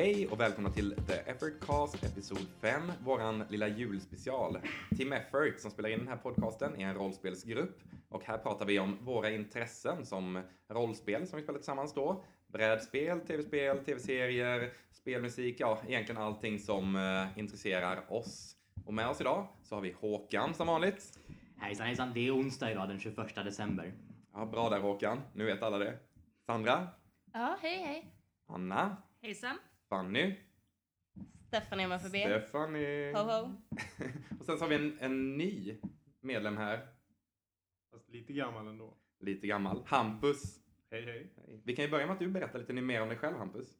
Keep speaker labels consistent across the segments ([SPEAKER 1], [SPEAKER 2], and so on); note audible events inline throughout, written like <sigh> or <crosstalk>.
[SPEAKER 1] Hej och välkomna till The Effort Cast episod 5, våran lilla julspecial. Team Effort som spelar in den här podcasten är en rollspelsgrupp och här pratar vi om våra intressen som rollspel som vi spelar tillsammans då, brädspel, tv-spel, tv-serier, spelmusik, ja egentligen allting som eh, intresserar oss. Och med oss idag så har vi Håkan som vanligt.
[SPEAKER 2] Hejsan hejsan, det är onsdag idag den 21 december.
[SPEAKER 1] Ja, bra där Håkan, nu vet alla det. Sandra,
[SPEAKER 3] Ja, hej hej.
[SPEAKER 1] Anna,
[SPEAKER 3] Hejsan.
[SPEAKER 1] Fanny,
[SPEAKER 3] Stephanie med förbi.
[SPEAKER 1] Stephanie.
[SPEAKER 3] Ho ho. <laughs>
[SPEAKER 1] och sen så har vi en, en ny medlem här,
[SPEAKER 4] Fast lite gammal ändå.
[SPEAKER 1] lite gammal, Hampus.
[SPEAKER 4] Hej hej.
[SPEAKER 1] Vi kan ju börja med att du berättar lite mer om dig själv Hampus.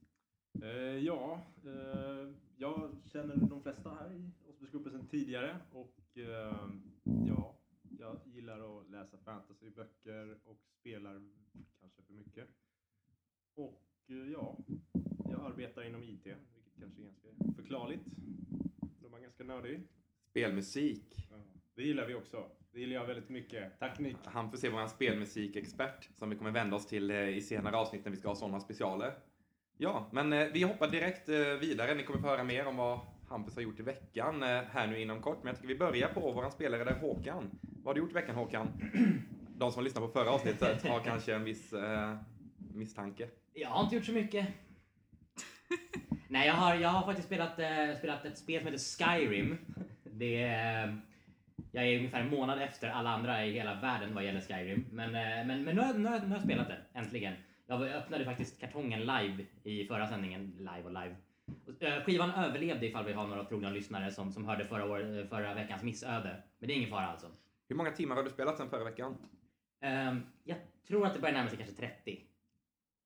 [SPEAKER 4] Eh, ja, eh, jag känner de flesta här i Oscarsgruppen sedan tidigare och eh, ja, jag gillar att läsa fantasyböcker och spelar kanske för mycket. Och eh, ja, arbetar inom IT, vilket kanske är ganska förklarligt. De är ganska nördig.
[SPEAKER 1] Spelmusik.
[SPEAKER 4] Ja, det gillar vi också. Det gillar jag väldigt mycket. Tack Nick.
[SPEAKER 1] Hampus är vår spelmusikexpert som vi kommer vända oss till eh, i senare avsnitt när vi ska ha sådana specialer. Ja, men eh, vi hoppar direkt eh, vidare. Ni kommer få höra mer om vad Hampus har gjort i veckan här nu inom kort. Men jag tycker vi börjar på våran spelare där Håkan. Vad har du gjort i veckan Håkan? De som lyssnar på förra avsnittet har kanske en viss eh, misstanke.
[SPEAKER 2] Jag har inte gjort så mycket. <laughs> Nej, jag har, jag har faktiskt spelat, eh, spelat ett spel som heter Skyrim. Det är, eh, jag är ungefär en månad efter alla andra i hela världen vad gäller Skyrim. Men, eh, men, men nu, har, nu, har, nu har jag spelat det, äntligen. Jag öppnade faktiskt kartongen live i förra sändningen. Live och live. Eh, Skivan överlevde ifall vi har några trogna lyssnare som, som hörde förra, år, förra veckans missöde. Men det är ingen fara alltså.
[SPEAKER 1] Hur många timmar har du spelat sen förra veckan?
[SPEAKER 2] Ehm, jag tror att det börjar närma sig kanske 30.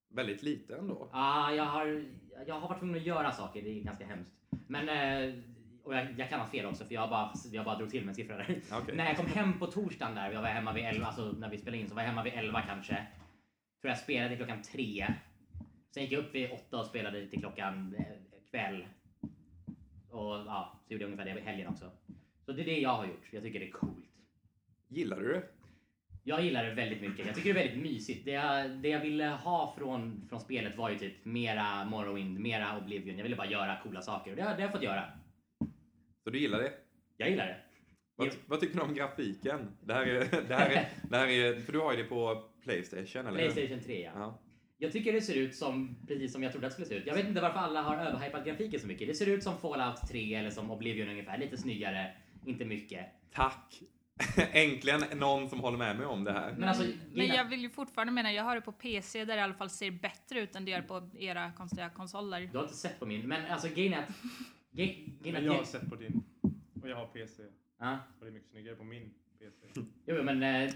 [SPEAKER 1] Väldigt lite ändå.
[SPEAKER 2] Ja, jag har, jag har varit tvungen att göra saker. Det är ganska hemskt. Men, eh, och jag, jag kan ha fel också för jag bara, jag bara drog till med en siffra där.
[SPEAKER 1] Okej.
[SPEAKER 2] När jag kom hem på torsdagen där, jag var hemma vid 11, alltså när vi spelade in så var jag hemma vid 11 kanske. Tror jag spelade till klockan 3. Sen gick jag upp vid 8 och spelade till klockan eh, kväll. Och ja, så gjorde jag ungefär det vid helgen också. Så det är det jag har gjort. Jag tycker det är coolt.
[SPEAKER 1] Gillar du det?
[SPEAKER 2] Jag gillar det väldigt mycket. Jag tycker det är väldigt mysigt. Det jag, det jag ville ha från, från spelet var ju typ mera Morrowind, mera Oblivion. Jag ville bara göra coola saker och det har, det har jag fått göra.
[SPEAKER 1] Så du gillar det?
[SPEAKER 2] Jag gillar det.
[SPEAKER 1] Vad, vad tycker du om grafiken? Det här är, <laughs> det här är, det här är, för du har ju det på Playstation, eller?
[SPEAKER 2] Playstation 3 ja.
[SPEAKER 1] Ja.
[SPEAKER 2] Jag tycker det ser ut som precis som jag trodde att det skulle se ut. Jag vet inte varför alla har överhypat grafiken så mycket. Det ser ut som Fallout 3 eller som Oblivion ungefär. Lite snyggare, inte mycket.
[SPEAKER 1] Tack! <laughs> Äntligen någon som håller med mig om det här.
[SPEAKER 2] Men alltså,
[SPEAKER 5] Men
[SPEAKER 2] grejen är-
[SPEAKER 5] jag vill ju fortfarande mena, jag har det på PC där det i alla fall ser bättre ut än det gör på era konstiga konsoler.
[SPEAKER 2] Du har inte sett på min, men alltså grejen är att...
[SPEAKER 4] Men jag har sett på din. Och jag har PC.
[SPEAKER 2] Ja.
[SPEAKER 4] Och det är mycket snyggare på min PC.
[SPEAKER 2] Jo, men eh,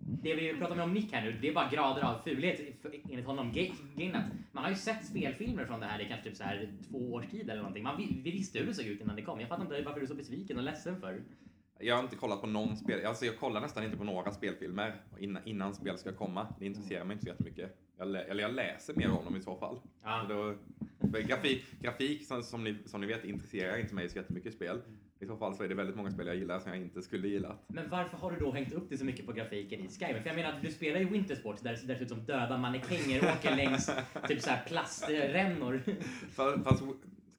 [SPEAKER 2] det vi pratar med om Nick här nu, det är bara grader av fulhet enligt honom. Grejen Man har ju sett spelfilmer från det här i kanske typ så här två års tid eller någonting. Man, vi, vi visste hur det såg ut innan det kom. Jag fattar inte varför du är så besviken och ledsen för.
[SPEAKER 1] Jag har inte kollat på någon spel, alltså jag kollar nästan inte på några spelfilmer innan, innan spel ska komma. Det intresserar mig inte så jättemycket. Jag, lä, eller jag läser mer om dem i så fall.
[SPEAKER 2] Ja.
[SPEAKER 1] Så Då, grafik, grafik som, som, ni, som ni vet intresserar inte mig så jättemycket spel. I så fall så är det väldigt många spel jag gillar som jag inte skulle gillat.
[SPEAKER 2] Men varför har du då hängt upp dig så mycket på grafiken i Skyrim? För jag menar, du spelar ju Wintersport där det ser ut som döda mannekänger åker längs typ så här plastrännor.
[SPEAKER 1] Fast, fast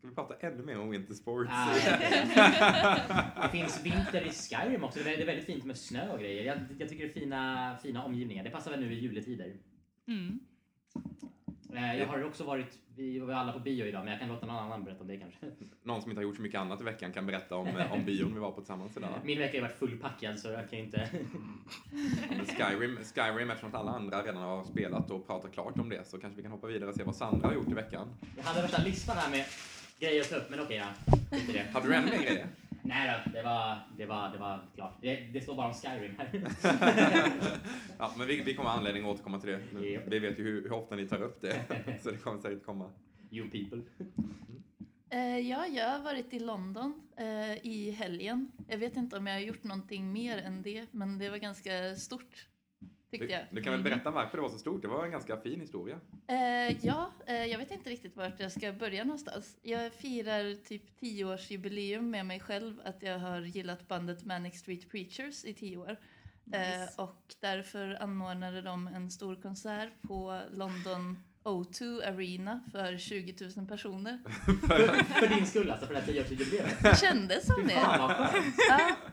[SPEAKER 1] ska vi prata ännu mer om Winter Sports?
[SPEAKER 2] Ah, <laughs> det finns vinter i Skyrim också. Det är väldigt fint med snö och grejer. Jag, jag tycker det är fina, fina omgivningar. Det passar väl nu i juletider.
[SPEAKER 5] Mm.
[SPEAKER 2] Eh, Jag har också varit, vi var alla på bio idag, men jag kan låta någon annan berätta om det kanske.
[SPEAKER 1] Någon som inte har gjort så mycket annat i veckan kan berätta om, eh, om bion vi var på tillsammans idag.
[SPEAKER 2] Min vecka har varit fullpackad så jag kan inte...
[SPEAKER 1] Ja, Skyrim, Skyrim, eftersom att alla andra redan har spelat och pratat klart om det så kanske vi kan hoppa vidare och se vad Sandra har gjort i veckan.
[SPEAKER 2] Jag hade värsta listan här med grejer att ta upp, men okej ja. Skit i det.
[SPEAKER 1] Hade du ännu mer grejer?
[SPEAKER 2] Nej då, det var, det var, det var klart. Det, det står bara om Skyrim här. <laughs>
[SPEAKER 1] Ja, men vi, vi kommer ha anledning att återkomma till det. Men
[SPEAKER 2] Japp.
[SPEAKER 1] Vi vet ju hur, hur ofta ni tar upp det, <laughs> så det kommer säkert komma.
[SPEAKER 2] You people.
[SPEAKER 3] Eh, ja, jag har varit i London eh, i helgen. Jag vet inte om jag har gjort någonting mer än det, men det var ganska stort, tyckte
[SPEAKER 1] Du,
[SPEAKER 3] jag.
[SPEAKER 1] du kan väl berätta varför det var så stort? Det var en ganska fin historia.
[SPEAKER 3] Eh, ja, eh, jag vet inte riktigt vart jag ska börja någonstans. Jag firar typ tioårsjubileum med mig själv att jag har gillat bandet Manic Street Preachers i tio år.
[SPEAKER 5] Nice.
[SPEAKER 3] Eh, och därför anordnade de en stor konsert på London O2 Arena för 20 000 personer. <laughs>
[SPEAKER 2] För din skull alltså, för det här tioårsjubileet.
[SPEAKER 3] Det kändes som det. Ja,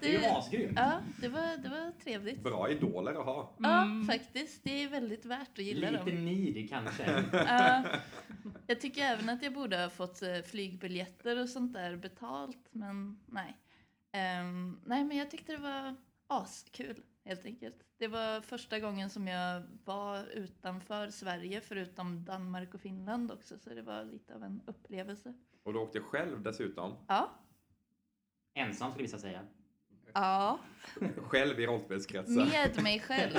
[SPEAKER 2] Det är ju asgrymt.
[SPEAKER 3] ja, det, var, det var trevligt.
[SPEAKER 1] Bra idoler att ha.
[SPEAKER 3] Ja,
[SPEAKER 5] Mm.
[SPEAKER 3] faktiskt. Det är väldigt värt att gilla
[SPEAKER 2] Lite
[SPEAKER 3] dem.
[SPEAKER 2] needy kanske.
[SPEAKER 3] Ja, jag tycker även att jag borde ha fått eh, flygbiljetter och sånt där betalt, men nej. Ehm, nej, men jag tyckte det var askul helt enkelt. Det var första gången som jag var utanför Sverige, förutom Danmark och Finland också, så det var lite av en upplevelse.
[SPEAKER 1] Och du åkte själv dessutom.
[SPEAKER 3] Ja.
[SPEAKER 2] Ensam skulle vissa säga.
[SPEAKER 3] Ja,
[SPEAKER 1] Själv i rollspelskretsar.
[SPEAKER 3] med mig själv.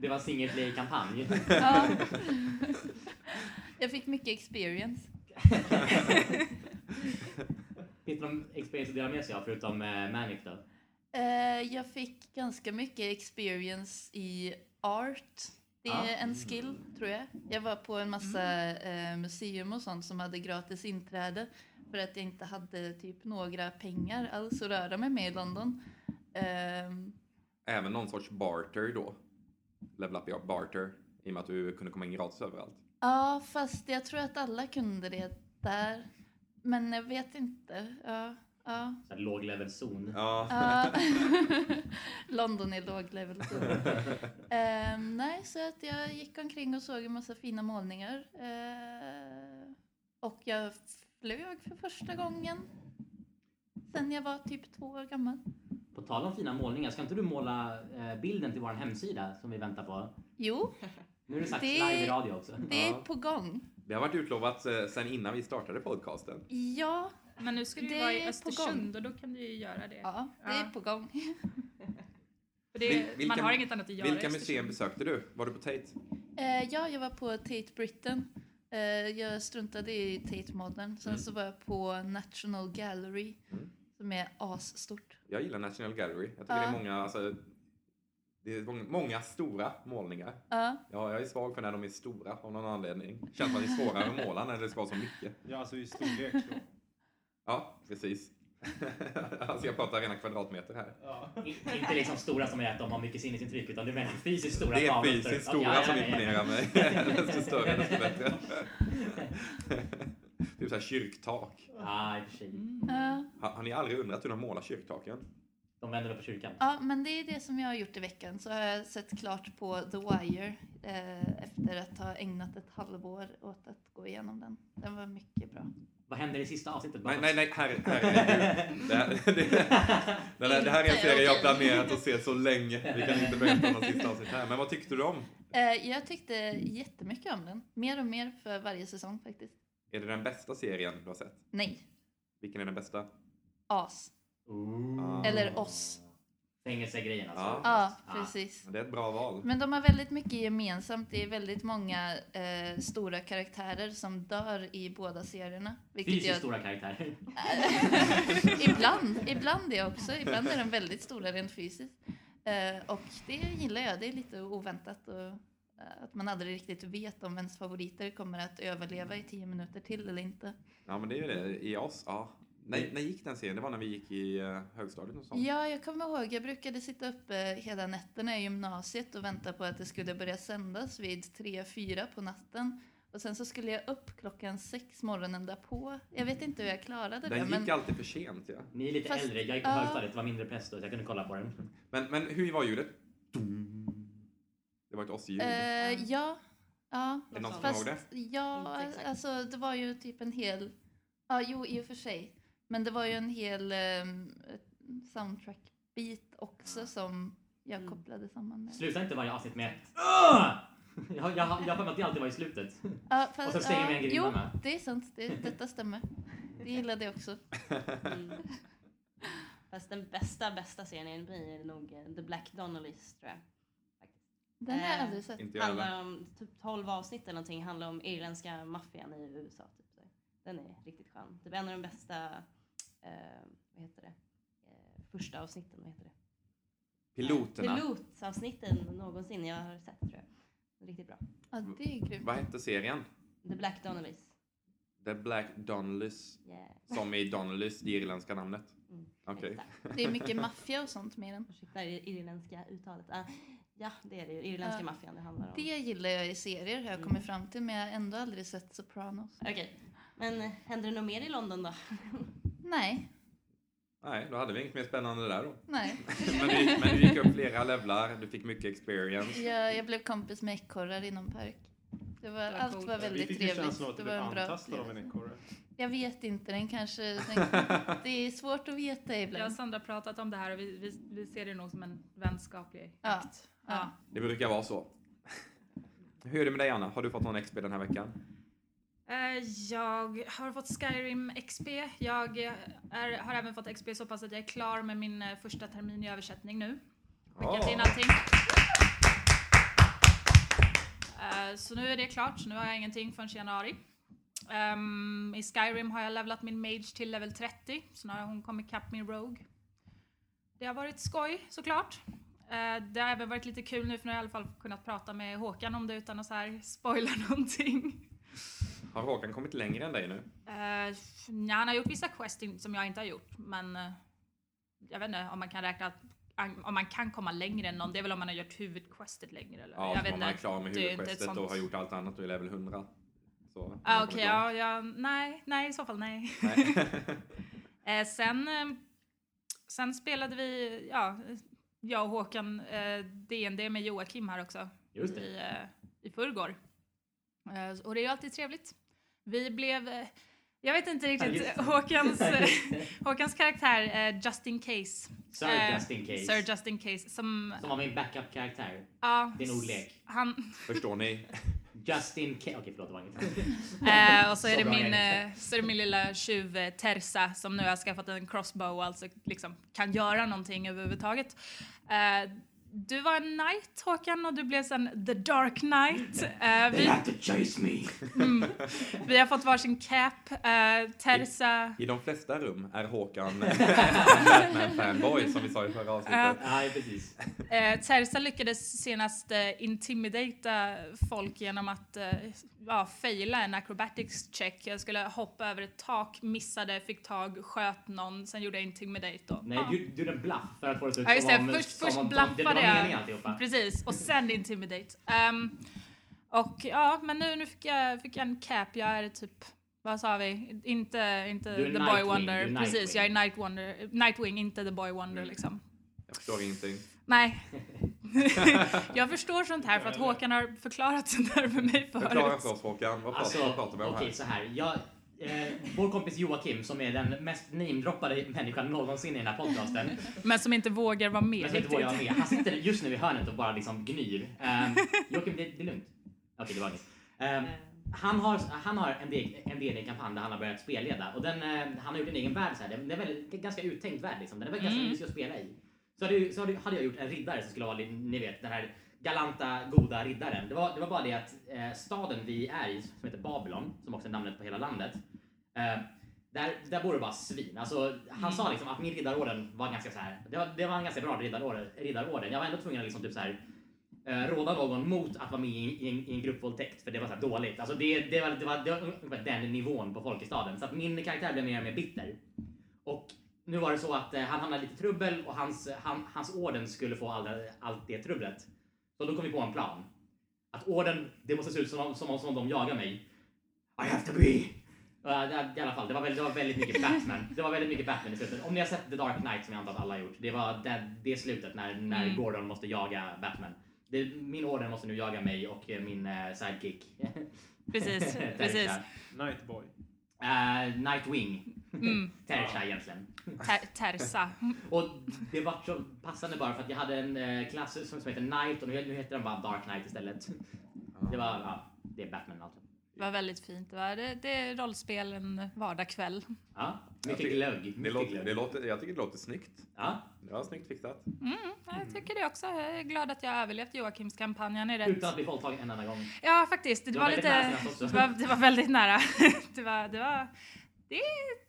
[SPEAKER 2] Det var singelplay-kampanj.
[SPEAKER 3] Ja. Jag fick mycket experience.
[SPEAKER 2] Finns det någon experience att dela med sig av förutom eh, Manic då?
[SPEAKER 3] Eh, jag fick ganska mycket experience i art. Det är
[SPEAKER 2] Ja.
[SPEAKER 3] en skill, tror jag. Jag var på en massa eh, museum och sånt som hade gratis inträde för att jag inte hade typ några pengar alls att röra mig med i London. Ehm,
[SPEAKER 1] Även någon sorts barter då. Level up your barter. I och med att du kunde komma in gratis överallt.
[SPEAKER 3] ja, fast jag tror att alla kunde det där. Men jag vet inte. Ja, ja.
[SPEAKER 2] Så här låg level zon.
[SPEAKER 1] Ja. <laughs>
[SPEAKER 3] London är låg level. <laughs> Ehm, nej, så att jag gick omkring och såg en massa fina målningar. Eh, och jag flög för första gången sen jag var typ två år gammal.
[SPEAKER 2] På tal om fina målningar, ska inte du måla eh, bilden till vår hemsida som vi väntar på?
[SPEAKER 3] Jo,
[SPEAKER 2] Nu är det sagt
[SPEAKER 3] Det-
[SPEAKER 2] live i radio också.
[SPEAKER 3] det är på gång.
[SPEAKER 1] Det har varit utlovat eh, sen innan vi startade podcasten.
[SPEAKER 3] Ja,
[SPEAKER 5] Men nu ska du ju
[SPEAKER 3] Det
[SPEAKER 5] vara i
[SPEAKER 3] på
[SPEAKER 5] Östersund och då kan du ju göra det.
[SPEAKER 3] ja det
[SPEAKER 5] Ja.
[SPEAKER 3] är på gång. <laughs>
[SPEAKER 5] Det
[SPEAKER 1] Vil- vilka-
[SPEAKER 5] man har inget annat att göra
[SPEAKER 1] Vilka museum besökte du? Var du på Tate?
[SPEAKER 3] Eh, ja, jag var på Tate Britain. Eh, jag struntade i Tate Modern. Sen
[SPEAKER 1] Mm.
[SPEAKER 3] så var jag på National Gallery
[SPEAKER 1] Mm.
[SPEAKER 3] som är asstort.
[SPEAKER 1] Jag gillar National Gallery. Jag tycker
[SPEAKER 3] Ja.
[SPEAKER 1] det är många, alltså, det är många, många stora målningar.
[SPEAKER 3] Ja,
[SPEAKER 1] Ja, jag är svag för när de är stora av någon anledning. Känns att det är svårare att måla när det ska vara så mycket.
[SPEAKER 4] Ja, alltså i storlek då.
[SPEAKER 1] Ja, precis. <laughs> alltså jag pratar rena kvadratmeter här.
[SPEAKER 4] Ja.
[SPEAKER 2] In, inte liksom stora som är att de har mycket sinnesintryck utan du menar fysiskt stora
[SPEAKER 1] Det är fysiskt stora
[SPEAKER 2] ja, ja,
[SPEAKER 1] som imponerar mig. <laughs> <laughs> desto större, desto bättre. typ såhär kyrktak.
[SPEAKER 2] Ja, i och för sig.
[SPEAKER 3] ja.
[SPEAKER 1] Har, har ni aldrig undrat hur de målar kyrktaken?
[SPEAKER 2] De vänder på kyrkan.
[SPEAKER 3] ja, men det är det som jag har gjort i veckan. Så har jag sett klart på The Wire eh, efter att ha ägnat ett halvår åt att gå igenom den. Den var mycket bra.
[SPEAKER 2] Vad händer i sista avsnittet?
[SPEAKER 1] Nej, nej, nej, här, här är du. Det, här- <laughs> det, det, det, det här är en serie jag har planerat att se så länge. Vi kan inte berätta om sista avsnitt här. Men vad tyckte du om?
[SPEAKER 3] Eh, jag tyckte jättemycket om den. Mer och mer för varje säsong faktiskt.
[SPEAKER 1] Är det den bästa serien du har sett?
[SPEAKER 3] Nej,
[SPEAKER 1] Vilken är den bästa?
[SPEAKER 3] as.
[SPEAKER 2] Ooh.
[SPEAKER 1] Ah.
[SPEAKER 3] Eller oss.
[SPEAKER 2] Fängelsegrejen alltså.
[SPEAKER 1] Ja.
[SPEAKER 3] Ja, precis.
[SPEAKER 1] Det är ett bra val.
[SPEAKER 3] Men de har väldigt mycket gemensamt. Det är väldigt många eh, stora karaktärer som dör i båda serierna.
[SPEAKER 2] Fysiskt
[SPEAKER 3] jag...
[SPEAKER 2] stora karaktärer. <laughs>
[SPEAKER 3] ibland, ibland det också. Ibland är de väldigt stora rent fysiskt. Eh, och det gillar jag. Det är lite oväntat. Och, eh, att man aldrig riktigt vet om ens favoriter kommer att överleva i tio minuter till eller inte.
[SPEAKER 1] Ja, men det är ju det. I oss, ja. När, när gick den serien? Det var när vi gick i uh, högstadiet och sånt.
[SPEAKER 3] Ja, jag kommer ihåg. Jag brukade sitta uppe hela nätterna i gymnasiet och vänta på att det skulle börja sändas vid 3-4 på natten. Och sen så skulle jag upp klockan sex morgonen därpå. Jag vet inte hur jag klarade det.
[SPEAKER 1] Den gick
[SPEAKER 3] Men,
[SPEAKER 1] alltid för sent, ja.
[SPEAKER 2] Ni är lite
[SPEAKER 3] Fast-
[SPEAKER 2] äldre. Jag gick på
[SPEAKER 3] ja.
[SPEAKER 2] högstadiet. Det var mindre press då så jag kunde kolla på den.
[SPEAKER 1] Men, men hur var ljudet? Det var ett oss-ljud.
[SPEAKER 3] eh, ja, ja.
[SPEAKER 1] är det någon som kommer ihåg
[SPEAKER 3] Fast
[SPEAKER 1] det?
[SPEAKER 3] ja, alltså det var ju typ en hel... Ja, jo, i och för sig. Men det var ju en hel um, soundtrack-bit också som jag
[SPEAKER 6] Mm.
[SPEAKER 3] kopplade samman med.
[SPEAKER 2] Sluta inte varje avsnitt med "Åh!" <laughs> Jag, jag, jag har för mig att det alltid var i slutet.
[SPEAKER 3] Ja, fast,
[SPEAKER 2] Och så stänger vi en grimma
[SPEAKER 3] Jo,
[SPEAKER 2] med.
[SPEAKER 3] det är sant. Det, detta stämmer. Det gillade jag också.
[SPEAKER 6] Mm. Fast den bästa, bästa serien blir nog eh, The Black Donnellys tror jag.
[SPEAKER 3] Den har jag
[SPEAKER 6] Eh,
[SPEAKER 3] aldrig sett.
[SPEAKER 1] Inte jag.
[SPEAKER 6] Handlar om typ 12 avsnitt eller någonting. Handlar om irländska maffian i USA. Typ. Den är riktigt skön. Typ en av de bästa, eh, vad heter det, eh, första avsnitten, vad heter det?
[SPEAKER 1] Piloterna.
[SPEAKER 6] Pilotavsnitten någonsin jag har sett tror jag. Riktigt bra.
[SPEAKER 3] Ja, det är grymt.
[SPEAKER 1] Vad hette serien?
[SPEAKER 6] The Black Donnellys.
[SPEAKER 1] The Black Donnellys.
[SPEAKER 6] Yeah.
[SPEAKER 1] Som i Donnellys, det irländska namnet.
[SPEAKER 6] Mm,
[SPEAKER 1] Okej.
[SPEAKER 6] exakt.
[SPEAKER 3] Det är mycket maffia och sånt med den.
[SPEAKER 6] Ursäkta det irländska uttalet. Ah, Ja, det är det ju. Irländska
[SPEAKER 3] Ja.
[SPEAKER 6] maffian det handlar om.
[SPEAKER 3] Det gillar jag i serier har jag kommit fram till men jag har ändå aldrig sett Sopranos.
[SPEAKER 6] Okej. Men eh, händer det något mer i London då? <laughs>
[SPEAKER 3] Nej,
[SPEAKER 1] Nej, då hade vi inget mer spännande där då.
[SPEAKER 3] nej. <laughs>
[SPEAKER 1] Men du, men du gick upp flera levlar, du fick mycket experience.
[SPEAKER 3] Jag, jag blev kompis med ekorrar inom park. Det var,
[SPEAKER 5] Det var
[SPEAKER 3] allt
[SPEAKER 5] coolt.
[SPEAKER 3] var
[SPEAKER 4] Vi
[SPEAKER 3] väldigt
[SPEAKER 4] fick ju
[SPEAKER 3] trevligt.
[SPEAKER 4] känslan av att
[SPEAKER 3] Det
[SPEAKER 4] du
[SPEAKER 3] var en bra
[SPEAKER 4] av en ekorre.
[SPEAKER 3] Jag vet inte, den kanske... Den, <laughs> det är svårt att veta
[SPEAKER 5] Jag och
[SPEAKER 3] ibland.
[SPEAKER 5] Sandra har pratat om det här och vi, vi, vi ser det nog som en vänskaplig
[SPEAKER 3] Ja,
[SPEAKER 5] akt.
[SPEAKER 3] ja.
[SPEAKER 1] Det brukar vara så. Hur är det med dig Anna? Har du fått någon XP den här veckan?
[SPEAKER 5] Eh, Jag har fått Skyrim XP. Jag är, har även fått XP så pass att jag är klar med min eh, första termin i översättning nu. Skickat
[SPEAKER 1] Ah.
[SPEAKER 5] in allting. Eh, Så nu är det klart, så nu har jag ingenting förrän januari. Ehm, I Skyrim har jag levlat min mage till level 30, så nu har hon kommit ikapp min rogue. Det har varit skoj såklart. Eh, Det har även varit lite kul nu för nu har jag i alla fall kunnat prata med Håkan om det utan att så här spoila <laughs> någonting.
[SPEAKER 1] Har Håkan kommit längre än dig nu?
[SPEAKER 5] Uh, ja, han har gjort vissa quest in- som jag inte har gjort, men eh, jag vet inte om man kan räkna att om man kan komma längre än någon. Det är väl om man har gjort huvudquestet längre eller?
[SPEAKER 1] Ja,
[SPEAKER 5] jag vet
[SPEAKER 1] om man är klar med huvudquestet
[SPEAKER 5] sånt-
[SPEAKER 1] och har gjort allt annat och är level 100. Så,
[SPEAKER 5] Ah, Okej,
[SPEAKER 1] långt.
[SPEAKER 5] ja, ja, nej, nej, i så fall nej.
[SPEAKER 1] Nej. <laughs>
[SPEAKER 5] Eh, sen, eh, sen spelade vi, ja, jag och Håkan eh, DND med Joakim här också.
[SPEAKER 2] Just det.
[SPEAKER 5] I, eh, i förrgår. Eh, och det är ju alltid trevligt. Vi blev, eh, jag vet inte riktigt. Håkans, <laughs> eh, Håkans karaktär, eh, Just in Case.
[SPEAKER 2] Sir
[SPEAKER 5] Eh,
[SPEAKER 2] Just in Case.
[SPEAKER 5] Sir Just in Case. Som,
[SPEAKER 2] Som var min backup-karaktär.
[SPEAKER 5] ja,
[SPEAKER 2] Det är en ordlek.
[SPEAKER 5] Han,
[SPEAKER 1] Förstår ni? <laughs>
[SPEAKER 2] Just in Case. Okej, förlåt, det var inget. <laughs>
[SPEAKER 5] Och så är, det min, så är det min lilla tjuv Tersa som nu har skaffat en crossbow och alltså liksom kan göra någonting överhuvudtaget. Eh, du var en knight Håkan och du blev sen the dark knight. <laughs> Eh,
[SPEAKER 2] They
[SPEAKER 5] vi,
[SPEAKER 2] have to chase me!
[SPEAKER 5] mm, vi har fått varsin cap. Eh, Tersa,
[SPEAKER 1] I de flesta rum är Håkan <laughs> Batman-fanboy som vi sa i förra avsnittet.
[SPEAKER 2] Ja, precis.
[SPEAKER 5] eh, Tersa lyckades senast eh, intimidata folk genom att eh, ja, faila en acrobatics check. Jag skulle hoppa över ett tak, missade, fick tag, sköt någon, sen gjorde jag intimidate då.
[SPEAKER 2] Nej, du, du gjorde en bluff för att få det att se ut som om...
[SPEAKER 5] Först-
[SPEAKER 2] som
[SPEAKER 5] först bluffade
[SPEAKER 2] var
[SPEAKER 5] jag.
[SPEAKER 2] meningen alltihopa.
[SPEAKER 5] Precis, och sen intimidate. Ehm, och ja, men nu, nu fick, jag, fick jag en cap. Jag är typ, vad sa vi? Inte, inte the boy
[SPEAKER 2] Nightwing,
[SPEAKER 5] wonder. Precis,
[SPEAKER 2] Nightwing.
[SPEAKER 5] jag är Night Wonder, Nightwing, inte the boy wonder
[SPEAKER 2] Mm.
[SPEAKER 5] liksom.
[SPEAKER 1] Jag förstår ingenting.
[SPEAKER 5] Nej. <laughs> jag förstår sånt här för att Håkan har förklarat sånt här för mig
[SPEAKER 1] Förklara
[SPEAKER 5] förut.
[SPEAKER 1] för oss Håkan, vad pratar,
[SPEAKER 2] Alltså,
[SPEAKER 1] vi om
[SPEAKER 2] okej
[SPEAKER 1] här?
[SPEAKER 2] så här. Jag, eh, vår kompis Joakim som är den mest namedroppade människan någonsin i den här podcasten.
[SPEAKER 5] Men som inte vågar vara med.
[SPEAKER 2] Men som inte vågar vara med. Han sitter just nu i hörnet och bara liksom gnyr. Um, Joakim, det, det är lugnt. Okej, det var inget. Ehm, han har, han har en, D- en DD-kampanj där han har börjat spelleda och den, eh, han har gjort en egen värld. Så här. Den, är väldigt, ganska uttänkt värld. Liksom. Den är väl ganska
[SPEAKER 5] Mm.
[SPEAKER 2] mysig att spela i. Så hade, så hade jag gjort en riddare som skulle vara, ni vet, den här galanta, goda riddaren. Det var, det var bara det att eh, staden vi är i, som heter Babylon, som också är namnet på hela landet, eh, där, där bor det bara svin. Alltså, han sa liksom att min riddarorden var ganska så här. Det var, det var en ganska bra riddarorden. riddarorden. Jag var ändå tvungen att liksom typ så här, eh, råda någon mot att vara med i, en, i en gruppvåldtäkt för det var så dåligt. Alltså det, det, var, det, var, det var den nivån på folk i staden. Så att min karaktär blev mer och mer bitter. Och nu var det så att eh, han hamnade lite trubbel och hans, han, hans orden skulle få all, allt det trubblet. Så då kom vi på en plan. Att orden, det måste se ut som, som, som om de jagar mig. I have to be! Det- I alla fall, det var, väldigt, det var väldigt mycket <laughs> Batman. Det var väldigt mycket Batman i slutet. Om ni har sett The Dark Knight som jag antar att alla har gjort. Det var det, det slutet när, när
[SPEAKER 5] Mm.
[SPEAKER 2] Gordon måste jaga Batman. Det, min orden måste nu jaga mig och eh, min eh, sidekick.
[SPEAKER 5] Precis, <laughs> precis.
[SPEAKER 4] Nightboy.
[SPEAKER 2] Eh, Nightwing.
[SPEAKER 5] Mm. <laughs>
[SPEAKER 2] Tersha egentligen.
[SPEAKER 5] Ter- Tersa. <laughs>
[SPEAKER 2] Och det var så passande bara för att jag hade en eh, klass som, heter Knight och nu, heter den bara Dark Knight istället. Det var, ja, det är Batman alltså.
[SPEAKER 5] Det var väldigt fint. Det, var, det, det är rollspel en vardagskväll.
[SPEAKER 2] Ja, mycket glögg.
[SPEAKER 1] Det
[SPEAKER 2] Mycket
[SPEAKER 1] låter,
[SPEAKER 2] glögg.
[SPEAKER 1] det låter, jag tycker det låter snyggt.
[SPEAKER 2] Ja,
[SPEAKER 1] Det var snyggt fixat.
[SPEAKER 5] Mm, jag tycker det också. Jag är glad att jag har överlevt Joakims kampanj. Han är rätt...
[SPEAKER 2] utan att bli våldtagen en enda gång.
[SPEAKER 5] Ja, faktiskt. Det,
[SPEAKER 2] Det
[SPEAKER 5] var,
[SPEAKER 2] var väldigt nära
[SPEAKER 5] lite... Det var, det var väldigt nära. <laughs> det var... Det, var det,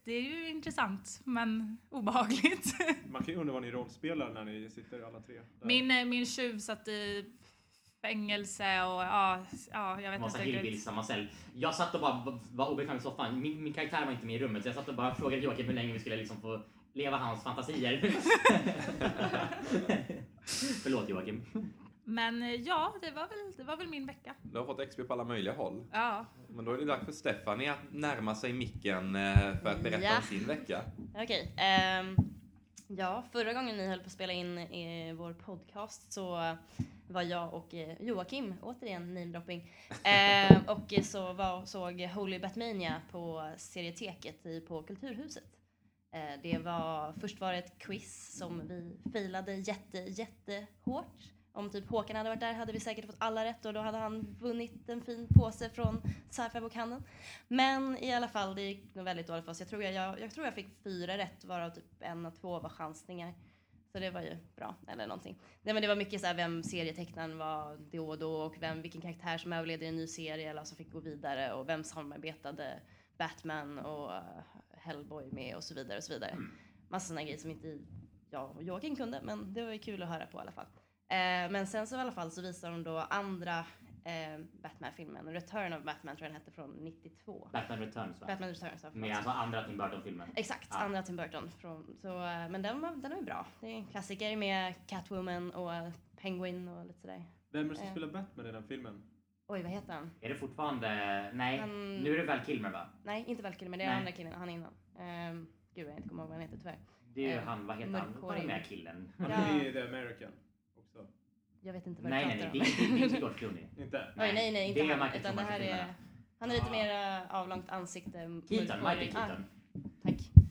[SPEAKER 5] det är ju intressant, men obehagligt. <laughs>
[SPEAKER 4] Man kan ju undra vad ni rollspelar när ni sitter alla tre. där.
[SPEAKER 5] Min, eh, min tjuv satt i fängelse och ja, ja jag vet
[SPEAKER 2] Massa
[SPEAKER 5] inte
[SPEAKER 2] cell. Jag satt och bara var obekväm i soffan. Min, min karaktär var inte med i rummet så jag satt och bara frågade Joakim hur länge vi skulle liksom få leva hans fantasier. <laughs> Förlåt Joakim.
[SPEAKER 5] Men eh, ja, det var, väl, det var väl min vecka.
[SPEAKER 1] Du har fått XP på alla möjliga håll.
[SPEAKER 5] Ja.
[SPEAKER 1] Men då är det dags för Stephanie att närma sig micken eh, för att berätta
[SPEAKER 6] Ja.
[SPEAKER 1] om sin vecka.
[SPEAKER 6] Okej. ehm, ja, förra gången ni höll på att spela in eh, vår podcast så var jag och eh, Joakim, återigen namedropping, eh, och så var, såg Holy Batmania på serieteket i, på Kulturhuset. Eh, det var, först var det ett quiz som vi failade jätte, jättehårt. Om typ Håkan hade varit där hade vi säkert fått alla rätt och då hade han vunnit en fin påse från sci-fi-bokhandeln. Men i alla fall, det gick nog väldigt dåligt för oss. Jag tror jag, jag, jag, tror jag fick fyra rätt varav typ en och två var chansningar. Så det var ju bra, eller någonting. Nej, men det var mycket så här vem serietecknaren var då och då och vem, vilken karaktär som överlevde i en ny serie eller som fick gå vidare och vem samarbetade Batman och Hellboy med och så vidare och så vidare. Massa sådana grejer som inte jag och Joakim kunde men det var ju kul att höra på i alla fall. Eh, men sen så i alla fall så visade de då andra eh, Batman-filmen, Return of Batman tror jag den hette från 92.
[SPEAKER 2] Batman Returns va?
[SPEAKER 6] Batman Returns.
[SPEAKER 2] Med alltså andra Tim Burton-filmen.
[SPEAKER 6] Exakt,
[SPEAKER 2] Ja.
[SPEAKER 6] andra Tim Burton. Från, så, eh, men den, var, den är bra. Det är en klassiker med Catwoman och Penguin och lite sådär.
[SPEAKER 4] Vem är det som
[SPEAKER 6] Eh.
[SPEAKER 4] spelar Batman i den filmen?
[SPEAKER 6] Oj, vad heter han?
[SPEAKER 2] Är det fortfarande... Nej,
[SPEAKER 6] Han-
[SPEAKER 2] nu är det väl Kilmer va?
[SPEAKER 6] Nej, inte Val Kilmer, det är
[SPEAKER 2] Nej.
[SPEAKER 6] andra killen, han innan. Um, gud, jag inte kommer ihåg vad han heter tyvärr.
[SPEAKER 2] Det är ju
[SPEAKER 6] Eh,
[SPEAKER 2] han, vad heter han? Vad är
[SPEAKER 6] mörkhårig.
[SPEAKER 2] med killen?
[SPEAKER 4] Han är i The American också.
[SPEAKER 6] Jag vet inte vad
[SPEAKER 2] Nej,
[SPEAKER 6] du
[SPEAKER 2] nej,
[SPEAKER 6] pratar
[SPEAKER 2] nej.
[SPEAKER 6] om.
[SPEAKER 2] Det är inte- det är inte <laughs> George Clooney.
[SPEAKER 4] Inte?
[SPEAKER 6] Oj, nej, nej, inte
[SPEAKER 2] det
[SPEAKER 6] han. Utan det här är... Han är lite
[SPEAKER 2] Ah.
[SPEAKER 6] mer avlångt ansikte.
[SPEAKER 2] Keaton,
[SPEAKER 6] mörkhårig.
[SPEAKER 2] Michael Keaton.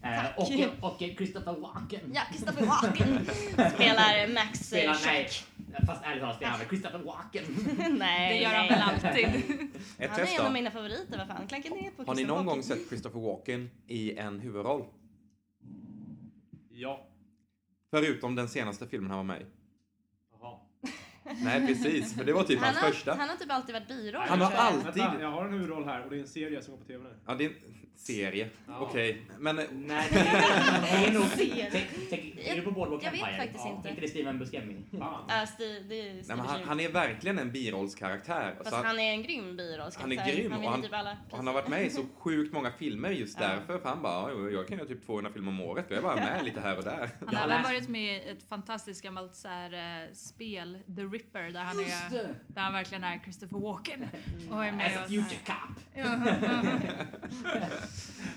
[SPEAKER 6] Tack.
[SPEAKER 2] Eh, och, och Christopher Walken.
[SPEAKER 6] Ja, Christopher Walken <laughs> spelar Max
[SPEAKER 2] Spelar, nej,
[SPEAKER 6] Shrek.
[SPEAKER 2] fast ärligt talat spelar han väl Christopher Walken. <laughs>
[SPEAKER 6] nej,
[SPEAKER 5] Det gör han
[SPEAKER 6] nej.
[SPEAKER 5] väl alltid. <laughs>
[SPEAKER 1] Ett
[SPEAKER 6] Han är en av mina favoriter, vad fan. Klankar ner på
[SPEAKER 1] Har ni någon gång
[SPEAKER 6] Walken.
[SPEAKER 1] sett Christopher Walken i en huvudroll?
[SPEAKER 4] Ja.
[SPEAKER 1] Förutom den senaste filmen han var med i. Nej, precis. För det var typ
[SPEAKER 6] han,
[SPEAKER 1] hans
[SPEAKER 6] har,
[SPEAKER 1] första.
[SPEAKER 6] han har typ alltid varit biroll.
[SPEAKER 1] Han har alltid-
[SPEAKER 4] Vänta, jag har en huvudroll här och det är en serie som går på TV nu.
[SPEAKER 1] Ja, det är en serie.
[SPEAKER 4] Ja.
[SPEAKER 1] Okej. Men eh,
[SPEAKER 2] Nej, det är, nog... <laughs> Är du på Boardwalk
[SPEAKER 6] Jag vet faktiskt inte.
[SPEAKER 2] inte det Steven Buscemi?
[SPEAKER 6] Ja, Steve
[SPEAKER 1] men han, är verkligen en birollskaraktär.
[SPEAKER 6] Fast
[SPEAKER 1] han,
[SPEAKER 6] är en grym biroll.
[SPEAKER 1] han är grym och han-
[SPEAKER 6] typ
[SPEAKER 1] och han har varit med i så sjukt många filmer just därför. För han bara, "Oj, jag kan göra typ 200 filmer om året. Jag är bara med lite här och där.
[SPEAKER 5] Han har även varit med i ett fantastiskt gammalt så här, eh, spel, The Ripper, där han, är, där han verkligen är Christopher Walken. Och är
[SPEAKER 2] As
[SPEAKER 5] med
[SPEAKER 2] a
[SPEAKER 5] och,
[SPEAKER 2] future cop.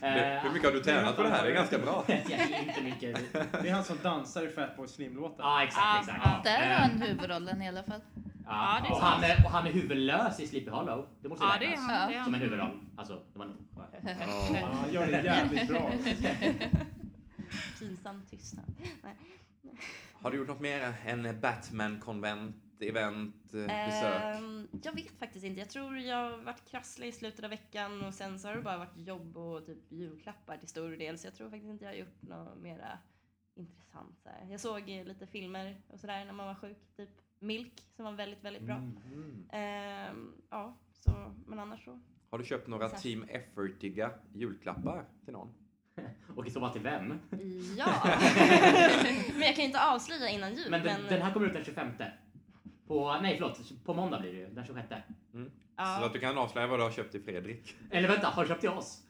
[SPEAKER 1] Det- Hur mycket har du tränat på det här? Det är ganska bra.
[SPEAKER 2] Inte mycket.
[SPEAKER 4] Det är han som dansar i Fatboy Slim-låten.
[SPEAKER 2] Ja, exakt,
[SPEAKER 5] Ja,
[SPEAKER 2] exakt.
[SPEAKER 5] ja.
[SPEAKER 3] Där
[SPEAKER 2] Eh,
[SPEAKER 3] har han huvudrollen i alla fall.
[SPEAKER 2] Ja,
[SPEAKER 5] Ja, det är
[SPEAKER 2] och, han är, och han är huvudlös i Sleepy Hollow. Det måste
[SPEAKER 5] Ja, det är
[SPEAKER 2] räknas.
[SPEAKER 5] han. Det är
[SPEAKER 2] Som en
[SPEAKER 5] han.
[SPEAKER 2] huvudroll. Alltså, det var nog...
[SPEAKER 4] Ja, han gör det jävligt bra.
[SPEAKER 6] Pinsam tystnad.
[SPEAKER 1] Har du gjort något mer än Batman-konvent, event, eh, besök?
[SPEAKER 6] Ehm, jag vet faktiskt inte. Jag tror jag har varit krasslig i slutet av veckan och sen så har det bara varit jobb och typ julklappar till stor del. Så jag tror faktiskt inte jag har gjort något mera intressant. Så här. Jag såg lite filmer och sådär när man var sjuk. Typ Milk som var väldigt, väldigt bra.
[SPEAKER 1] Mhm.
[SPEAKER 6] Ehm, ja, så, men annars så.
[SPEAKER 1] Har du köpt några
[SPEAKER 6] Särskilt.
[SPEAKER 1] Team Effortiga julklappar till någon? <laughs>
[SPEAKER 2] Och i så fall till vem?
[SPEAKER 6] Ja! <laughs> <laughs> men jag kan ju inte avslöja innan jul.
[SPEAKER 2] Men
[SPEAKER 6] Men,
[SPEAKER 2] den, den här kommer ut den 25. På, nej förlåt, på måndag blir det ju. Den 26.
[SPEAKER 6] ja,
[SPEAKER 1] Så att du kan avslöja vad du har köpt till Fredrik.
[SPEAKER 2] Eller vänta, har du köpt till oss?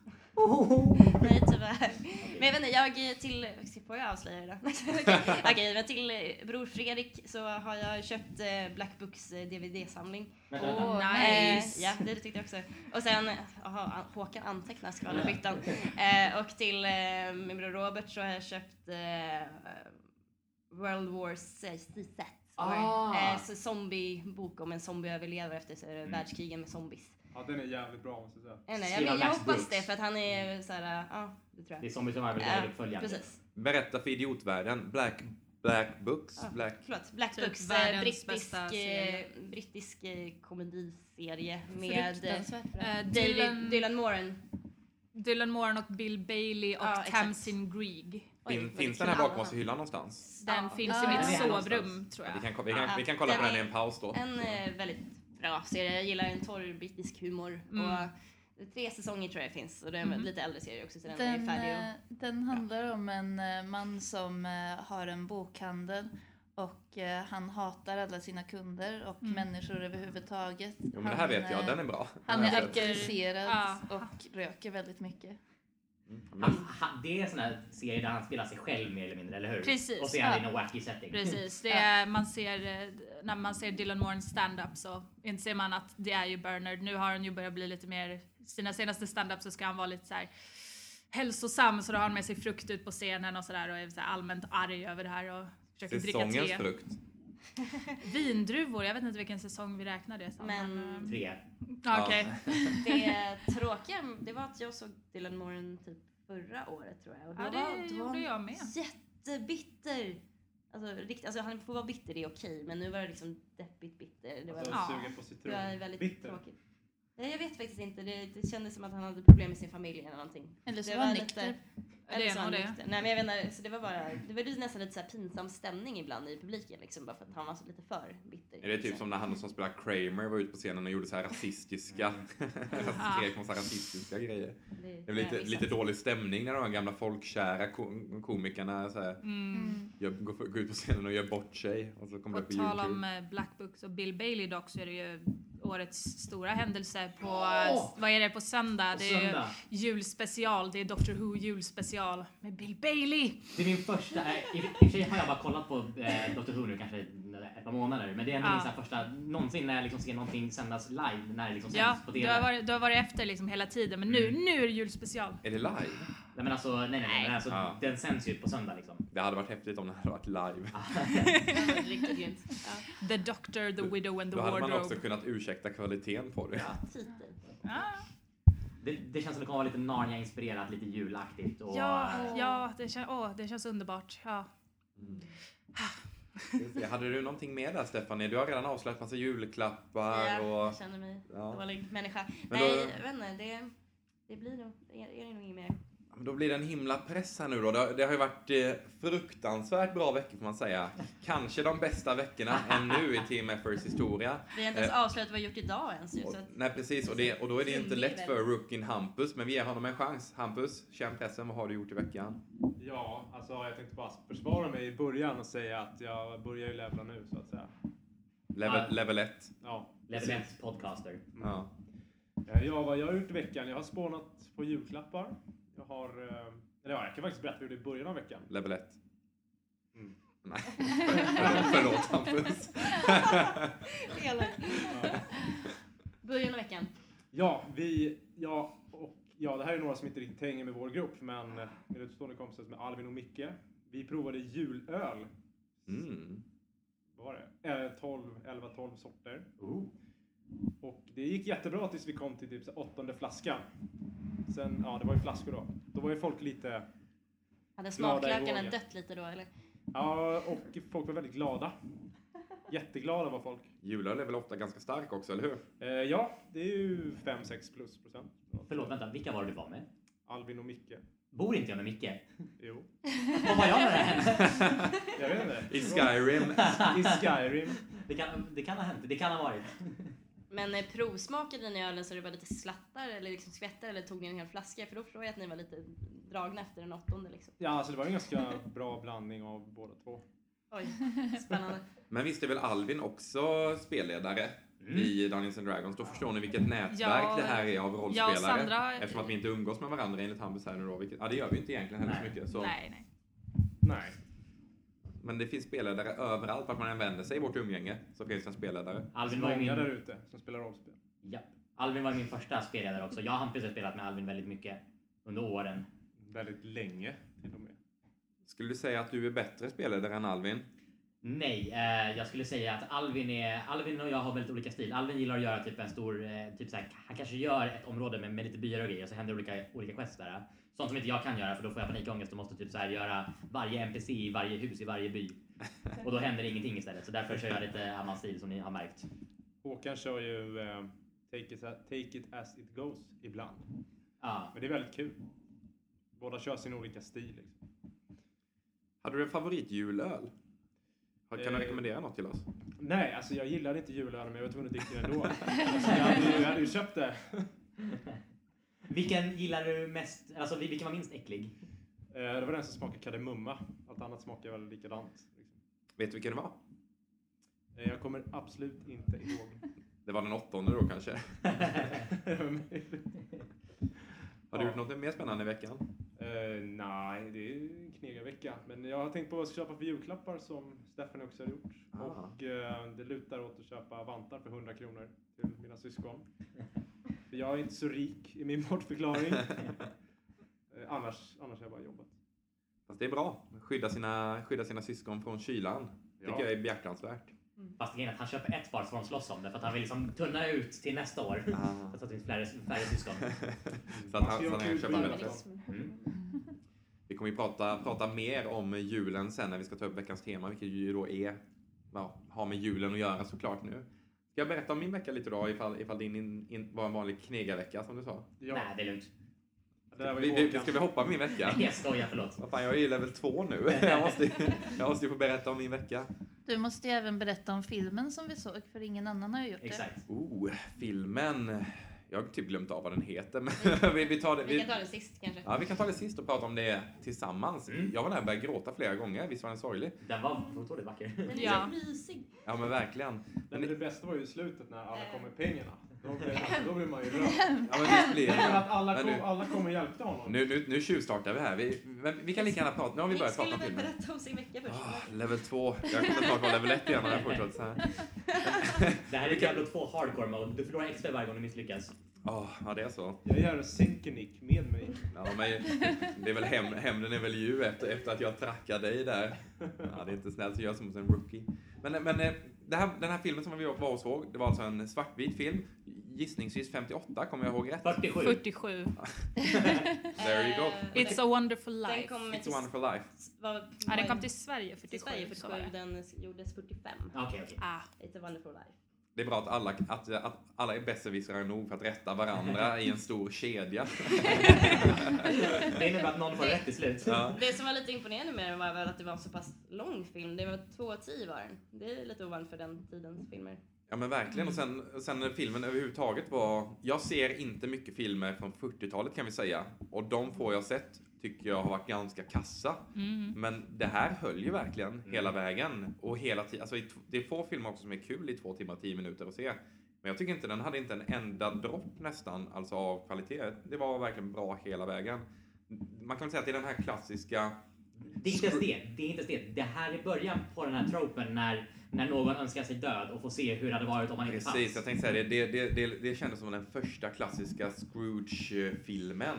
[SPEAKER 6] Nej tyvärr. Men jag vet inte, jag till... Får jag avslöja det då? Okej, Okej, men till eh, Bror Fredrik så har jag köpt eh, Black Books eh, DVD-samling.
[SPEAKER 2] Vänta.
[SPEAKER 3] Åh,
[SPEAKER 5] Nice.
[SPEAKER 6] Eh, ja, det tyckte jag också. Och sen aha, An- Håkan antecknar skvallerbyttan. Eh, och till eh, min bror Robert så har jag köpt eh, World War Z.
[SPEAKER 2] Ah.
[SPEAKER 6] Eh, så zombiebok om en zombieöverlevare efter så,
[SPEAKER 2] Mm.
[SPEAKER 6] världskrigen med zombies.
[SPEAKER 4] Ja, den är jävligt bra måste jag säga.
[SPEAKER 6] Eh, nej, jag, jag
[SPEAKER 2] Max
[SPEAKER 6] hoppas det för att han är så här, ja det tror
[SPEAKER 2] Det är
[SPEAKER 6] jag.
[SPEAKER 2] Zombie Survival
[SPEAKER 6] Ja,
[SPEAKER 2] uppföljaren.
[SPEAKER 6] precis.
[SPEAKER 1] Berätta för idiotvärlden. Black, Black Books.
[SPEAKER 6] Ja.
[SPEAKER 1] Black...
[SPEAKER 6] Förlåt, Black
[SPEAKER 5] Typ
[SPEAKER 6] Books, eh, brittisk, eh, brittisk eh, komediserie med eh.
[SPEAKER 5] Eh,
[SPEAKER 6] David,
[SPEAKER 5] Dylan,
[SPEAKER 6] Dylan Moran.
[SPEAKER 5] Dylan Moran och Bill Bailey och
[SPEAKER 6] exakt.
[SPEAKER 5] Tamsin Greig.
[SPEAKER 6] Oj,
[SPEAKER 1] Fin,
[SPEAKER 6] vad
[SPEAKER 1] finns den här bakom oss i hyllan någonstans?
[SPEAKER 5] Den
[SPEAKER 6] Ja.
[SPEAKER 5] finns
[SPEAKER 3] Ja,
[SPEAKER 5] i
[SPEAKER 3] den
[SPEAKER 5] mitt
[SPEAKER 2] här
[SPEAKER 5] sovrum tror
[SPEAKER 1] Ja,
[SPEAKER 5] jag.
[SPEAKER 1] vi, kan, vi, kan,
[SPEAKER 6] Ja,
[SPEAKER 1] vi kan kolla på
[SPEAKER 6] den
[SPEAKER 1] den i
[SPEAKER 6] är-
[SPEAKER 1] en paus då.
[SPEAKER 6] En eh, väldigt bra serie. Jag gillar en torr brittisk humor.
[SPEAKER 5] Mm.
[SPEAKER 6] Och tre säsonger tror jag det finns. Och det är en
[SPEAKER 5] Mhm.
[SPEAKER 6] lite äldre serie också så den,
[SPEAKER 3] Den,
[SPEAKER 6] är färdig.
[SPEAKER 3] eh, den handlar om en eh, man som eh, har en bokhandel och eh, han hatar alla sina kunder och
[SPEAKER 5] Mm.
[SPEAKER 3] människor överhuvudtaget.
[SPEAKER 1] Jo, men det här vet jag. Den är bra.
[SPEAKER 3] Han
[SPEAKER 1] Den
[SPEAKER 3] är alkoholiserad
[SPEAKER 5] Ja.
[SPEAKER 3] och röker väldigt mycket.
[SPEAKER 1] Men,
[SPEAKER 2] Han, han, det är sån här serie där han spelar sig själv mer eller mindre, eller hur?
[SPEAKER 5] Precis,
[SPEAKER 2] Och så är han
[SPEAKER 5] ja.
[SPEAKER 2] i en wacky setting.
[SPEAKER 5] Precis, det är, man ser, eh, när man ser Dylan Morans stand-up så inser man att det är ju Bernard. Nu har han ju börjat bli lite mer, sina senaste stand-up så ska han vara lite så här hälsosam så då har han med sig frukt ut på scenen och sådär och är så här allmänt arg över det här och försöker dricka
[SPEAKER 1] säsongens
[SPEAKER 5] te.
[SPEAKER 1] frukt. <laughs>
[SPEAKER 5] Vindruvor, jag vet inte vilken säsong vi räknar det som.
[SPEAKER 6] Men-
[SPEAKER 5] eh,
[SPEAKER 2] Tre.
[SPEAKER 5] ja, okej. <laughs>
[SPEAKER 6] Det tråkiga det var att jag såg Dylan Moran typ förra året tror jag. Och då
[SPEAKER 5] Ja, det
[SPEAKER 6] var, då var
[SPEAKER 5] gjorde jag med.
[SPEAKER 6] Jättebitter! Alltså, rikt, alltså han får vara bitter, det är okej. Men nu var det liksom deppigt bitter. Det var,
[SPEAKER 4] Alltså,
[SPEAKER 5] Ja.
[SPEAKER 4] sugen på
[SPEAKER 6] det
[SPEAKER 4] citron.
[SPEAKER 6] var väldigt
[SPEAKER 4] Bitter.
[SPEAKER 6] tråkigt. Nej, Jag vet faktiskt inte. Det, det kändes som att han hade problem med sin familj eller någonting.
[SPEAKER 3] Eller så
[SPEAKER 6] Det
[SPEAKER 3] var han nykter.
[SPEAKER 5] Det
[SPEAKER 6] Eller
[SPEAKER 5] är
[SPEAKER 6] så
[SPEAKER 5] det.
[SPEAKER 6] Nej men jag inte, så det var bara, det var nästan lite så här pinsam stämning ibland i publiken liksom. Bara för att han var så lite för bitter.
[SPEAKER 1] Är det typ som när han som spelar Kramer var ute på scenen och gjorde så här rasistiska, <laughs> skrek massa rasistiska grejer.
[SPEAKER 6] Det,
[SPEAKER 1] Det är lite, lite dålig stämning när de här gamla folkkära ko- komikerna så här,
[SPEAKER 5] Mm.
[SPEAKER 1] gör, går, går ut på scenen och gör bort sig. Och så kommer det
[SPEAKER 5] På
[SPEAKER 1] på
[SPEAKER 5] tal
[SPEAKER 1] YouTube.
[SPEAKER 5] om eh, Black Books och Bill Bailey dock så är det ju årets stora händelse på, eh, vad är det, på söndag? Det är
[SPEAKER 2] Söndag.
[SPEAKER 5] julspecial, det är Doctor Who julspecial med Bill Bailey.
[SPEAKER 2] Det är min första, i och för sig har jag bara kollat på eh, Dr Who nu kanske ett par månader, men det är ändå
[SPEAKER 5] Ja.
[SPEAKER 2] min så här första någonsin när jag liksom ser någonting sändas live, när det liksom
[SPEAKER 5] Ja,
[SPEAKER 2] sänds på
[SPEAKER 5] du
[SPEAKER 2] TV.
[SPEAKER 5] har, varit, du har varit efter liksom hela tiden men nu, nu är det julspecial.
[SPEAKER 1] Är det live?
[SPEAKER 2] Nej men alltså, nej nej, nej men alltså,
[SPEAKER 1] Ja.
[SPEAKER 2] den sänds ju på söndag liksom.
[SPEAKER 1] Det hade varit häftigt om det hade varit live.
[SPEAKER 6] var <laughs> riktigt grymt. Ja.
[SPEAKER 5] The Doctor, The Widow and the
[SPEAKER 1] Då hade man
[SPEAKER 5] Wardrobe.
[SPEAKER 1] också kunnat ursäkta kvaliteten på det.
[SPEAKER 2] Ja.
[SPEAKER 6] Titel.
[SPEAKER 5] Ja,
[SPEAKER 2] Det, det känns som det kommer vara lite Narnia-inspirerat, lite julaktigt och...
[SPEAKER 5] ja,
[SPEAKER 2] eh,
[SPEAKER 5] ja det, kän, åh, det känns underbart. Ja.
[SPEAKER 2] mm.
[SPEAKER 1] Hade du någonting mer där Stephanie? Du har redan avslöjat massa julklappar
[SPEAKER 6] Ja,
[SPEAKER 1] och...
[SPEAKER 6] jag känner mig
[SPEAKER 1] Ja.
[SPEAKER 6] dålig människa.
[SPEAKER 1] Men
[SPEAKER 6] Nej,
[SPEAKER 1] då-
[SPEAKER 6] inte. Det, det blir nog, är, är det nog inget mer.
[SPEAKER 1] Ja, men Då blir det en himla press här nu då. Det har, det har ju varit eh, fruktansvärt bra veckor får man säga. Kanske de bästa veckorna <laughs> ännu i Team Effers historia.
[SPEAKER 6] Vi har inte ens avslöjat vad vi har gjort idag ens. ju,
[SPEAKER 1] Och, nej precis, och, det, och då är det inte lätt för rookien Hampus, men vi ger honom en chans. Hampus, känn pressen, vad har du gjort i veckan?
[SPEAKER 4] Ja, alltså jag tänkte bara försvara mig i början och säga att jag börjar ju levla nu så att säga.
[SPEAKER 1] Level,
[SPEAKER 2] Ja.
[SPEAKER 1] level 1.
[SPEAKER 4] Ja,
[SPEAKER 2] Level 1 podcaster.
[SPEAKER 1] Ja.
[SPEAKER 4] Eh, Ja, vad jag har gjort i veckan? Jag har spånat på julklappar. Jag har... eh, Eller ja, jag kan faktiskt berätta vad jag gjorde i början av veckan.
[SPEAKER 1] Level 1.
[SPEAKER 4] Mm.
[SPEAKER 1] Nej, <laughs> förlåt, Hampus.
[SPEAKER 6] Början av veckan.
[SPEAKER 4] Ja, vi... Ja, och ja, det här är några som inte riktigt hänger med vår grupp, men mina utstående kompisar som är Alvin och Micke. Vi provade julöl.
[SPEAKER 1] Mm.
[SPEAKER 4] Vad var det? Eh, 12, 11, 12 sorter.
[SPEAKER 2] Ooh.
[SPEAKER 4] Och det gick jättebra tills vi kom till typ åttonde flaskan. Sen, ja det var ju flaskor då. Då var ju folk lite,
[SPEAKER 6] Hade
[SPEAKER 4] Glada i
[SPEAKER 6] smaklökarna dött lite då eller?
[SPEAKER 4] ja och folk var väldigt glada. Jätteglada var folk.
[SPEAKER 1] Julöl är väl ofta ganska stark också, eller hur?
[SPEAKER 4] Eh, ja, det är ju 5-6 plus procent.
[SPEAKER 2] Förlåt, vänta, vilka var det du var med?
[SPEAKER 4] Alvin och Micke.
[SPEAKER 2] Bor inte jag med Micke?
[SPEAKER 4] Jo,
[SPEAKER 2] Vad var jag med henne?
[SPEAKER 4] jag vet inte.
[SPEAKER 1] I Skyrim.
[SPEAKER 4] I Skyrim.
[SPEAKER 2] Det kan, det kan ha hänt, det kan ha varit.
[SPEAKER 6] Men provsmakade ni ölen så det var lite slattar eller liksom skvättar eller tog ni en hel flaska? För då förstår jag att ni var lite dragna efter den åttonde liksom.
[SPEAKER 4] Ja, alltså det var en ganska bra blandning av båda två.
[SPEAKER 6] Oj, spännande. <laughs>
[SPEAKER 1] Men visst är väl Alvin också spelledare
[SPEAKER 2] Mm.
[SPEAKER 1] i Dungeons and Dragons? Då förstår ni vilket nätverk
[SPEAKER 5] Ja,
[SPEAKER 1] det här är av rollspelare.
[SPEAKER 5] Sandra...
[SPEAKER 1] Eftersom att vi inte umgås med varandra enligt Hampus här nu då. Vilket, ja, det gör vi inte egentligen heller så mycket. Så.
[SPEAKER 5] Nej, nej.
[SPEAKER 4] Nej.
[SPEAKER 1] Men det finns spelledare överallt. Vart man än vänder sig i vårt umgänge så finns det en spelledare.
[SPEAKER 2] Alvin var
[SPEAKER 4] Många där
[SPEAKER 2] min...
[SPEAKER 4] ute som spelar rollspel.
[SPEAKER 2] Ja. Alvin var min första spelledare också. Jag och Hampus har spelat med Alvin väldigt mycket under åren.
[SPEAKER 4] Väldigt länge till och med.
[SPEAKER 1] Skulle du säga att du är bättre spelledare än Alvin?
[SPEAKER 2] Nej, eh, jag skulle säga att Alvin är... Alvin och jag har väldigt olika stil. Alvin gillar att göra typ en stor... Eh, typ så här, han kanske gör ett område med, med lite byar och grejer och så händer olika, olika quests där. Sånt som inte jag kan göra för då får jag panikångest och måste typ så här göra varje NPC i varje hus i varje by. Och då händer ingenting istället. Så därför kör jag lite annan stil som ni har märkt.
[SPEAKER 4] Håkan kör ju eh, take, it, take it as it goes ibland.
[SPEAKER 2] Ja.
[SPEAKER 4] Men det är väldigt kul. Båda kör sin olika stil. Liksom.
[SPEAKER 1] Hade du en favoritjulöl? Kan du
[SPEAKER 4] Eh.
[SPEAKER 1] rekommendera något till oss?
[SPEAKER 4] Nej, alltså jag gillade inte julöl men jag var tvungen att dricka det ändå. <laughs> alltså, jag, hade ju, jag hade ju köpt det.
[SPEAKER 2] Vilken gillar du mest? Alltså vilken var minst äcklig?
[SPEAKER 4] Eh, det var den som smakade kardemumma. Allt annat smakar väl likadant. Liksom.
[SPEAKER 1] Vet du vilken det var?
[SPEAKER 4] Eh, jag kommer absolut inte ihåg.
[SPEAKER 1] Det var den åttonde då kanske. <laughs> Har du
[SPEAKER 4] Ja.
[SPEAKER 1] gjort något mer spännande i veckan?
[SPEAKER 4] Eh, nej, det är en knegarvecka. Men jag har tänkt på vad jag ska köpa för julklappar som Stephanie också har gjort.
[SPEAKER 1] Ah.
[SPEAKER 4] Och eh, det lutar åt att köpa vantar för 100 kronor till mina syskon. För jag är inte så rik i min <laughs> bortförklaring. <laughs> eh, annars, annars har jag bara jobbat.
[SPEAKER 1] Fast det är bra. Skydda sina, skydda sina syskon från kylan.
[SPEAKER 4] Ja.
[SPEAKER 1] tycker jag är behjärtansvärt.
[SPEAKER 2] Fast grejen är att han köper ett par så får de slåss om det för att han vill liksom tunna ut till nästa år.
[SPEAKER 1] Ah. <laughs>
[SPEAKER 2] Så att det finns färre, färre syskon.
[SPEAKER 1] Så att han, så att han kan köpa
[SPEAKER 4] Mm.
[SPEAKER 2] Mm.
[SPEAKER 1] Vi kommer ju prata, prata mer om julen sen när vi ska ta upp veckans tema, vilket ju då är, ja, har med julen att göra såklart nu. Ska jag berätta om min vecka lite då, ifall, ifall din in, in, var en vanlig knegarvecka som du sa?
[SPEAKER 4] Ja,
[SPEAKER 2] Nej, det är lugnt.
[SPEAKER 4] det var
[SPEAKER 1] Vi, vi, ska vi hoppa min vecka? <laughs>
[SPEAKER 2] Jag skojar, förlåt.
[SPEAKER 1] Vad fan, jag är ju level 2 nu. <laughs> Jag måste, jag måste ju få berätta om min vecka.
[SPEAKER 3] Du måste ju även berätta om filmen som vi såg, för ingen annan har ju gjort det.
[SPEAKER 2] Exakt.
[SPEAKER 1] Oh, filmen. Jag har typ glömt av vad den heter, men <laughs> vi, vi tar det.
[SPEAKER 6] Vi
[SPEAKER 1] Vi,
[SPEAKER 6] kan ta det sist kanske.
[SPEAKER 1] ja, vi kan ta det sist och prata om det tillsammans.
[SPEAKER 2] Mm.
[SPEAKER 1] Jag var nära börjat gråta flera gånger, visst var den sorglig?
[SPEAKER 2] Den var otroligt vacker.
[SPEAKER 6] Den är
[SPEAKER 5] Ja.
[SPEAKER 6] mysig.
[SPEAKER 1] Ja men verkligen. Men,
[SPEAKER 4] men det bästa var ju i slutet när alla kom med pengarna. Då blir, då blir man ju <laughs> rörd.
[SPEAKER 1] ja, men visst blir
[SPEAKER 4] Men
[SPEAKER 1] det.
[SPEAKER 4] att alla
[SPEAKER 1] Men
[SPEAKER 4] kom,
[SPEAKER 1] nu-
[SPEAKER 4] alla kom och hjälpte honom.
[SPEAKER 1] Nu, nu, nu tjuvstartar vi här. Vi, vi kan lika gärna prata. Nu har vi börjat prata
[SPEAKER 6] skulle
[SPEAKER 1] om
[SPEAKER 6] väl
[SPEAKER 1] filmen.
[SPEAKER 6] berätta om sin vecka först.
[SPEAKER 1] Ah, level 2. Jag kommer snart vara level 1 igen när jag fortsätter så här. <laughs>
[SPEAKER 2] Det här är Diablo 2 hardcore mode. Du förlorar XP varje gång du misslyckas.
[SPEAKER 1] Oh, ja, det är så.
[SPEAKER 4] Jag och sänker Nick med mig.
[SPEAKER 1] Ja, men det är väl häm, hämnden är väl ju efter, efter att jag trackade dig där. Ja, det är inte snällt att göra som en rookie. Men, men eh, här, den här filmen som vi var och såg, det var alltså en svartvit film. Gissningsvis 58, kommer jag ihåg rätt?
[SPEAKER 2] 47.
[SPEAKER 5] 47. <laughs>
[SPEAKER 1] There you go.
[SPEAKER 5] It's a wonderful
[SPEAKER 6] Den
[SPEAKER 5] life.
[SPEAKER 6] kom
[SPEAKER 1] It's a wonderful life.
[SPEAKER 6] var,
[SPEAKER 5] Ja, den kom till Sverige 47.
[SPEAKER 6] till Sverige
[SPEAKER 5] så var
[SPEAKER 6] 47,
[SPEAKER 5] det.
[SPEAKER 6] den gjordes 45.
[SPEAKER 2] Okej, okej.
[SPEAKER 5] Ah,
[SPEAKER 6] It's a wonderful life.
[SPEAKER 1] Det är bra att alla, att, att alla är besserwissrar nog för att rätta varandra i en stor kedja. <laughs>
[SPEAKER 2] Det innebär att någon får rätt till slut.
[SPEAKER 1] Ja.
[SPEAKER 6] Det som var lite imponerande med den var väl att det var en så pass lång film. Det var två och tio var den. Det är lite ovanligt för den tidens filmer.
[SPEAKER 1] Ja men verkligen. Och sen, sen filmen överhuvudtaget var... Jag ser inte mycket filmer från 40-talet kan vi säga. Och de få jag sett tycker jag har varit ganska kassa.
[SPEAKER 5] mm.
[SPEAKER 1] Men det här höll ju verkligen hela vägen. Och hela tiden. Alltså, det är få filmer också som är kul i två timmar och tio minuter att se. Men jag tycker inte den hade inte en enda dropp nästan, alltså av kvalitet. Det var verkligen bra hela vägen. Man kan väl säga att det är den här klassiska...
[SPEAKER 2] Det är inte ens det. Det är inte ens det. Det här är början på den här tropen när, när någon önskar sig död och får se hur det hade varit om man inte
[SPEAKER 1] Precis, jag
[SPEAKER 2] fanns.
[SPEAKER 1] tänkte säga det. Det, det, det, det kändes som den första klassiska Scrooge-filmen.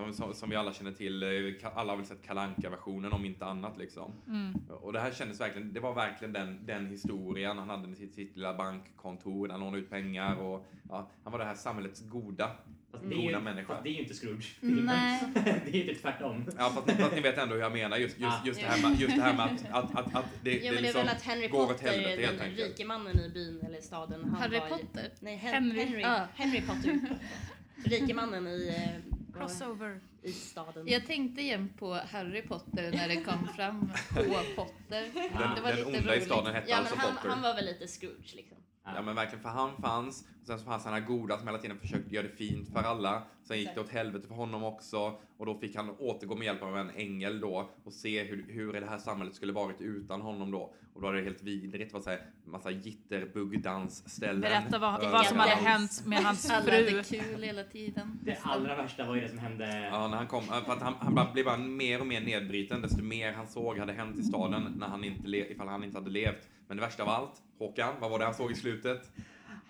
[SPEAKER 1] Som, som, som vi alla känner till. eh, Alla har väl sett kalanka versionen om inte annat liksom.
[SPEAKER 5] Mm.
[SPEAKER 1] Och det här kändes verkligen, det var verkligen den, den historien. Han hade sitt, sitt lilla bankkontor, han lånade ut pengar och ja, han var det här samhällets goda,
[SPEAKER 2] Fast
[SPEAKER 1] goda
[SPEAKER 2] ju,
[SPEAKER 1] människa.
[SPEAKER 2] fast det är ju inte Scrooge. <laughs>
[SPEAKER 3] Nej. <laughs>
[SPEAKER 2] det är ju typ tvärtom.
[SPEAKER 1] Ja, fast, fast ni vet ändå hur jag menar. Just, just,
[SPEAKER 2] Ah.
[SPEAKER 1] just, det, här med, just det här med att, att, att, att det,
[SPEAKER 6] Jo
[SPEAKER 1] det
[SPEAKER 6] men det är
[SPEAKER 1] liksom
[SPEAKER 6] väl att Henry
[SPEAKER 1] går åt
[SPEAKER 6] Potter,
[SPEAKER 1] helvete helt
[SPEAKER 6] den rike mannen i byn eller staden. Han
[SPEAKER 3] Harry
[SPEAKER 6] var ju-
[SPEAKER 3] Potter?
[SPEAKER 6] Nej, Hen-
[SPEAKER 5] Henry.
[SPEAKER 6] Henry.
[SPEAKER 3] Ja.
[SPEAKER 6] Henry Potter. <laughs> rike mannen i, eh,
[SPEAKER 5] Crossover.
[SPEAKER 6] i staden.
[SPEAKER 3] Jag tänkte igen på Harry Potter när det kom fram H. Potter.
[SPEAKER 1] Den,
[SPEAKER 3] Det var
[SPEAKER 1] den
[SPEAKER 3] lite
[SPEAKER 1] onda i
[SPEAKER 3] roligt.
[SPEAKER 1] staden hette
[SPEAKER 6] ja
[SPEAKER 1] alltså
[SPEAKER 6] men han,
[SPEAKER 1] Potter.
[SPEAKER 6] han var väl lite Scrooge liksom.
[SPEAKER 1] Ja men verkligen, för han fanns. Och sen så fanns han här goda som hela tiden försökte göra det fint för alla. Sen gick det åt helvete för honom också. Och då fick han återgå med hjälp av en ängel då och se hur, hur det här samhället skulle varit utan honom då. Och då var det helt vidrigt. Det var så här, massa jitterbugg-dansställen.
[SPEAKER 5] Berätta vad, vad som hade hänt med hans
[SPEAKER 3] Alla
[SPEAKER 5] fru.
[SPEAKER 3] hade kul hela tiden.
[SPEAKER 2] Det allra värsta var ju det som hände.
[SPEAKER 1] Ja, när han kom, för att han, han bara blev bara mer och mer nedbruten desto mer han såg hade hänt i staden när han inte ifall han inte hade levt. Men det värsta av allt, Håkan, vad var det han såg i slutet?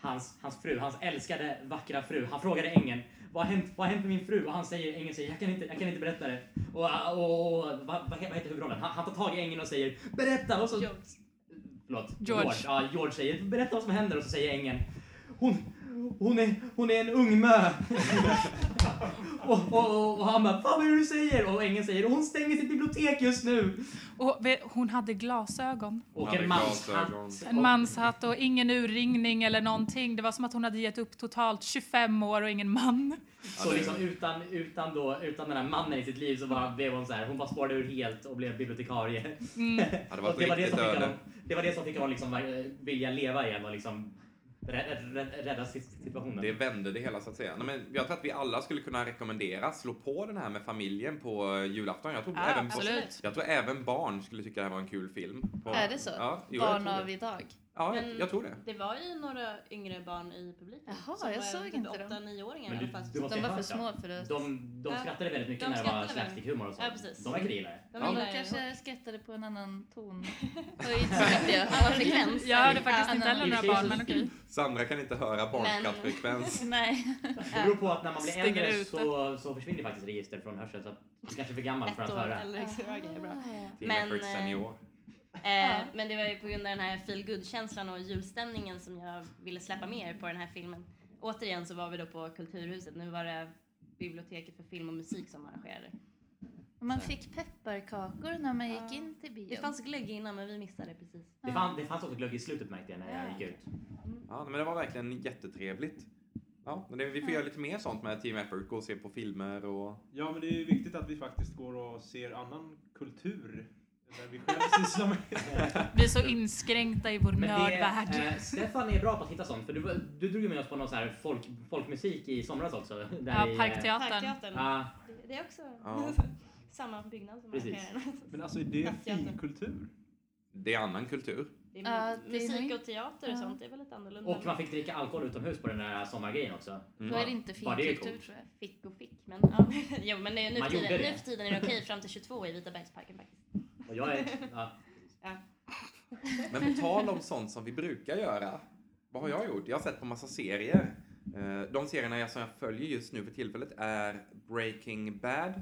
[SPEAKER 2] Hans, hans fru, hans älskade vackra fru. Han frågade ängeln vad har hänt, vad har hänt med min fru? Och han säger, ängeln säger jag kan inte, jag kan inte berätta det. Och, och, och vad, vad heter huvudrollen? Han, han tar tag i ängeln och säger berätta! Och så,
[SPEAKER 6] George.
[SPEAKER 2] Förlåt,
[SPEAKER 5] George.
[SPEAKER 2] Ja, George säger berätta vad som händer och så säger ängeln hon, hon, är, hon är en ung mö. och, och, och han bara, vad är det du säger? Och ängeln säger, hon stänger sitt bibliotek just nu.
[SPEAKER 5] Och hon hade glasögon.
[SPEAKER 2] Och
[SPEAKER 1] hade
[SPEAKER 2] en manshatt.
[SPEAKER 5] En manshatt och ingen urringning eller någonting. Det var som att hon hade gett upp totalt 25 år och ingen man.
[SPEAKER 2] Så liksom utan, utan, då, utan den här mannen i sitt liv så bara blev hon så här, hon bara spårade ur helt och blev bibliotekarie.
[SPEAKER 5] Mm.
[SPEAKER 1] Det var
[SPEAKER 2] det, var det, som fick honom, det var det som fick honom liksom eh, vilja leva igen och liksom rädda, situationen.
[SPEAKER 1] Det vände det hela så att säga. Nej, men jag tror att vi alla skulle kunna rekommendera slå på den här med familjen på eh, julafton. Jag tror,
[SPEAKER 5] Ja,
[SPEAKER 1] även,
[SPEAKER 5] absolut.
[SPEAKER 1] jag tror även barn skulle tycka det här var en kul film. På,
[SPEAKER 3] Är det så?
[SPEAKER 1] Ja,
[SPEAKER 3] Barn av idag.
[SPEAKER 1] Ja,
[SPEAKER 6] Men-
[SPEAKER 1] jag, jag tror det.
[SPEAKER 6] Det var ju några yngre barn i publiken.
[SPEAKER 3] Jaha,
[SPEAKER 6] som
[SPEAKER 3] jag såg inte dem.
[SPEAKER 6] 8-9-åringar
[SPEAKER 2] Men
[SPEAKER 6] i
[SPEAKER 2] du-
[SPEAKER 6] alla fall.
[SPEAKER 3] De var för små för att...
[SPEAKER 2] De, de
[SPEAKER 6] Ja.
[SPEAKER 2] skrattade väldigt mycket
[SPEAKER 6] De
[SPEAKER 2] när det var slapstick-humor och så.
[SPEAKER 6] Ja, precis.
[SPEAKER 2] De verkade gilla det.
[SPEAKER 6] De
[SPEAKER 1] Ja.
[SPEAKER 3] De kanske skrattade på en annan ton. <laughs>
[SPEAKER 6] Annan frekvens.
[SPEAKER 5] Jag hörde faktiskt inte heller några barn, men okej.
[SPEAKER 1] Sandra kan inte höra barnskrattfrekvens. <laughs>
[SPEAKER 3] Nej.
[SPEAKER 2] Det beror på att när man blir äldre så, så försvinner faktiskt register från hörseln. Så du kanske är för gammal för att höra.
[SPEAKER 6] Men, eh, men det var ju på grund av den här feel good känslan och julstämningen som jag ville släppa mer på den här filmen. Återigen så var vi då på Kulturhuset. Nu var det biblioteket för film och musik som arrangerade.
[SPEAKER 3] Man fick pepparkakor när man gick
[SPEAKER 6] Ja.
[SPEAKER 3] in till bion.
[SPEAKER 6] Det fanns glögg innan men vi missade det precis.
[SPEAKER 2] Det, fann, det fanns också glögg i slutet märkte jag när jag gick ut.
[SPEAKER 1] Ja, men det var verkligen jättetrevligt. Ja, men det, vi får göra lite mer sånt med Team Effort, gå och se på filmer och...
[SPEAKER 4] Ja, men det är ju viktigt att vi faktiskt går och ser annan kultur. Där vi själva sysslar med.
[SPEAKER 5] Vi är så inskränkta i vår
[SPEAKER 2] det,
[SPEAKER 5] nördvärld.
[SPEAKER 2] eh, Stefan är bra på att hitta sånt. För du, du drog ju med oss på någon så här folk, folkmusik i somras också. Där
[SPEAKER 5] Ja,
[SPEAKER 2] i, eh,
[SPEAKER 5] Parkteatern.
[SPEAKER 6] Parkteatern.
[SPEAKER 2] Ja,
[SPEAKER 6] Det- Det är också
[SPEAKER 1] Ja. <laughs>
[SPEAKER 6] samma byggnad som
[SPEAKER 2] Precis. <laughs>
[SPEAKER 4] Men alltså, är det finkultur?
[SPEAKER 1] Det är annan kultur.
[SPEAKER 6] Det
[SPEAKER 3] Ja,
[SPEAKER 6] är
[SPEAKER 3] det är
[SPEAKER 6] musik och teater och
[SPEAKER 3] Ja.
[SPEAKER 6] sånt, det är väl lite annorlunda.
[SPEAKER 2] och man fick dricka alkohol utomhus på den där sommargrejen också.
[SPEAKER 3] Då är det inte
[SPEAKER 2] det
[SPEAKER 3] finkultur tror jag.
[SPEAKER 6] Fick och fick, men ja. <laughs> jo, men det är, nu, för tiden,
[SPEAKER 2] gjorde det.
[SPEAKER 6] nu för tiden är det okej fram till 22 i Vitabergsparken faktiskt.
[SPEAKER 2] Och jag är... <laughs> Ja,
[SPEAKER 1] Men på tal om sånt som vi brukar göra. Vad har jag gjort? Jag har sett på massa serier. Eh, De serierna jag, som jag följer just nu för tillfället är Breaking Bad.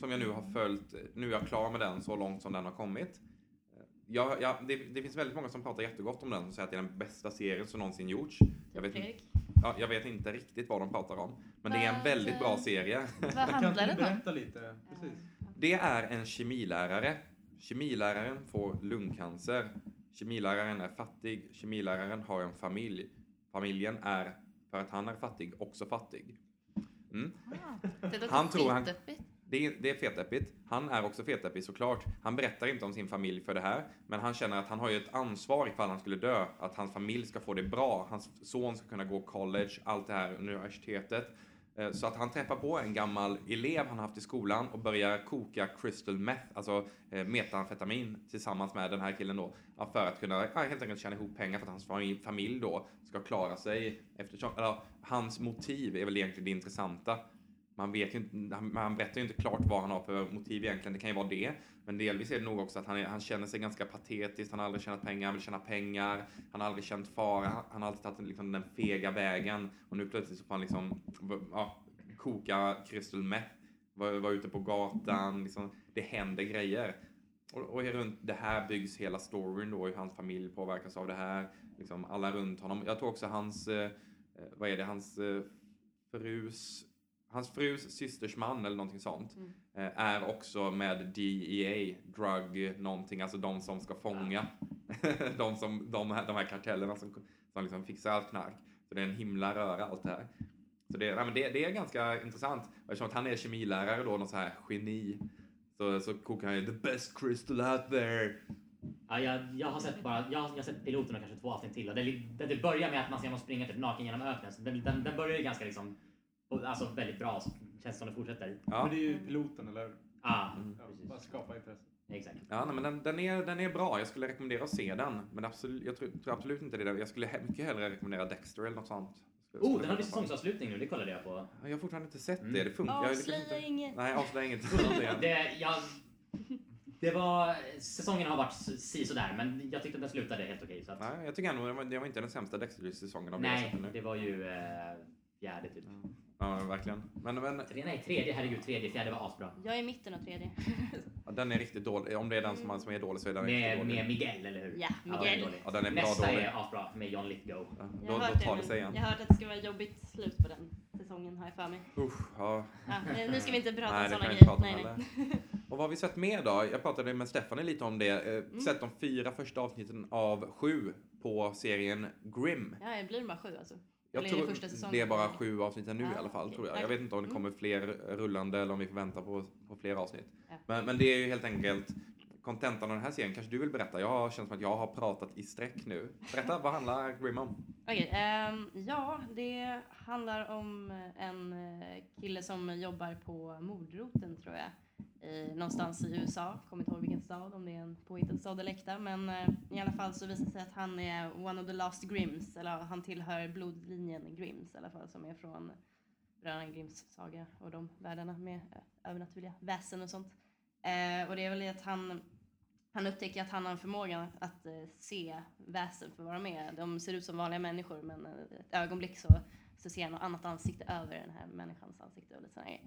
[SPEAKER 1] Som jag nu har följt. Nu är jag klar med den så långt som den har kommit. Eh, Jag, jag, det, det finns väldigt många som pratar jättegott om den och säger att det är den bästa serien som någonsin gjorts. Jag vet, ja, jag vet inte riktigt vad de pratar om. Men det är en väldigt bra serie.
[SPEAKER 3] Vad handlar den om?
[SPEAKER 4] berätta lite? Precis.
[SPEAKER 1] Det är en kemilärare. Kemiläraren får lungcancer. Kemiläraren är fattig. Kemiläraren har en familj. Familjen är, för att han är fattig, också fattig. Mm.
[SPEAKER 3] Det låter
[SPEAKER 1] Han tror han-. Det, är, det är fetdeppigt. Han är också fetdeppig såklart. Han berättar inte om sin familj för det här. Men han känner att han har ju ett ansvar ifall han skulle dö. Att hans familj ska få det bra. Hans son ska kunna gå college, allt det här, universitetet. Eh, så att han träffar på en gammal elev han haft i skolan och börjar koka crystal meth, alltså eh, metamfetamin tillsammans med den här killen då. För att kunna helt enkelt tjäna ihop pengar för att hans familj då ska klara sig. Eftersom, eller, hans motiv är väl egentligen det intressanta. Man vet ju inte, han, han berättar ju inte klart vad han har för motiv egentligen. Det kan ju vara det. Men delvis är det nog också att han, är, han känner sig ganska patetisk. Han har aldrig tjänat pengar, han vill tjäna pengar. Han har aldrig känt fara. Han har alltid tagit liksom, den fega vägen. Och nu plötsligt så får han liksom, ja, koka crystal meth. Vara var ute på gatan. Liksom, det händer grejer. Och, och runt det här byggs hela storyn då, hur hans familj påverkas av det här. Liksom alla runt honom. Jag tror också hans, eh, eh, vad är det, hans eh, frus, hans frus systers man eller någonting sånt.
[SPEAKER 6] Mm.
[SPEAKER 1] Eh, är också med DEA, drug någonting, alltså de som ska fånga <laughs> de, som, de, här, de här kartellerna som, som liksom fixar allt knark. Så det är en himla röra allt det här. Så det, ja, men det, det är ganska intressant. Eftersom att han är kemilärare då, någon så här geni, så, så kokar han ju the best crystal out there.
[SPEAKER 2] Ja, jag, jag har sett bara, jag, har- jag har sett piloten och kanske två avsnitt till. Och det, det, det börjar med att man ser honom springa typ naken genom öknen. Så den, den, den börjar ju ganska liksom, och- alltså väldigt bra. Så känns som det fortsätter.
[SPEAKER 1] Ja,
[SPEAKER 4] Men det är ju piloten, eller hur?
[SPEAKER 2] Ah,
[SPEAKER 4] Ja, bara skapa intresse.
[SPEAKER 2] Exakt.
[SPEAKER 1] ja nej, men den, den, är, den är bra. Jag skulle rekommendera att se den. Men absolut, jag tror, tror absolut inte det. Där. Jag skulle mycket hellre rekommendera Dexter eller något sånt. Skulle-
[SPEAKER 2] Oh, den hade säsongsavslutning nu. Det kollade jag på.
[SPEAKER 1] Ja, Jag har fortfarande inte sett
[SPEAKER 2] Mm.
[SPEAKER 1] det. Det funkar.
[SPEAKER 6] Avslöja
[SPEAKER 1] inte.
[SPEAKER 6] inget.
[SPEAKER 1] Nej, avslöja inget. <laughs>
[SPEAKER 2] Det, jag, det var, säsongen har varit si sådär, men jag tyckte att den slutade helt okej. så att,
[SPEAKER 1] Nej, jag tycker ändå det var, det var inte den sämsta Dexter-säsongen av
[SPEAKER 2] nej, det var ju eh, fjärde typ.
[SPEAKER 1] Ja, verkligen. Men, men
[SPEAKER 2] Tre, nej, tredje, herregud, tredje, fjärde var asbra.
[SPEAKER 6] Jag är i mitten av tredje. <laughs>
[SPEAKER 1] ja, den är riktigt dålig. Om det är den som, som är dålig så är den riktigt
[SPEAKER 2] Med,
[SPEAKER 1] dålig.
[SPEAKER 2] med Miguel, eller hur?
[SPEAKER 6] Ja,
[SPEAKER 2] den är
[SPEAKER 6] Miguel.
[SPEAKER 2] dålig.
[SPEAKER 1] Ja, den är bra
[SPEAKER 2] Nästa
[SPEAKER 1] dålig.
[SPEAKER 2] är asbra med John Lithgow.
[SPEAKER 1] Ja,
[SPEAKER 6] Jag
[SPEAKER 1] då,
[SPEAKER 6] har
[SPEAKER 1] då
[SPEAKER 6] hört
[SPEAKER 1] tar
[SPEAKER 6] det,
[SPEAKER 1] sig igen.
[SPEAKER 6] jag har hört att det ska vara jobbigt slut på den säsongen har jag för mig.
[SPEAKER 1] Usch, ja.
[SPEAKER 6] Ja, eh, nu ska vi inte prata
[SPEAKER 1] Nej,
[SPEAKER 6] om
[SPEAKER 1] det
[SPEAKER 6] sådana
[SPEAKER 1] kan vi inte
[SPEAKER 6] grejer.
[SPEAKER 1] prata om
[SPEAKER 6] Nej, nej.
[SPEAKER 1] heller. <laughs> Och vad har vi sett mer då? Jag pratade med Stephanie lite om det. Eh,
[SPEAKER 6] Mm.
[SPEAKER 1] Sett de fyra första avsnitten av sju på serien Grimm.
[SPEAKER 6] Ja, det blir bara sju alltså.
[SPEAKER 1] Jag
[SPEAKER 6] Eller
[SPEAKER 1] tror det är bara sju avsnitt nu
[SPEAKER 6] Ah,
[SPEAKER 1] i alla fall,
[SPEAKER 6] okej.
[SPEAKER 1] tror jag. Jag vet inte om det
[SPEAKER 6] Mm.
[SPEAKER 1] kommer fler rullande eller om vi får vänta på, på fler avsnitt.
[SPEAKER 6] Ja.
[SPEAKER 1] Men, men det är ju helt enkelt kontentan av den här serien. Kanske du vill berätta? Jag har känt som att jag har pratat i sträck nu. Berätta, vad handlar Grimm om?
[SPEAKER 6] Okej, ehm, ja, det handlar om en eh, kille som jobbar på mordroten tror jag i, någonstans i USA. Kommer inte ihåg vilken stad, om det är en påhittad stad eller äkta. Men eh, i alla fall så visar det sig att han är one of the last Grimms. Eller han tillhör blodlinjen Grimms i alla fall. Som är från Bröderna Grimms saga och de världarna med eh, övernaturliga väsen och sånt. Eh, och det är väl att han, han upptäcker att han har förmågan att eh, se väsen för vad de är. De ser ut som vanliga människor men eh, ett ögonblick så, så ser han något annat ansikte över den här människans ansikte och lite sådana grejer.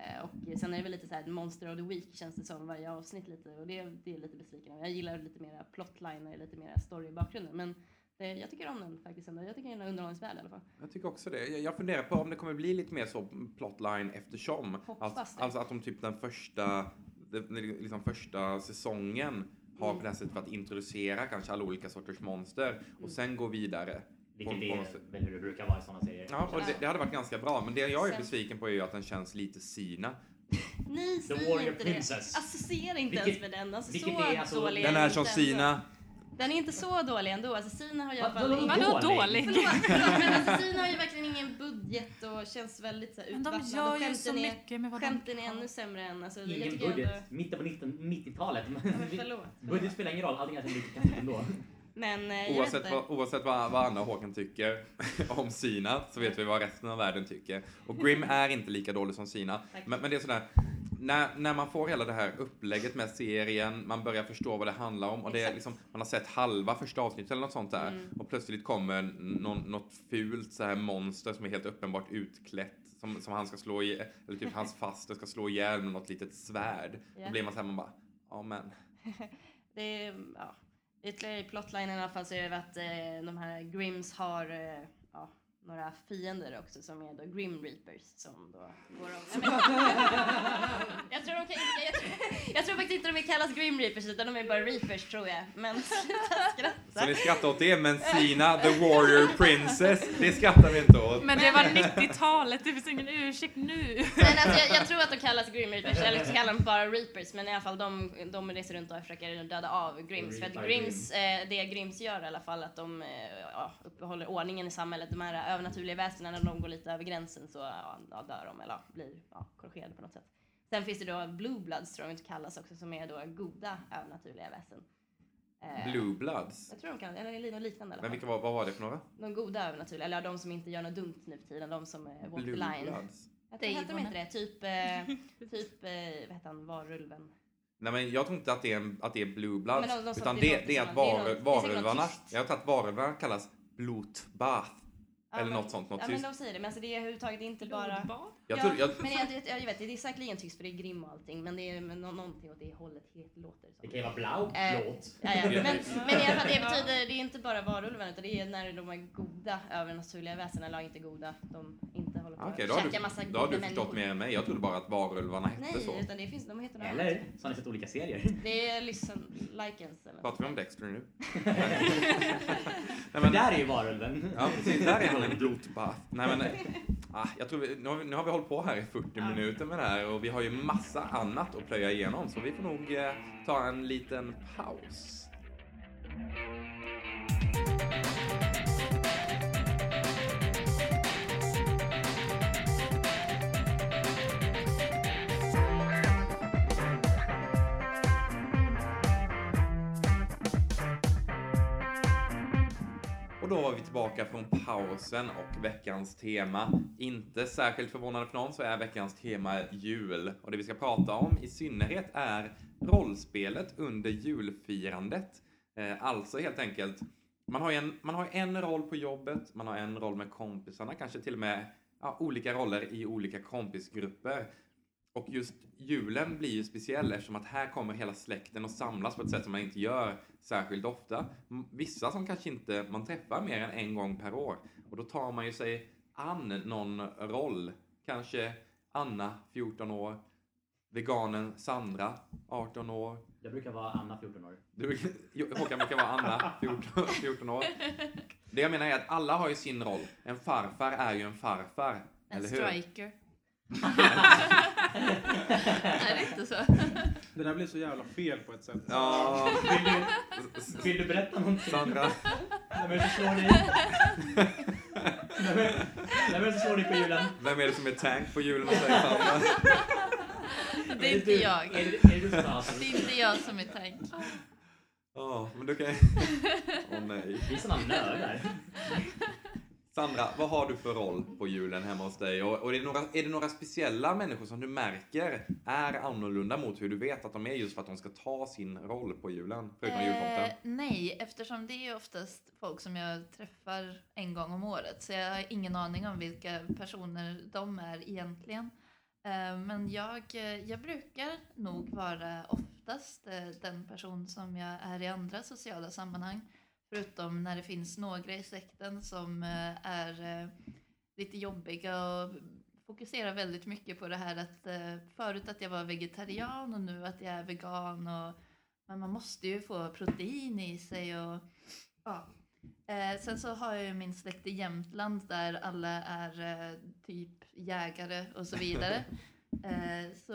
[SPEAKER 6] Eh, och sen är det väl lite så här Monster of the Week känns det som varje avsnitt lite och det, det är lite besviken. Jag gillar lite mera plotliner, lite mera story i bakgrunden men det, jag tycker om den faktiskt ändå. Jag tycker den är underhållningsvärd i alla fall.
[SPEAKER 1] Jag tycker också det. Jag- Jag funderar på om det kommer bli lite mer så plotline eftersom.
[SPEAKER 6] Hoppas
[SPEAKER 1] Alltså, alltså att de typ den första, liksom första säsongen har på det här sättet för att introducera kanske alla olika sorters monster och sen gå vidare.
[SPEAKER 2] Vilket
[SPEAKER 1] på- på
[SPEAKER 2] är väl hur det brukar vara i sådana serier.
[SPEAKER 1] Ja, och det, det hade varit ganska bra. Men det jag är besviken på är ju att den känns lite Sina. <laughs>
[SPEAKER 6] Nej,
[SPEAKER 2] The Warrior
[SPEAKER 6] inte
[SPEAKER 2] Princess.
[SPEAKER 6] det. Associera inte
[SPEAKER 2] Vilket-
[SPEAKER 6] ens med den. Alltså,
[SPEAKER 2] vilket
[SPEAKER 6] så
[SPEAKER 2] är alltså-
[SPEAKER 6] dålig
[SPEAKER 1] Den är
[SPEAKER 6] inte
[SPEAKER 1] som. Sina.
[SPEAKER 6] Den är inte så dålig ändå. Alltså Sina har fall...
[SPEAKER 2] vadå
[SPEAKER 6] ingen-
[SPEAKER 5] Vadå dålig?
[SPEAKER 6] Förlåt, förlåt, <laughs> men alltså Sina har ju verkligen ingen budget och känns väldigt så här,
[SPEAKER 5] Men de
[SPEAKER 6] utvattnad.
[SPEAKER 5] gör
[SPEAKER 6] och
[SPEAKER 5] ju så
[SPEAKER 6] är,
[SPEAKER 5] mycket med vad de
[SPEAKER 6] Skämten är ännu sämre än... Alltså,
[SPEAKER 2] Ingen budget.
[SPEAKER 6] Ändå,
[SPEAKER 2] Mitten på 19 90-talet.
[SPEAKER 6] ja, men förlåt. förlåt.
[SPEAKER 2] Budget spelar ingen roll, allting är konstigt <laughs> ändå.
[SPEAKER 6] Men eh,
[SPEAKER 1] Oavsett, vad, oavsett vad, vad Anna och Håkan tycker <laughs> om Sina så vet vi vad resten av världen tycker. Och Grim är inte lika dålig som Sina. <laughs>
[SPEAKER 6] Tack.
[SPEAKER 1] Men, men det är sådär, när, när man får hela det här upplägget med serien, man börjar förstå vad det handlar om och det är liksom, man har sett halva första avsnittet eller något sånt där
[SPEAKER 6] Mm.
[SPEAKER 1] och plötsligt kommer någon, något fult så här monster som är helt uppenbart utklätt som, som han ska slå i, eller typ hans <laughs> faster ska slå ihjäl med något litet svärd. Då
[SPEAKER 6] Ja.
[SPEAKER 1] blir man såhär, man bara, ja men.
[SPEAKER 6] Det är, ja, ytterligare i plotlinen i alla fall så är det att eh, de här Grims har eh, ja, några fiender också som är då Grim Reapers som då går om... Men- jag, tror de kan, inte- jag, tror, jag tror faktiskt inte de kallas Grim Reapers utan de är bara Reapers tror jag. Men sluta
[SPEAKER 1] Så
[SPEAKER 6] skratta.
[SPEAKER 1] ni skrattar åt det, men Sina, the warrior princess, det skrattar vi inte åt.
[SPEAKER 5] Men det var 90-talet, det finns ingen ursäkt nu.
[SPEAKER 6] Men alltså, jag, jag tror att de kallas Grim Reapers, eller så kallar de bara Reapers, men i alla fall de, de reser runt och försöker döda av Grims. För att Grims, eh, det Grims gör i alla fall, att de eh, ja, uppehåller ordningen i samhället. De här övernaturliga väsena, när de går lite över gränsen så ja, dör de, eller blir ja, korrigerade på något sätt. Sen finns det då Blue Bloods, tror jag de kallas också, som är då goda övernaturliga väsen. Eh,
[SPEAKER 1] Blue Bloods.
[SPEAKER 6] Jag tror de kan, eller något liknande
[SPEAKER 1] Men vilka var, vad var det för några?
[SPEAKER 6] De goda övernaturliga, eller de som inte gör något dumt nu för tiden, de som eh, walk the
[SPEAKER 1] Blue
[SPEAKER 6] line.
[SPEAKER 1] Bloods.
[SPEAKER 6] Jag tror, hette de inte det? Typ, eh, <laughs> typ eh, vad heter han, varulven?
[SPEAKER 1] Nej men jag tror inte att det är, en, att det är Blue Bloods.
[SPEAKER 6] Men de- de
[SPEAKER 1] utan
[SPEAKER 6] det
[SPEAKER 1] det, är att
[SPEAKER 6] är är
[SPEAKER 1] varulvarna, jag tror att varulvarna kallas Blutbath.
[SPEAKER 6] Ja,
[SPEAKER 1] Eller
[SPEAKER 6] men-
[SPEAKER 1] något sånt, något
[SPEAKER 6] Ja men de säger det, men alltså det är överhuvudtaget inte bara...
[SPEAKER 5] Blodbad?
[SPEAKER 1] Jag
[SPEAKER 6] ja,
[SPEAKER 1] tror, jag,
[SPEAKER 6] men jag, jag, jag vet, det är säkerligen tyst för det är grim och allting, men det är men nå- någonting åt det hållet helt låter det
[SPEAKER 2] Det kan ju vara blau,
[SPEAKER 6] Eh,
[SPEAKER 2] blått.
[SPEAKER 6] Ja, ja. Men, men i alla fall, det betyder, det är inte bara varulven utan det är när de är goda övernaturliga väsen, eller inte goda, de inte håller på att
[SPEAKER 1] då du,
[SPEAKER 6] massa
[SPEAKER 1] då har du förstått mer än mig. Jag trodde bara att varulvarna hette
[SPEAKER 6] Nej,
[SPEAKER 1] så.
[SPEAKER 6] utan det finns, de heter något.
[SPEAKER 2] Eller? Så har ni sett olika serier? <laughs>
[SPEAKER 6] Det är listen, likens eller
[SPEAKER 1] Pratar vi om Dexter nu? <laughs>
[SPEAKER 2] Nej,
[SPEAKER 1] Nej,
[SPEAKER 2] men där är ju varulven.
[SPEAKER 1] Ja, precis. Där är han en <laughs> blutbath. Nej, men, ah, jag tror vi, nu, har vi, nu har vi hållit på här i 40 minuter med det här och vi har ju massa annat att plöja igenom så vi får nog eh, ta en liten paus. Då var vi tillbaka från pausen och veckans tema. Inte särskilt förvånande för någon så är veckans tema jul. Och det vi ska prata om i synnerhet är rollspelet under julfirandet. Eh, alltså helt enkelt, man har, en, man har en roll på jobbet, man har en roll med kompisarna, kanske till och med ja, olika roller i olika kompisgrupper. Och just julen blir ju speciell eftersom att här kommer hela släkten och samlas på ett sätt som man inte gör särskilt ofta. Vissa som kanske inte man träffar mer än en gång per år. Och då tar man ju sig an någon roll. Kanske Anna, 14 år. Veganen Sandra, 18 år.
[SPEAKER 2] Jag brukar vara Anna, 14 år.
[SPEAKER 1] Du, Håkan brukar vara Anna, 14, 14 år. Det jag menar är att alla har ju sin roll. En farfar är ju en farfar.
[SPEAKER 3] En
[SPEAKER 1] eller hur?
[SPEAKER 3] striker. <laughs> är det inte så?
[SPEAKER 4] Det där blir så jävla fel på ett sätt.
[SPEAKER 1] Ja,
[SPEAKER 2] Vill du, vill du berätta någonting?
[SPEAKER 1] Sandra.
[SPEAKER 2] Vem är det som slår dig? Är det som slår dig på julen?
[SPEAKER 1] Vem är det som är tank på julen och säger Sandra?
[SPEAKER 3] Det är inte jag.
[SPEAKER 2] Är det, är det
[SPEAKER 3] Det är inte jag som är tank.
[SPEAKER 1] Ja, men du kan... <laughs> Åh nej.
[SPEAKER 2] Vi är såna nördar.
[SPEAKER 1] Sandra, vad har du för roll på julen hemma hos dig? Och, och är, det några, är det några speciella människor som du märker är annorlunda mot hur du vet att de är just för att de ska ta sin roll på julen? Förutom jultomten.
[SPEAKER 3] Eh, nej, eftersom det är oftast folk som jag träffar en gång om året. Så jag har ingen aning om vilka personer de är egentligen. Eh, men jag, jag brukar nog vara oftast eh, den person som jag är i andra sociala sammanhang. Förutom när det finns några i släkten som eh, är eh, lite jobbiga och fokuserar väldigt mycket på det här att eh, förut att jag var vegetarian och nu att jag är vegan. Och, men man måste ju få protein i sig och ja. Sen så har jag ju min släkt i Jämtland där alla är typ jägare och så vidare. <laughs> Eh, så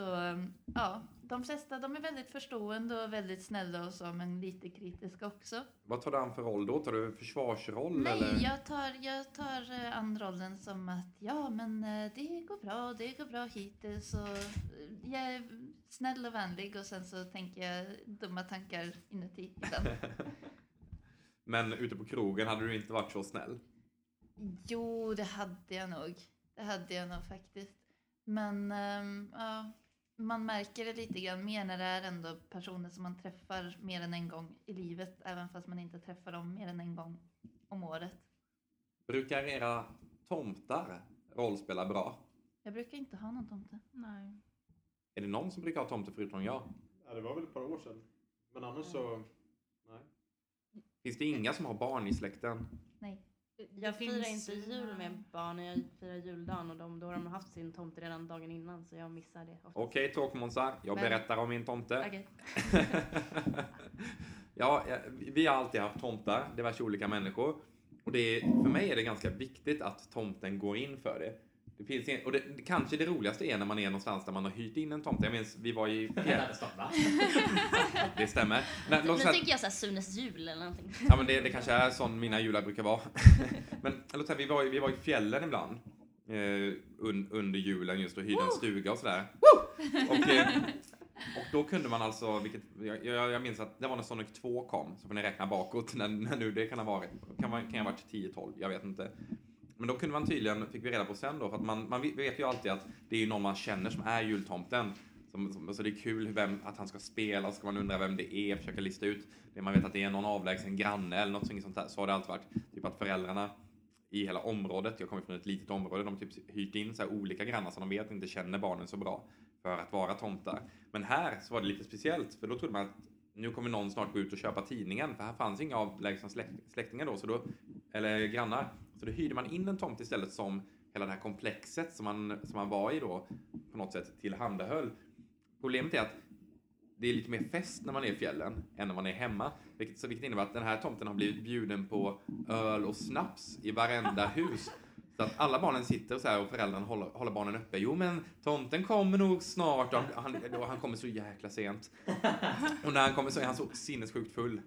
[SPEAKER 3] ja, de flesta de är väldigt förstående och väldigt snälla och så men lite kritiska också.
[SPEAKER 1] Vad tar du an för roll då? Tar du försvarsroll
[SPEAKER 3] Nej,
[SPEAKER 1] eller?
[SPEAKER 3] jag tar, jag tar eh, an rollen som att ja, men eh, det går bra, det går bra hittills och jag är snäll och vänlig och sen så tänker jag dumma tankar inuti ibland. <laughs>
[SPEAKER 1] Men ute på krogen hade du inte varit så snäll?
[SPEAKER 3] Jo, det hade jag nog. Det hade jag nog faktiskt. Men ehm, ja, man märker det lite grann mer när det är ändå personer som man träffar mer än en gång i livet, även fast man inte träffar dem mer än en gång om året.
[SPEAKER 1] Brukar era tomtar rollspela bra?
[SPEAKER 3] Jag brukar inte ha någon tomte.
[SPEAKER 5] Nej.
[SPEAKER 1] Är det någon som brukar ha tomte förutom jag?
[SPEAKER 4] Ja, det var väl ett par år sedan. Men annars så... Nej.
[SPEAKER 1] Finns det inga som har barn i släkten?
[SPEAKER 6] Jag
[SPEAKER 5] Det
[SPEAKER 6] firar
[SPEAKER 5] finns-
[SPEAKER 6] inte jul med barn, jag firar juldagen och de, då har de haft sin tomte redan dagen innan så jag missar det oftast.
[SPEAKER 1] Okej, tråkmånsar. Jag
[SPEAKER 6] Men-
[SPEAKER 1] berättar om min tomte.
[SPEAKER 6] Okej. <laughs>
[SPEAKER 1] ja, ja, vi har alltid haft tomtar, diverse olika människor. Och det är, för mig är det ganska viktigt att tomten går in för det. Det finns en, och det, kanske det roligaste är när man är någonstans där man har hyrt in en tomte. Jag minns, vi var i... <laughs>
[SPEAKER 2] Va? <laughs>
[SPEAKER 1] Det stämmer. Men,
[SPEAKER 6] Nu
[SPEAKER 1] säga,
[SPEAKER 6] tänker jag såhär Sunes jul eller någonting.
[SPEAKER 1] ja, men det, det kanske är sån mina jular brukar vara. <laughs> men låt säga, vi var, i- vi var i fjällen ibland. Eh, un, under julen just och hyrde en stuga och sådär. Och, eh, och då kunde man alltså, vilket, jag, jag, jag minns att det var när Sonic 2 kom, så får ni räkna bakåt när, när nu det kan ha varit. Kan, man, kan jag ha varit 10-12, jag vet inte. Men då kunde man tydligen, fick vi reda på sen då, för att man, man vet ju alltid att det är ju någon man känner som är jultomten. Som, som, så det är kul vem, att han ska spela, så ska man undra vem det är, försöka lista ut det. Man vet att det är någon avlägsen granne eller något sånt där. Så har det alltid varit. Typ att föräldrarna i hela området, jag kommer från ett litet område, de har typ hyrt in så här olika grannar som de vet inte känner barnen så bra för att vara tomtar. Men här så var det lite speciellt, för då trodde man att nu kommer någon snart gå ut och köpa tidningen, för här fanns inga avlägsna släkt, släktingar då, så då, eller grannar. Så då hyrde man in en tomt istället som hela det här komplexet som man, som man var i då på något sätt tillhandahöll. Problemet är att det är lite mer fest när man är i fjällen än när man är hemma. Vilket, så vilket innebär att den här tomten har blivit bjuden på öl och snaps i varenda hus. Så att alla barnen sitter så här och föräldrarna håller, håller barnen uppe. Jo men tomten kommer nog snart. Och han, då, han kommer så jäkla sent. Och när han kommer så är han så sinnessjukt full.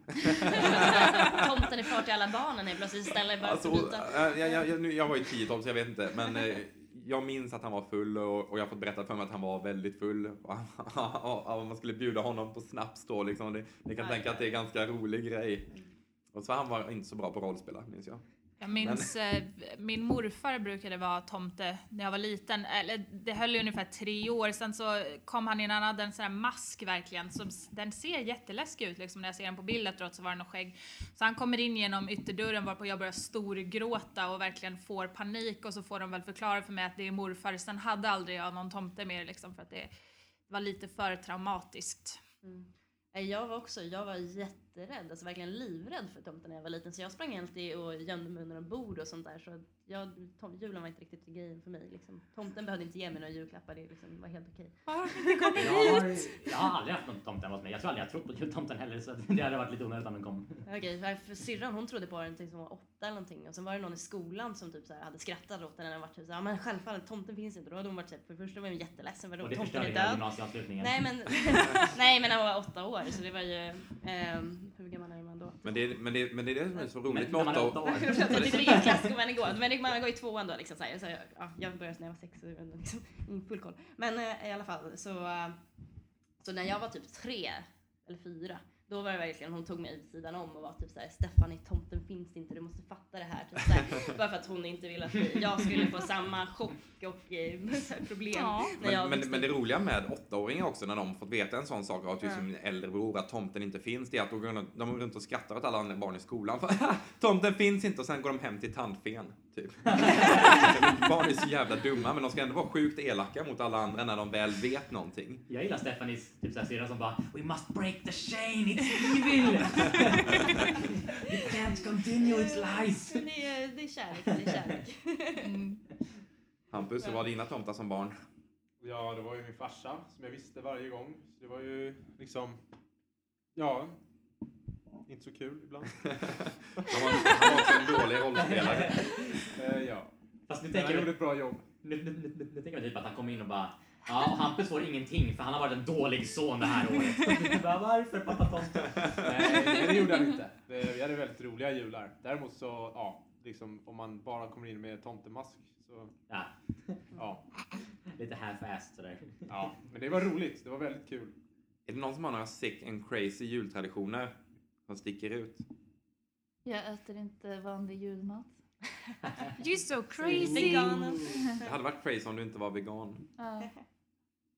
[SPEAKER 6] Tomten är far till alla barnen helt plötsligt istället bara
[SPEAKER 1] Alltså, äh, jag, jag, jag, jag var ju 10-12 så jag vet inte. Men eh, jag minns att han var full och, och jag har fått berättat för mig att han var väldigt full. Och, och, och man skulle bjuda honom på snaps då liksom. Det, ni kan
[SPEAKER 6] Aj,
[SPEAKER 1] tänka att det är en ganska rolig grej. Och så han var inte så bra på rollspela, minns jag.
[SPEAKER 5] Jag minns, eh, min morfar brukade vara tomte när jag var liten. Eller det höll ju ungefär tre år. Sen så kom han in, han hade en sån här mask verkligen. Som, s- den ser jätteläskig ut liksom när jag ser den på bild efteråt så var det något skägg. Så han kommer in genom ytterdörren varpå jag börjar storgråta och verkligen får panik. Och så får de väl förklara för mig att det är morfar. Sen hade aldrig jag någon tomte mer liksom för att det var lite för traumatiskt.
[SPEAKER 6] Mm. Jag var också, jag var jätterädd, alltså verkligen livrädd för tomten när jag var liten. Så jag sprang alltid och gömde mig under en bord och sånt där. Så jag, tom, julen var inte riktigt grejen för mig. Liksom. Tomten behövde inte ge mig några julklappar, det liksom var helt okej.
[SPEAKER 2] Jag har, jag har aldrig haft någon tomte hemma hos mig. Jag tror aldrig jag trott på jultomten heller så det hade varit lite onödigt om den kom.
[SPEAKER 6] Okej, för syrran hon trodde på den tills hon var åtta eller någonting. Och sen var det någon i skolan som typ så här hade skrattat åt den när den var typ så här, ja men självfallet tomten finns inte. Då hade hon varit här, för det första var hon jätteledsen för
[SPEAKER 2] Och
[SPEAKER 6] då
[SPEAKER 2] det
[SPEAKER 6] tomten
[SPEAKER 2] förstörde
[SPEAKER 6] är död.
[SPEAKER 2] gymnasieavslutningen.
[SPEAKER 6] Nej men, <laughs> nej men han var åtta år så det var ju, ehm, hur gammal är man då?
[SPEAKER 1] Men det, är- men, det, men det är det som är så roligt
[SPEAKER 2] Men
[SPEAKER 1] med
[SPEAKER 2] när man är
[SPEAKER 1] åtta år.
[SPEAKER 6] Jag tyckte? Men man går i tvåan då liksom så här, så jag, ja, jag började när jag var sex så var liksom full koll. Men eh, i alla fall så, eh, Så när jag var typ tre eller fyra, då var det verkligen hon tog mig vid sidan om och var typ såhär Stephanie tomten finns inte, du måste fatta det här. Typ såhär, <laughs> bara för att hon inte ville att jag skulle få samma chock och eh, <laughs> problem
[SPEAKER 5] Ja.
[SPEAKER 6] när jag
[SPEAKER 1] Men, men, men det roliga med åttaåringar också när de fått veta en sån sak av typ
[SPEAKER 6] Ja.
[SPEAKER 1] sin äldre bror att tomten inte finns, det är att de går runt- de går runt och skrattar åt alla andra barn i skolan. För, <laughs> tomten finns inte och sen går de hem till tandfen. Typ. barn är så jävla dumma men de ska ändå vara sjukt elaka mot alla andra när de väl vet någonting.
[SPEAKER 2] Jag gillar Stephanies typ såhär syrra som bara We must break the chain, it's evil! <laughs> You can't continue its lies!
[SPEAKER 6] Det är, det är kärlek, det är kärlek.
[SPEAKER 5] Mm.
[SPEAKER 1] Hampus, hur var dina tomtar som barn?
[SPEAKER 4] Ja, det var ju min farsa som jag visste varje gång. Så det var ju liksom, ja, inte så kul ibland. <laughs>
[SPEAKER 1] Han var, han var också en dålig rollspelare.
[SPEAKER 4] Eh, ja,
[SPEAKER 2] Fast nu
[SPEAKER 4] men han
[SPEAKER 2] tänker,
[SPEAKER 4] gjorde
[SPEAKER 2] jag,
[SPEAKER 4] ett bra jobb.
[SPEAKER 2] nu, nu, nu, nu, nu tänker jag typ att han kommer in och bara Ja, Hampus får ingenting för han har varit en dålig son det här året. <laughs> Bara, Varför pappa tomte?
[SPEAKER 4] Nej, det gjorde han inte. <laughs> Det- Vi hade väldigt roliga jular. Däremot så, ja, liksom om man bara kommer in med tomtemask så,
[SPEAKER 2] Ja,
[SPEAKER 4] ja.
[SPEAKER 2] lite half-assed sådär.
[SPEAKER 4] ja. Men det var roligt, det var väldigt kul.
[SPEAKER 1] Är det någon som har några sick and crazy jultraditioner som sticker ut?
[SPEAKER 3] Jag äter inte vanlig julmat. <laughs>
[SPEAKER 5] You're so crazy!
[SPEAKER 1] Det hade varit crazy om du inte var vegan.
[SPEAKER 3] Ja.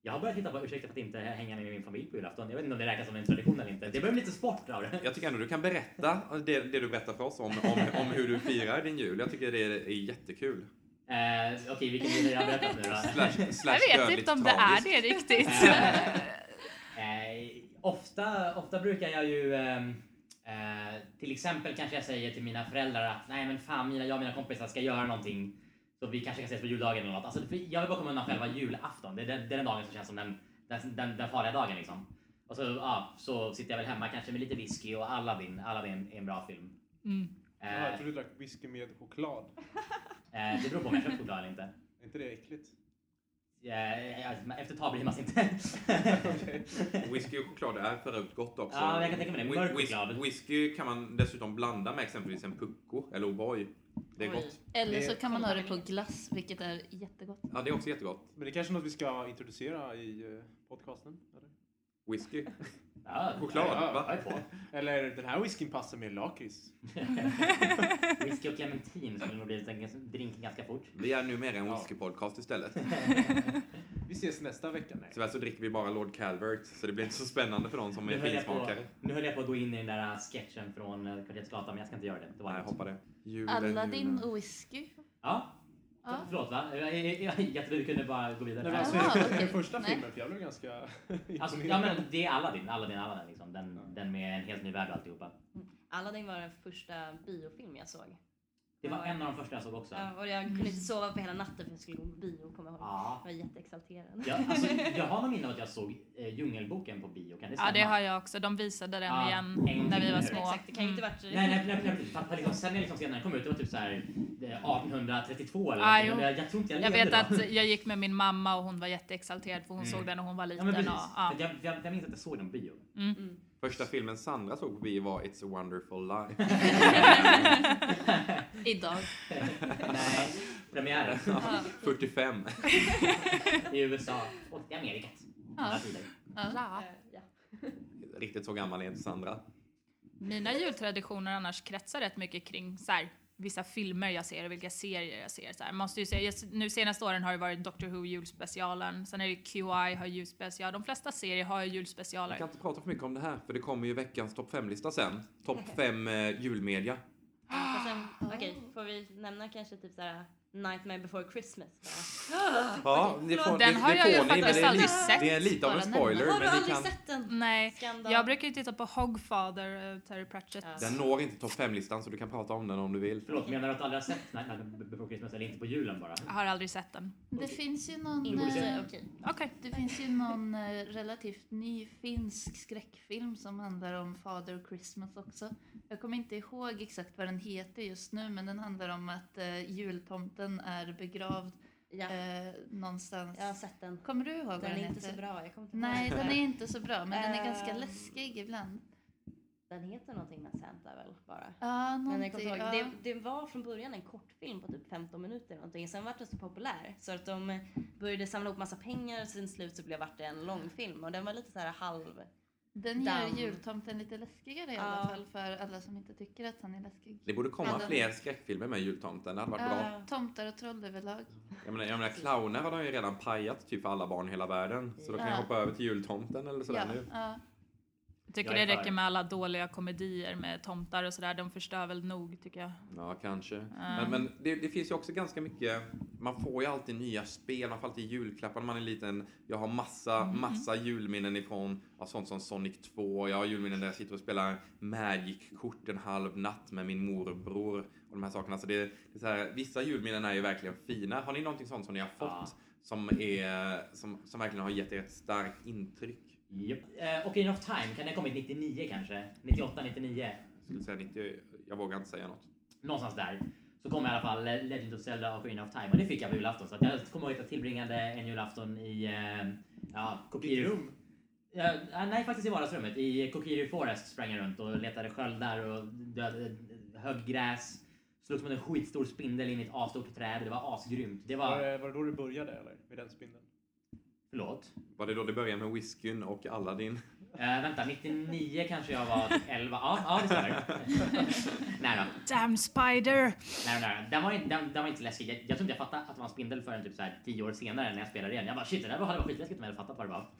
[SPEAKER 2] Jag har börjat hitta på ursäkter för att inte hänga med min familj på julafton. Jag vet inte om det räknas som en tradition eller inte. Det börjar bli lite sport av det.
[SPEAKER 1] Jag tycker ändå du kan berätta det, det du berättar för oss om, om, om hur du firar din jul. Jag tycker det är, är jättekul.
[SPEAKER 2] Eh, Okej, vilken jul har jag berättat nu då?
[SPEAKER 1] Slash, slash
[SPEAKER 5] Jag vet inte om det är det riktigt.
[SPEAKER 2] Eh, ofta, ofta brukar jag ju ehm, eh, till exempel kanske jag säger till mina föräldrar att nej men fan mina, jag och mina kompisar ska göra någonting så vi kanske kan ses på juldagen eller något. Alltså, för jag vill bara komma undan själva julafton. Det är den, det är den dagen som känns som den, den, den, den farliga dagen liksom. Och så, ja, så sitter jag väl hemma kanske med lite whisky och Aladdin. Aladdin är en bra film.
[SPEAKER 5] Mm.
[SPEAKER 2] Eh,
[SPEAKER 4] Jag tror du drack whisky med choklad.
[SPEAKER 2] eh, det beror på om jag köpt choklad eller inte.
[SPEAKER 4] Är inte det äckligt?
[SPEAKER 2] Eh, ja, efter ett tag blir man inte. <laughs>
[SPEAKER 1] Whisky och choklad är förut gott också.
[SPEAKER 2] Ja, jag kan tänka mig det. Mörk
[SPEAKER 1] Whis-
[SPEAKER 2] choklad.
[SPEAKER 1] Whisky kan man dessutom blanda med exempelvis en pucko eller O'boy. Det är
[SPEAKER 6] Oj.
[SPEAKER 1] gott.
[SPEAKER 3] Eller så kan man ha det på glass, vilket är jättegott.
[SPEAKER 1] Ja, det är också jättegott.
[SPEAKER 4] Men det är kanske något vi ska introducera i eh, podcasten? Eller?
[SPEAKER 1] Whisky. <laughs>
[SPEAKER 2] Ja,
[SPEAKER 1] Choklad,
[SPEAKER 2] ja,
[SPEAKER 1] va?
[SPEAKER 2] på.
[SPEAKER 4] Eller den här whiskyn passar med lakrits. <laughs>
[SPEAKER 2] Whisky och clementin skulle nog bli en drink ganska fort.
[SPEAKER 1] Vi är numera en
[SPEAKER 4] Ja.
[SPEAKER 1] whiskypodcast istället. <laughs>
[SPEAKER 4] Vi ses nästa vecka. Nej.
[SPEAKER 1] Tyvärr så dricker vi bara Lord Calvert, så det blir inte så spännande för de som
[SPEAKER 2] Nu
[SPEAKER 1] är finsmakare.
[SPEAKER 2] nu höll jag på att gå in i den där sketchen från eh, Kvarterets Gata, men jag ska inte göra det. det var
[SPEAKER 1] Nej, hoppar det. Julen,
[SPEAKER 3] Aladdin och whisky.
[SPEAKER 2] Ja,
[SPEAKER 3] Ja.
[SPEAKER 2] förlåt va? Jag, jag, vi kunde bara gå vidare.
[SPEAKER 4] Nej, alltså, den första filmen, för jag blev ganska <laughs>
[SPEAKER 2] Alltså, ja men det är Aladdin, Aladdin, Aladdin liksom. Den, den med en helt ny värld och alltihopa.
[SPEAKER 6] Aladdin var den första biofilm jag såg.
[SPEAKER 2] Det var en av de första jag såg också.
[SPEAKER 6] Ja, och jag kunde inte sova på hela natten för jag skulle gå på bio, kommer jag ihåg.
[SPEAKER 2] Ja.
[SPEAKER 6] Jag var jätteexalterad.
[SPEAKER 2] Jag, alltså, <laughs> jag har någon minne av att jag såg eh, Djungelboken på bio, kan det stämma?
[SPEAKER 5] Ja, det har jag också. De visade den
[SPEAKER 2] Ja,
[SPEAKER 5] igen
[SPEAKER 2] en gång
[SPEAKER 5] när vi var små.
[SPEAKER 6] Exakt, det kan ju inte varit...
[SPEAKER 2] Nej, nej, nej, nej, för, för liksom, sen när liksom, senare kom ut, det var typ så här eh, 1832 eller
[SPEAKER 5] Ah, jo.
[SPEAKER 2] jag, jag tror inte jag
[SPEAKER 5] Jag
[SPEAKER 2] levde
[SPEAKER 5] vet
[SPEAKER 2] då.
[SPEAKER 5] att jag gick med min mamma och hon var jätteexalterad för hon
[SPEAKER 2] Mm.
[SPEAKER 5] såg den när hon var
[SPEAKER 2] Ja,
[SPEAKER 5] liten.
[SPEAKER 2] men precis.
[SPEAKER 5] och, ja.
[SPEAKER 2] Jag, jag, jag minns att jag såg den på bio.
[SPEAKER 6] Mm.
[SPEAKER 1] Första filmen Sandra såg på bio var It's a wonderful life. <laughs>
[SPEAKER 3] Idag.
[SPEAKER 2] Nej, premiären.
[SPEAKER 3] Ja.
[SPEAKER 1] 45.
[SPEAKER 2] I USA och i
[SPEAKER 3] Ja. Ja.
[SPEAKER 6] Eh, ja.
[SPEAKER 1] Riktigt så gammal är inte Sandra.
[SPEAKER 5] Mina jultraditioner annars kretsar rätt mycket kring så här, vissa filmer jag ser och vilka serier jag ser. Så här. Måste ju säga, nu senaste åren har det varit Doctor Who julspecialen, sen är det QI har julspecial. De flesta serier har ju julspecialer.
[SPEAKER 1] kan inte prata för mycket om det här, för det kommer ju veckans topp 5-lista sen. Topp <laughs> 5 eh, julmedia.
[SPEAKER 6] Okej, får vi nämna kanske typ såhär Nightmare before Christmas? Bara.
[SPEAKER 1] Ja, det <gasps>
[SPEAKER 6] förlåt.
[SPEAKER 1] får,
[SPEAKER 5] Den har jag ju faktiskt
[SPEAKER 1] det
[SPEAKER 5] aldrig sett.
[SPEAKER 1] det är lite av en spoiler,
[SPEAKER 6] Har du aldrig
[SPEAKER 1] kan...
[SPEAKER 6] sett den?
[SPEAKER 5] Nej,
[SPEAKER 6] Skandal.
[SPEAKER 5] jag brukar ju titta på Hogfather, uh, Terry Pratchett.
[SPEAKER 6] Ja.
[SPEAKER 1] Den når inte topp 5-listan, så du kan prata om den om du vill.
[SPEAKER 2] Förlåt, menar du att du aldrig har sett Nightmare Before Christmas eller inte på julen bara?
[SPEAKER 5] Jag har aldrig sett den.
[SPEAKER 3] Det finns ju någon... Eh,
[SPEAKER 6] okej.
[SPEAKER 5] Okej.
[SPEAKER 3] Det finns ju någon eh, relativt ny finsk skräckfilm som handlar om Father Christmas också. Jag kommer inte ihåg exakt vad den heter just nu men den handlar om att eh, jultomten är begravd
[SPEAKER 6] Ja,
[SPEAKER 3] eh, någonstans.
[SPEAKER 6] jag har sett den.
[SPEAKER 3] Kommer du ihåg vad
[SPEAKER 6] Den
[SPEAKER 3] den
[SPEAKER 6] är inte
[SPEAKER 3] heter?
[SPEAKER 6] så bra. Jag kommer inte
[SPEAKER 3] Nej, den är inte så bra men den är
[SPEAKER 6] Eh.
[SPEAKER 3] ganska läskig ibland.
[SPEAKER 6] den heter någonting med Santa väl bara.
[SPEAKER 3] Ja,
[SPEAKER 6] Men jag
[SPEAKER 3] någonting.
[SPEAKER 6] inte ihåg.
[SPEAKER 3] Ja.
[SPEAKER 6] Det, det var från början en kortfilm på typ 15 minuter någonting. Sen var den så populär så att de började samla ihop massa pengar och sen slut så blev vart det en långfilm och den var lite så här halv...
[SPEAKER 3] Den gör
[SPEAKER 6] Damm.
[SPEAKER 3] jultomten lite läskigare i
[SPEAKER 6] Ja.
[SPEAKER 3] alla fall för alla som inte tycker att han är läskig.
[SPEAKER 1] Det borde komma
[SPEAKER 3] Alla-
[SPEAKER 1] fler skräckfilmer med jultomten. Det hade varit bra.
[SPEAKER 3] Ja, tomtar och troll överlag.
[SPEAKER 1] Jag menar, jag menar clowner har de ju redan pajat typ för alla barn i hela världen. Så då kan
[SPEAKER 3] Ja.
[SPEAKER 1] jag hoppa över till jultomten eller sådär
[SPEAKER 3] Ja,
[SPEAKER 1] nu.
[SPEAKER 3] ja.
[SPEAKER 5] Jag tycker
[SPEAKER 2] Jag
[SPEAKER 5] det räcker med alla dåliga komedier med tomtar och sådär. De förstör väl nog tycker jag.
[SPEAKER 1] Ja, kanske.
[SPEAKER 5] Mm.
[SPEAKER 1] Men, men det, det finns ju också ganska mycket, man får ju alltid nya spel, man får alltid julklappar när man är liten. Jag har massa,
[SPEAKER 5] Mm.
[SPEAKER 1] massa julminnen ifrån ja, sånt som Sonic 2. Jag har julminnen där jag sitter och spelar Magic-kort en halv natt med min morbror och de här sakerna. Så det, det är så här, vissa julminnen är ju verkligen fina. Har ni någonting sånt som ni har fått
[SPEAKER 2] Ja.
[SPEAKER 1] som, är, som, som verkligen har gett er ett starkt intryck?
[SPEAKER 2] Japp. Eh, Ocarina of Time, kan den kommit 99 kanske? 98, 99?
[SPEAKER 1] Jag skulle säga 90, jag vågar inte säga något.
[SPEAKER 2] Någonstans där. Så kom i alla fall Le- Legend of Zelda Ocarina of Time och det fick jag på julafton. Så att jag kommer ihåg att jag tillbringade en julafton i eh, ja, Kokiri...
[SPEAKER 4] rum?
[SPEAKER 2] Ja, ah, nej, faktiskt i vardagsrummet. I Kokiri Forest sprang jag runt och letade sköldar och död, högg gräs. Slogs mot en skitstor spindel in i ett asstort träd. Det var asgrymt. Det
[SPEAKER 4] Var
[SPEAKER 2] var...
[SPEAKER 4] det, var det då du började eller? Med den spindeln?
[SPEAKER 2] Förlåt?
[SPEAKER 1] Var det då det började med whiskyn och Aladdin?
[SPEAKER 2] Eh, vänta, 99 kanske jag var 11. Ja, ja det stämmer. <laughs> nej då.
[SPEAKER 5] Damn spider!
[SPEAKER 2] Nej, nej, den var, inte- den, den var inte läskig. Jag, jag tror inte jag fattade att det var en spindel förrän typ så här 10 år senare när jag spelade igen. Jag bara shit, det där var, hade varit skitläskigt om jag hade fattat vad det var.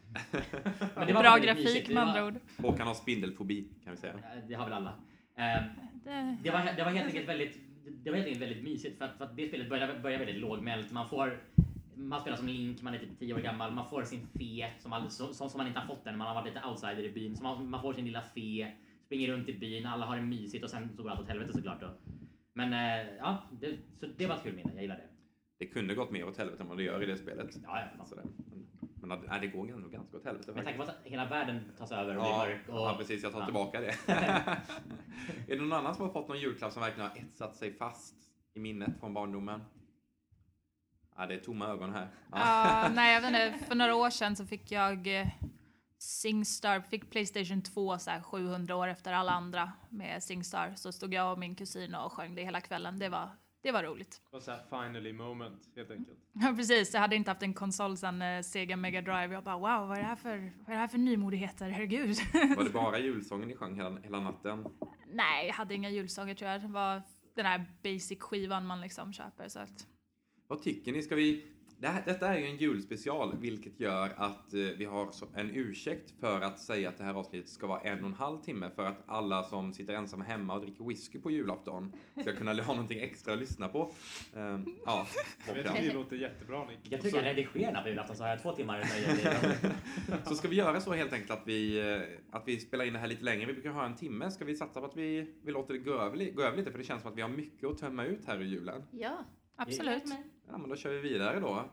[SPEAKER 2] <laughs> Men det var
[SPEAKER 5] Bra grafik
[SPEAKER 2] mysigt.
[SPEAKER 5] Med andra ord.
[SPEAKER 1] Håkan har spindelfobi kan vi säga.
[SPEAKER 2] Eh, Det har väl alla. Eh,
[SPEAKER 5] Det...
[SPEAKER 2] Det var, det var helt enkelt väldigt, det var helt enkelt väldigt mysigt för att, för att det spelet börjar, börjar väldigt lågmält. Man får man spelar som Link, man är typ 10 år gammal, man får sin fe som, all, som, som man inte har fått än, man har varit lite outsider i byn. Så man, man får sin lilla fe, springer runt i byn, alla har det mysigt och sen så går allt åt helvete såklart då. Men eh, ja, det, så det var ett kul minne, jag gillar det.
[SPEAKER 1] Det kunde gått mer åt helvete än vad det gör i det spelet.
[SPEAKER 2] Ja, ja.
[SPEAKER 1] Sådär. Men, men nej, det går ändå ganska åt helvete
[SPEAKER 2] Med tanke på att hela världen tas över och
[SPEAKER 1] Ja,
[SPEAKER 2] blir mörk och...
[SPEAKER 1] ja, precis. Jag tar
[SPEAKER 2] ja.
[SPEAKER 1] tillbaka det. <laughs> är det någon annan som har fått någon julklapp som verkligen har etsat sig fast i minnet från barndomen? Ja, det är tomma ögon här. Ja.
[SPEAKER 5] Ja, nej, jag vet inte. För några år sedan så fick jag eh, Singstar, fick Playstation 2 så här 700 år efter alla andra med Singstar. Så stod jag och min kusin och sjöng det hela kvällen. Det var, det var roligt.
[SPEAKER 4] Det var så här finally moment helt enkelt.
[SPEAKER 5] Ja, precis. Jag hade inte haft en konsol sedan eh, Sega Mega Drive. Jag bara wow, vad är det här för, vad är det här för nymodigheter? Herregud. <laughs>
[SPEAKER 1] Var det bara julsången ni sjöng hela, hela natten?
[SPEAKER 5] nej, jag hade inga julsånger tror jag. Det var den här basic-skivan man liksom köper. Så att,
[SPEAKER 1] Vad tycker ni? Ska vi... Det här, detta är ju en julspecial, vilket gör att eh, vi har en ursäkt för att säga att det här avsnittet ska vara en och en halv timme för att alla som sitter ensamma hemma och dricker whisky på julafton ska kunna <laughs> ha någonting extra att lyssna på. Ehm, ja, <laughs>
[SPEAKER 4] Jag vet att det låter jättebra Nick.
[SPEAKER 2] Jag tycker jag redigerar på julafton så har jag två timmar <laughs>
[SPEAKER 1] Så ska vi göra så helt enkelt att vi, eh, att vi spelar in det här lite längre. Vi brukar ha en timme. Ska vi satsa på att vi, vi låter det gå över, gå över lite? För det känns som att vi har mycket att tömma ut här i julen.
[SPEAKER 3] Ja,
[SPEAKER 5] absolut.
[SPEAKER 1] Ja, men då kör vi vidare då.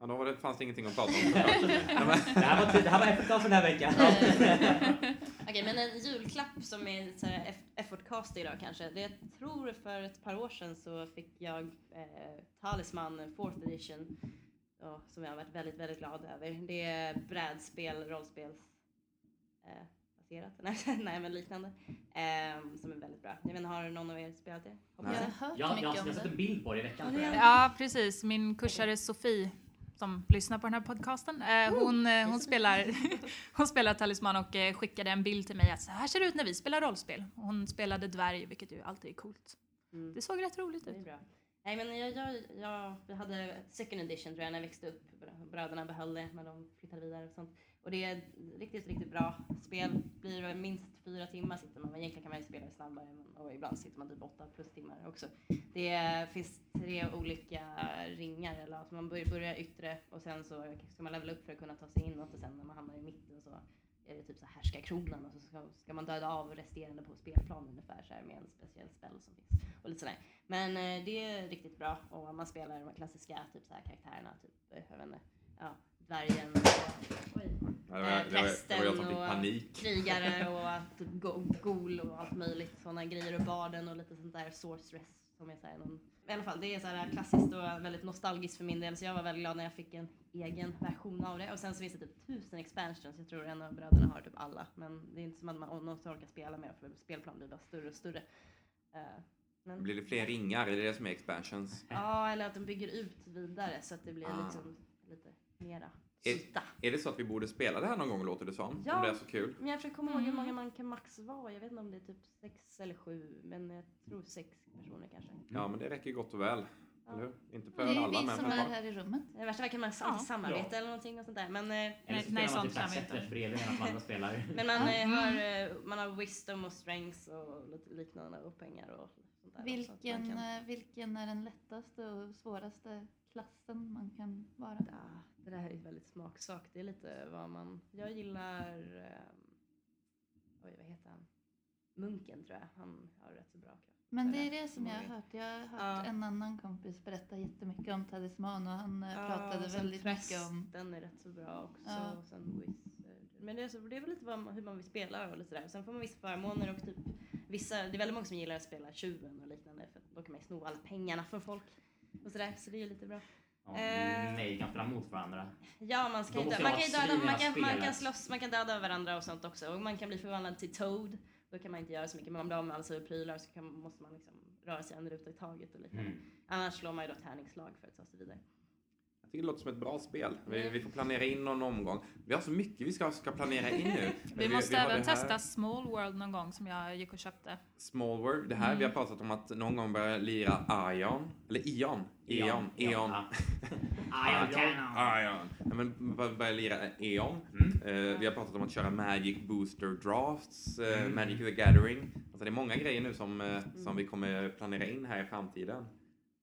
[SPEAKER 1] Ja, då var det, fanns det ingenting att prata om. <laughs> Ja,
[SPEAKER 2] Det här var, det här var för den här veckan. <laughs>
[SPEAKER 6] Okej, men en julklapp som är så här eff- effortcast idag kanske. Det jag tror för ett par år sedan så fick jag eh, Talisman 4th edition. Ja, som jag har varit väldigt, väldigt glad över. Det är brädspel, rollspels... Eh, baserat? <laughs> Nej, nej, men liknande. Eh, som är väldigt bra. Jag vet inte, har någon av er spelat det?
[SPEAKER 3] jag har hört
[SPEAKER 2] Jag, jag, har
[SPEAKER 3] om
[SPEAKER 2] sett en bild på det i veckan.
[SPEAKER 6] Ja,
[SPEAKER 5] Ja, precis. Min kursare Sofie som lyssnar på den här podcasten. Eh, hon, eh, hon, spelar, <laughs> hon spelar Talisman och eh, skickade en bild till mig att så här ser det ut när vi spelar rollspel. Hon spelade dvärg, vilket ju alltid är coolt.
[SPEAKER 6] Mm.
[SPEAKER 5] Det såg rätt roligt ut.
[SPEAKER 6] bra. Nej men jag, jag, jag, vi hade second edition tror jag när jag växte upp. Br- Bröderna behöll det när de flyttade vidare och sånt. Och det är ett riktigt, riktigt bra spel. Blir det minst fyra timmar sitter man. men Egentligen kan man ju spela det snabbare och ibland sitter man typ åtta plus timmar också. Det är- finns tre olika ringar. Eller, alltså man börjar yttre och sen så ska man levela upp för att kunna ta sig inåt och sen när man hamnar i mitten så är det typ så här härskarkronan och så ska, ska man döda av resterande på spelplanen ungefär så här med en speciell spel som finns. Och lite sådär. Men eh, det är riktigt bra och man spelar de klassiska typ så här karaktärerna, typ, eh, jag vet inte, ja, dvärgen och oj,
[SPEAKER 1] som fick
[SPEAKER 6] och krigare och typ go- ghoul och allt möjligt sådana grejer och barden och lite sånt där sorceress som är så här någon, i alla fall det är så här klassiskt och väldigt nostalgiskt för min del så jag var väldigt glad när jag fick en egen version av det och sen så finns det typ tusen expansions, jag tror en av bröderna har typ alla men det är inte som att man någonsin orkar spela med för spelplanen blir bara större och större. Eh, men,
[SPEAKER 1] Blir det fler ringar? Är det det som är expansions?
[SPEAKER 6] Ja, eller att de bygger ut vidare så att det blir
[SPEAKER 1] Ah.
[SPEAKER 6] liksom mera
[SPEAKER 1] Är-
[SPEAKER 6] yta.
[SPEAKER 1] Är det så att vi borde spela det här någon gång låter det som?
[SPEAKER 6] Ja.
[SPEAKER 1] Om det är så kul.
[SPEAKER 6] Men jag försöker komma ihåg hur
[SPEAKER 5] Mm.
[SPEAKER 6] många man kan max vara. Jag vet inte om det är typ sex eller sju, men jag tror sex personer kanske.
[SPEAKER 1] Ja, men det räcker gott och väl.
[SPEAKER 6] Ja.
[SPEAKER 1] Eller hur? Inte
[SPEAKER 3] Det
[SPEAKER 1] för
[SPEAKER 3] är
[SPEAKER 1] alla,
[SPEAKER 3] vi
[SPEAKER 1] men
[SPEAKER 3] som
[SPEAKER 1] för
[SPEAKER 3] är här i rummet.
[SPEAKER 6] I värsta fall kan man
[SPEAKER 5] Ja.
[SPEAKER 6] samarbeta eller någonting och sånt där. Men, eh,
[SPEAKER 2] Eller så
[SPEAKER 5] Nej,
[SPEAKER 2] spelar man
[SPEAKER 5] sånt
[SPEAKER 2] typ
[SPEAKER 5] vi inte.
[SPEAKER 2] bredvid medan man spelar. <laughs>
[SPEAKER 6] men man,
[SPEAKER 5] Mm.
[SPEAKER 6] har, eh, man har wisdom och strengths och lite liknande och pengar och sånt där.
[SPEAKER 3] Vilken,
[SPEAKER 6] kan,
[SPEAKER 3] vilken är den lättaste och svåraste klassen man kan vara?
[SPEAKER 6] ja, det där är väldigt smaksak. Det är lite vad man... Jag gillar... ehm, oj, vad heter han? Munken tror jag. Han har rätt så bra kraft.
[SPEAKER 3] Men det är det som jag har hört. Jag har hört
[SPEAKER 6] Ja.
[SPEAKER 3] en annan kompis berätta jättemycket om talisman och han eh, pratade
[SPEAKER 6] och
[SPEAKER 3] väldigt mycket om...
[SPEAKER 6] Den är rätt så bra också.
[SPEAKER 3] Ja.
[SPEAKER 6] Och sen wizard. Men det är, så, det är väl lite vad man, hur man vill spela och lite sådär. Sen får man vissa förmåner och typ vissa, det är väldigt många som gillar att spela tjuven och liknande för då kan man ju sno alla pengarna från folk. Och sådär, så det är ju lite bra.
[SPEAKER 2] Ja,
[SPEAKER 6] Eh.
[SPEAKER 2] nej, kan spela mot varandra.
[SPEAKER 6] Ja, man, ska ju dö- man, kan ju döda, man, kan, man, kan slåss, man kan döda varandra och sånt också. Och man kan bli förvandlad till Toad. Då kan man inte göra så mycket, men man blir av med alla sina prylar så kan, måste man liksom röra sig en ruta i taget och liknande.
[SPEAKER 2] Mm.
[SPEAKER 6] Annars slår man ju då tärningsslag för att ta sig vidare.
[SPEAKER 1] Jag tycker det låter som ett bra spel. Vi,
[SPEAKER 6] Mm.
[SPEAKER 1] vi får planera in någon omgång. Vi har så mycket vi ska, ska planera in nu. <laughs>
[SPEAKER 5] Vi måste
[SPEAKER 1] har
[SPEAKER 5] även testa Small World någon gång som jag gick och köpte.
[SPEAKER 1] Small World. Det här, vi har pratat om att någon gång börja lira Ion. Eller Ion. Eon. Eon. <laughs>
[SPEAKER 2] Ion Cannon.
[SPEAKER 1] Ion. Men bör- börja lira Eon.
[SPEAKER 2] Mm.
[SPEAKER 1] Eh, vi har pratat om att köra Magic Booster Drafts, eh,
[SPEAKER 2] Mm.
[SPEAKER 1] Magic the Gathering. Alltså det är många grejer nu som, eh, som vi kommer planera in här i framtiden.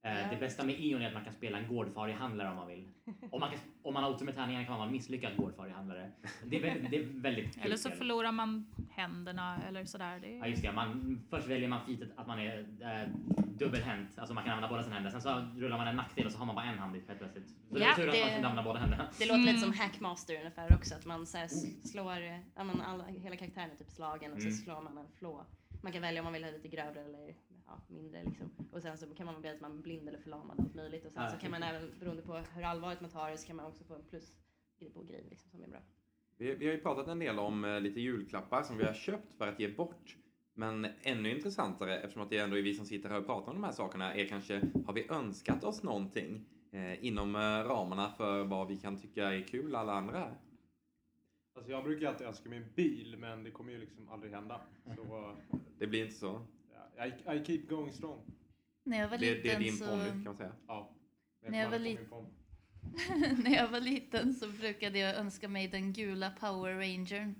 [SPEAKER 2] Eh, Det bästa med Ion är att man kan spela en gårdfarig handlare om man vill. Om man, kan, om man har otur med tärningarna kan man vara en misslyckad gårdfarig handlare. Det är väldigt, det är väldigt kul <laughs>
[SPEAKER 5] Eller så förlorar man händerna eller sådär. Det
[SPEAKER 2] Ja
[SPEAKER 5] är...
[SPEAKER 2] just det, man, först väljer man fitet att man är äh, dubbelhänt, alltså man kan använda båda sina händer. Sen så rullar man en nackdel och så har man bara en hand helt plötsligt. Så det
[SPEAKER 6] Ja,
[SPEAKER 2] är tur att
[SPEAKER 6] det-
[SPEAKER 2] man kan använda båda händerna.
[SPEAKER 6] Det låter
[SPEAKER 5] Mm.
[SPEAKER 6] lite som Hackmaster ungefär också, att man så här s- slår, ja, men alla, hela karaktären är typ slagen och
[SPEAKER 2] Mm.
[SPEAKER 6] så slår man en flå. Man kan välja om man vill ha lite grövre eller ja, mindre liksom. Och sen så kan man välja att man är blind eller förlamad och allt möjligt. Och sen
[SPEAKER 2] Ja,
[SPEAKER 6] så kan man även, beroende på hur allvarligt man tar det, så kan man också få en plus på grejer liksom, som är bra.
[SPEAKER 1] Vi, vi har ju pratat en del om eh, lite julklappar som vi har köpt för att ge bort. Men ännu intressantare, eftersom att det ändå är vi som sitter här och pratar om de här sakerna, är kanske, har vi önskat oss någonting eh, inom eh, ramarna för vad vi kan tycka är kul alla andra?
[SPEAKER 4] Alltså jag brukar alltid önska mig en bil, men det kommer ju liksom aldrig hända. Så <laughs>
[SPEAKER 1] Det blir inte så.
[SPEAKER 4] ja, I, I keep going strong.
[SPEAKER 3] När jag var
[SPEAKER 1] Det, det är
[SPEAKER 3] liten
[SPEAKER 1] din
[SPEAKER 3] så...
[SPEAKER 1] ponny kan man säga.
[SPEAKER 4] Ja.
[SPEAKER 3] När jag var
[SPEAKER 4] fond. <laughs>
[SPEAKER 3] när jag var liten så brukade jag önska mig den gula Power Rangern.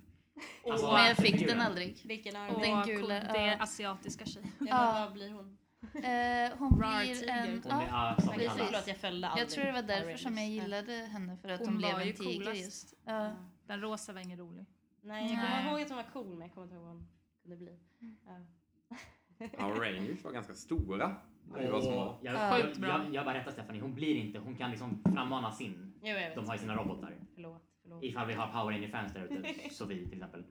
[SPEAKER 2] Alltså,
[SPEAKER 3] Men jag fick den aldrig.
[SPEAKER 6] Vilken är
[SPEAKER 3] Den gula,
[SPEAKER 5] cool. Det är asiatiska tjej.
[SPEAKER 6] ja. Vad blir hon?
[SPEAKER 3] Eh, hon
[SPEAKER 5] Rar
[SPEAKER 3] blir en... Ja,
[SPEAKER 2] ja, som
[SPEAKER 3] precis.
[SPEAKER 6] jag följde
[SPEAKER 3] jag tror det var därför som jag gillade henne, för att
[SPEAKER 5] Hon
[SPEAKER 3] hon, blev en tiger
[SPEAKER 5] coolast.
[SPEAKER 3] just.
[SPEAKER 6] Ja.
[SPEAKER 3] Ja.
[SPEAKER 5] Den rosa var ingen rolig.
[SPEAKER 6] Nej, jag kommer ihåg att hon var cool, men jag kommer inte ihåg vad hon kunde bli. Ja.
[SPEAKER 1] Power Rangers var ganska stora när vi var små.
[SPEAKER 2] Jag,
[SPEAKER 3] Ja.
[SPEAKER 2] jag, jag, jag bara rättar Stephanie, hon blir inte, hon kan liksom frammana sin.
[SPEAKER 6] Jo, jag vet.
[SPEAKER 2] De har ju sina robotar.
[SPEAKER 6] Förlåt, förlåt.
[SPEAKER 2] Ifall vi har Power Ranger-fans där ute, <laughs> Sofie till exempel.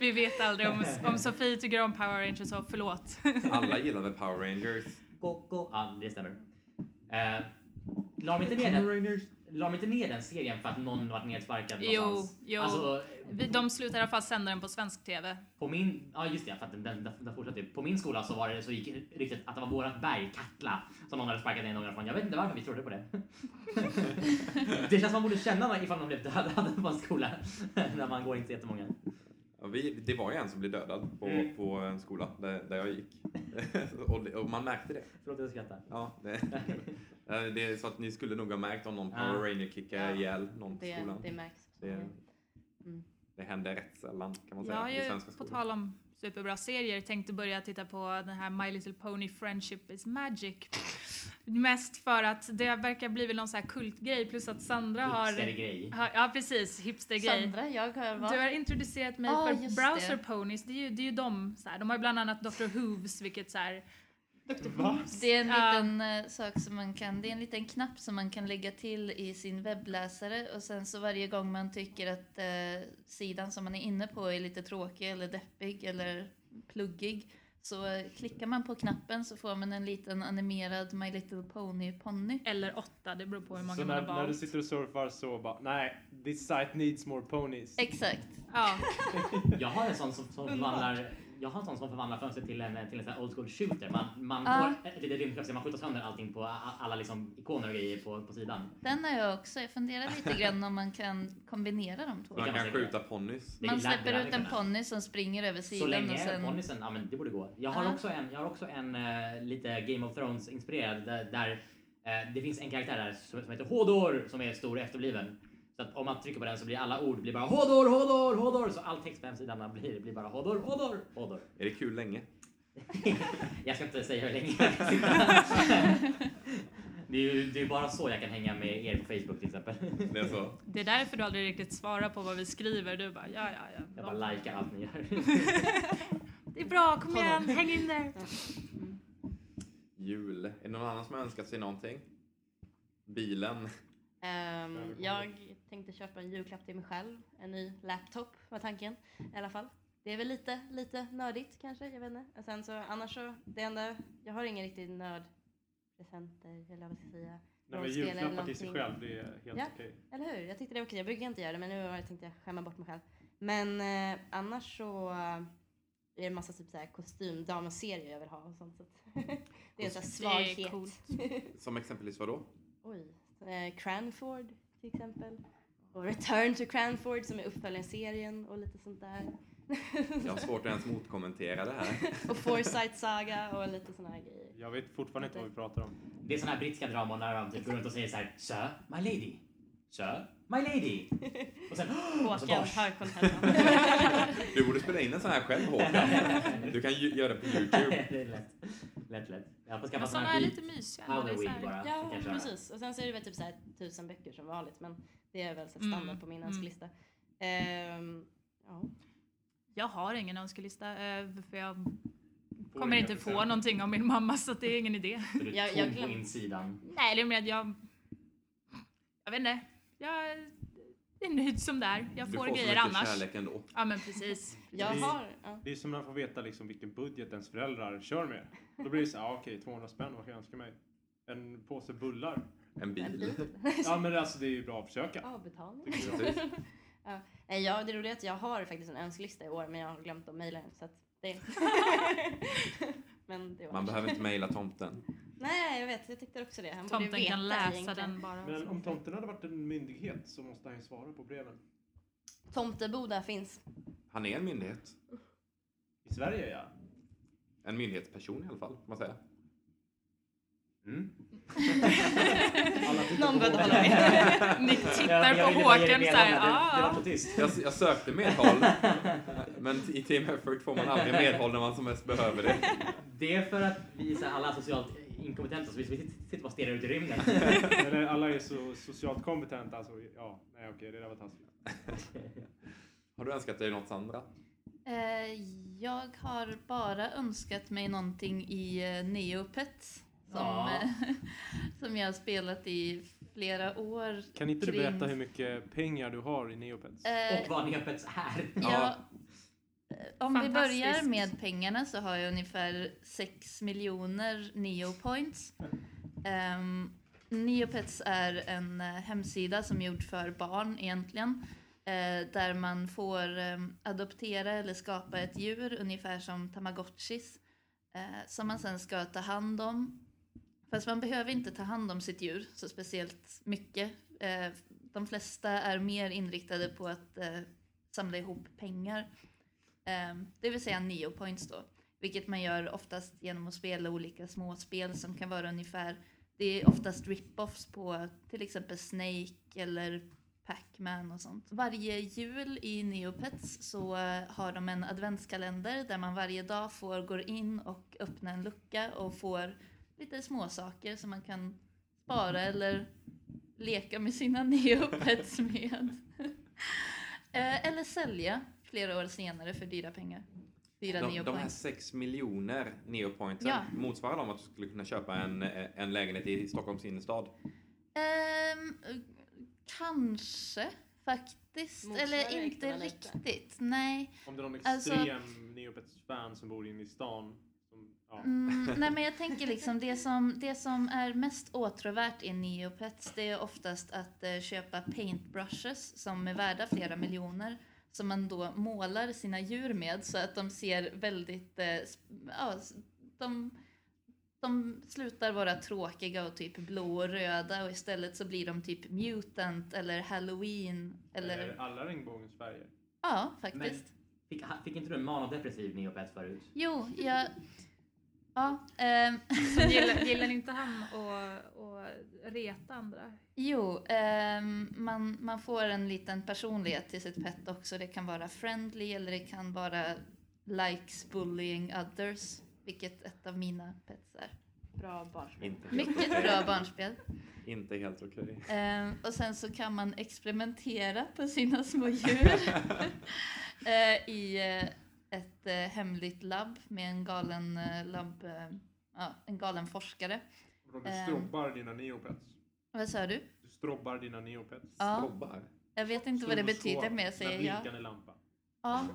[SPEAKER 5] Vi vet aldrig om, om Sofie tycker om Power Rangers, så förlåt.
[SPEAKER 1] Alla gillade Power Rangers.
[SPEAKER 2] Go, go. Ja, det stämmer. Eh, la de inte ner den? La de inte ner den serien för att någon var nedsparkad
[SPEAKER 5] Jo,
[SPEAKER 2] någonstans?
[SPEAKER 5] jo.
[SPEAKER 2] Alltså,
[SPEAKER 5] Vi- De slutar i alla fall sända den på svensk TV.
[SPEAKER 2] på min, ja just det, för att den, den, den fortsatte. På min skola så var det så gick ryktet att det var vårat berg, Katla, som någon hade sparkat ner några från. Jag vet inte varför vi trodde på det. <laughs> det känns som man borde känna ifall någon blev dödad <laughs> på en skola. När man går inte så jättemånga.
[SPEAKER 1] Ja, vi, det var ju en som blev dödad på,
[SPEAKER 2] Mm.
[SPEAKER 1] på en skola där, där jag gick. <laughs> och, och man märkte det.
[SPEAKER 2] Förlåt jag skrattar.
[SPEAKER 1] Ja, det, det är så att ni skulle nog ha märkt om någon
[SPEAKER 2] Ja.
[SPEAKER 1] Power Ranger kickade
[SPEAKER 6] Ja.
[SPEAKER 1] ihjäl någon på
[SPEAKER 6] Det,
[SPEAKER 1] skolan.
[SPEAKER 6] det märks.
[SPEAKER 1] Det,
[SPEAKER 6] Mm.
[SPEAKER 1] det händer rätt sällan kan man
[SPEAKER 5] Jag har
[SPEAKER 1] säga i
[SPEAKER 5] ju,
[SPEAKER 1] svenska
[SPEAKER 5] på
[SPEAKER 1] skolor.
[SPEAKER 5] tal om superbra serier, tänkte börja titta på den här My Little Pony Friendship is Magic. Mest för att det verkar bli väl någon så här kultgrej plus att Sandra har...
[SPEAKER 2] Hipstergrej.
[SPEAKER 5] ja precis, hipstergrej.
[SPEAKER 3] Sandra, jag har
[SPEAKER 5] Du
[SPEAKER 3] va?
[SPEAKER 5] har introducerat mig
[SPEAKER 3] Ah,
[SPEAKER 5] för browser
[SPEAKER 3] det.
[SPEAKER 5] ponies, det är ju, det är ju de, så här, de har ju bland annat Dr. Hooves vilket så här?
[SPEAKER 3] Det är en liten eh, sak som man kan, det är en liten knapp som man kan lägga till i sin webbläsare och sen så varje gång man tycker att eh, sidan som man är inne på är lite tråkig eller deppig eller pluggig Så klickar man på knappen så får man en liten animerad My Little Pony ponny.
[SPEAKER 5] Eller åtta, det beror på hur många
[SPEAKER 4] Så
[SPEAKER 5] man har
[SPEAKER 4] när, när du sitter och surfar så bara, nej, this site needs more ponies.
[SPEAKER 3] Exakt.
[SPEAKER 5] Ja, <laughs>
[SPEAKER 2] Jag har en sån som, förvandlar jag har en sån som förvandlar fönstret till en, till en sån här old school shooter. Man, man
[SPEAKER 3] Ja.
[SPEAKER 2] får ett litet rymdskepp, man skjuter sönder allting på alla liksom ikoner och grejer på, på sidan.
[SPEAKER 3] Den har jag också. Jag funderar lite grann om man kan kombinera de två.
[SPEAKER 1] Man
[SPEAKER 2] kan man
[SPEAKER 1] skjuta ponnys.
[SPEAKER 3] Man släpper ut en ponny som springer över
[SPEAKER 2] Så
[SPEAKER 3] sidan
[SPEAKER 2] länge
[SPEAKER 3] och sen...
[SPEAKER 2] ponnysen, ja men det borde gå. Jag har
[SPEAKER 3] Ja.
[SPEAKER 2] också en, jag har också en eh, lite Game of Thrones inspirerad där, där eh, det finns en karaktär där som, som heter Hodor som är stor och efterbliven. Så att om man trycker på den så blir alla ord blir bara Hodor, Hodor, Hodor. Så all text på hemsidan blir, blir bara Hodor, Hodor, Hodor.
[SPEAKER 1] Är det kul länge? <laughs>
[SPEAKER 2] jag ska inte säga hur länge. Det är ju det är bara så jag kan hänga med er på Facebook till exempel.
[SPEAKER 1] Det är så?
[SPEAKER 5] det är därför du aldrig riktigt svarar på vad vi skriver. Du bara ja, ja, ja.
[SPEAKER 2] Jag bara likar allt ni gör. <laughs>
[SPEAKER 5] Det är bra, kom igen, häng in där.
[SPEAKER 1] Jul. Är det någon annan som har önskat sig någonting? Bilen.
[SPEAKER 6] Ehm, jag tänkte köpa en julklapp till mig själv. En ny laptop var tanken i alla fall. Det är väl lite, lite nördigt kanske, jag vet inte. Och sen så annars så, det enda, jag har ingen riktig nördpresenter eller vad ska jag säga.
[SPEAKER 4] Nej, men julklappar till sig själv, det är helt
[SPEAKER 6] Ja.
[SPEAKER 4] okej.
[SPEAKER 6] Eller hur? Jag tyckte det var okej. Jag brukar inte göra det men nu har jag tänkte jag skämma bort mig själv. Men eh, annars så eh, är det en massa typ så här kostymdamaserier jag vill ha och sånt. Så <laughs> det är en sån
[SPEAKER 5] är
[SPEAKER 6] svaghet.
[SPEAKER 5] coolt. <laughs>
[SPEAKER 1] Som exempelvis vad då?
[SPEAKER 6] Oj. Eh, Cranford till exempel. Och Return to Cranford som är uppföljningsserien och lite sånt där.
[SPEAKER 1] Jag har svårt att ens motkommentera det här. <laughs>
[SPEAKER 6] och Foresight Saga och lite såna här grejer.
[SPEAKER 4] Jag vet fortfarande inte vad vi pratar om.
[SPEAKER 2] Det är såna här brittiska dramon där de typ går runt och säger så här Sir, my lady. Sir, my lady. Och sen <gasps>
[SPEAKER 6] Håkan
[SPEAKER 2] bara,
[SPEAKER 6] Högkontentan. <laughs>
[SPEAKER 1] Du borde spela in en sån här själv Håkan. <laughs> Du kan ju göra det på Youtube.
[SPEAKER 2] det är lätt. Lätt, lätt. Jag får skaffa såna här
[SPEAKER 5] lite mysiga. här-
[SPEAKER 2] bara.
[SPEAKER 6] ja, precis. Och sen så är det väl typ så här tusen böcker som vanligt men det är väl så här
[SPEAKER 5] Mm,
[SPEAKER 6] standard på min
[SPEAKER 5] mm.
[SPEAKER 6] önskelista. Ehm, ja.
[SPEAKER 5] Jag har ingen önskelista eh, för jag
[SPEAKER 4] Får
[SPEAKER 5] kommer inte få någonting av min mamma så det är ingen idé.
[SPEAKER 2] Så du är
[SPEAKER 6] Jag-
[SPEAKER 2] på insidan.
[SPEAKER 5] Nej, det är med att jag... Jag vet inte. Jag är nöjd som det är. Jag
[SPEAKER 1] Du
[SPEAKER 5] får,
[SPEAKER 1] får så
[SPEAKER 5] grejer
[SPEAKER 1] mycket
[SPEAKER 5] annars.
[SPEAKER 1] kärlek ändå.
[SPEAKER 5] Ja men precis.
[SPEAKER 6] Jag
[SPEAKER 4] Det-
[SPEAKER 6] har... Ja.
[SPEAKER 4] Det är som när man får veta liksom vilken budget ens föräldrar kör med. Då blir det så här, ah, okej 200 spänn, vad kan jag önska mig? En påse bullar?
[SPEAKER 1] En
[SPEAKER 6] En
[SPEAKER 1] bil. <laughs>
[SPEAKER 4] Ja men alltså det är ju bra att försöka.
[SPEAKER 6] Avbetalning. <laughs> Ja. Nej, jag, det roliga är att jag har faktiskt en önskelista i år men jag har glömt att mejla den så att det... <laughs> men det var
[SPEAKER 1] Man behöver inte mejla tomten.
[SPEAKER 6] Nej jag vet, jag tyckte också det. Han borde
[SPEAKER 5] Tomten
[SPEAKER 6] veta
[SPEAKER 5] kan läsa
[SPEAKER 6] egentligen.
[SPEAKER 5] den bara.
[SPEAKER 4] Men om tomten hade varit en myndighet så måste han ju svara på breven.
[SPEAKER 6] Tomteboda finns.
[SPEAKER 1] Han är en myndighet.
[SPEAKER 4] I Sverige ja.
[SPEAKER 1] En myndighetsperson i alla fall, får man säga.
[SPEAKER 2] Mm. <laughs>
[SPEAKER 6] Någon behövde
[SPEAKER 4] Håkan.
[SPEAKER 6] hålla med. <laughs>
[SPEAKER 5] Ni tittar
[SPEAKER 2] Jag- jag
[SPEAKER 5] på Håkan såhär.
[SPEAKER 1] Jag, jag sökte medhåll, men i Team Effort får man aldrig medhåll när man som mest behöver det.
[SPEAKER 2] Det är för att vi är alla socialt inkompetenta så vi sitter bara och stirrar ut i rymden. <laughs>
[SPEAKER 4] Eller alla är så socialt kompetenta. Alltså, ja, nej okej, det där var taskigt. <laughs>
[SPEAKER 1] Har du önskat dig något Sandra?
[SPEAKER 3] Eh, jag har bara önskat mig någonting i eh, Neopets. Som,
[SPEAKER 2] Ja. <laughs>
[SPEAKER 3] som jag har spelat i flera år.
[SPEAKER 4] Kan inte du
[SPEAKER 3] kring-
[SPEAKER 4] berätta hur mycket pengar du har i Neopets?
[SPEAKER 3] Eh,
[SPEAKER 2] Och vad Neopets är.
[SPEAKER 3] Ja. Om vi börjar med pengarna så har jag ungefär 6 miljoner Neopoints. Um, Neopets är en eh, hemsida som är gjord för barn egentligen. eh, där man får em, adoptera eller skapa ett djur ungefär som tamagotchis. eh, som man sen ska ta hand om. Fast man behöver inte ta hand om sitt djur så speciellt mycket. Eh, de flesta är mer inriktade på att eh, samla ihop pengar. Ehm, det vill säga neopoints då. Vilket man gör oftast genom att spela olika småspel som kan vara ungefär, det är oftast rip-offs på till exempel Snake eller Pac-Man och sånt. Varje jul i Neopets så eh, har de en adventskalender där man varje dag får gå in och öppna en lucka och får lite småsaker som man kan spara eller leka med sina <laughs> Neopets med. <laughs> Eh, eller sälja flera år senare för dyra pengar. Dyra
[SPEAKER 1] De, de här
[SPEAKER 3] neopoints.
[SPEAKER 1] 6 miljoner neopointsen,
[SPEAKER 3] Ja.
[SPEAKER 1] motsvarar de att du skulle kunna köpa en, en lägenhet i Stockholms innerstad?
[SPEAKER 3] Eh, kanske faktiskt.
[SPEAKER 6] Motsvarar
[SPEAKER 3] Eller inte
[SPEAKER 6] äkta lite.
[SPEAKER 3] riktigt. Nej.
[SPEAKER 4] Om det är någon
[SPEAKER 3] Alltså-
[SPEAKER 4] extrem Neopets-fan som bor inne i stan. Som, ja.
[SPEAKER 3] Mm, nej men jag tänker liksom det som, det som är mest åtråvärt i Neopets det är oftast att eh, köpa paintbrushes som är värda flera miljoner. Som man då målar sina djur med så att de ser väldigt, eh, ja, de, de slutar vara tråkiga och typ blå och röda och istället så blir de typ mutant eller halloween eller
[SPEAKER 4] Eller alla regnbågens färger.
[SPEAKER 3] ja
[SPEAKER 2] Men
[SPEAKER 3] faktiskt.
[SPEAKER 2] fick, ha- fick inte du en manodepressiv neopet förut?
[SPEAKER 3] Jo, jag, ja, ehm, <laughs>
[SPEAKER 5] Så gillar, gillar inte han att, reta andra?
[SPEAKER 3] Jo, ehm, man, man får en liten personlighet till sitt pet också. Det kan vara friendly eller det kan vara likes bullying others. Vilket ett av mina pets är.
[SPEAKER 6] Bra barnspel.
[SPEAKER 3] Mycket bra barnspel.
[SPEAKER 1] Inte helt okej.
[SPEAKER 3] Ehm, och sen så kan man experimentera på sina små djur. <laughs> Eh, I eh, ett eh, hemligt labb med en galen eh, labb, eh, ja, en galen forskare.
[SPEAKER 4] Och du
[SPEAKER 3] Ehm.
[SPEAKER 4] strobbar dina Neopets.
[SPEAKER 3] Vad sa du?
[SPEAKER 4] Du strobbar dina Neopets.
[SPEAKER 3] Ja,
[SPEAKER 1] Strobbar.
[SPEAKER 3] jag vet inte vad det betyder men jag säger
[SPEAKER 4] En
[SPEAKER 3] ja.
[SPEAKER 4] blinkande lampa.
[SPEAKER 3] Ja.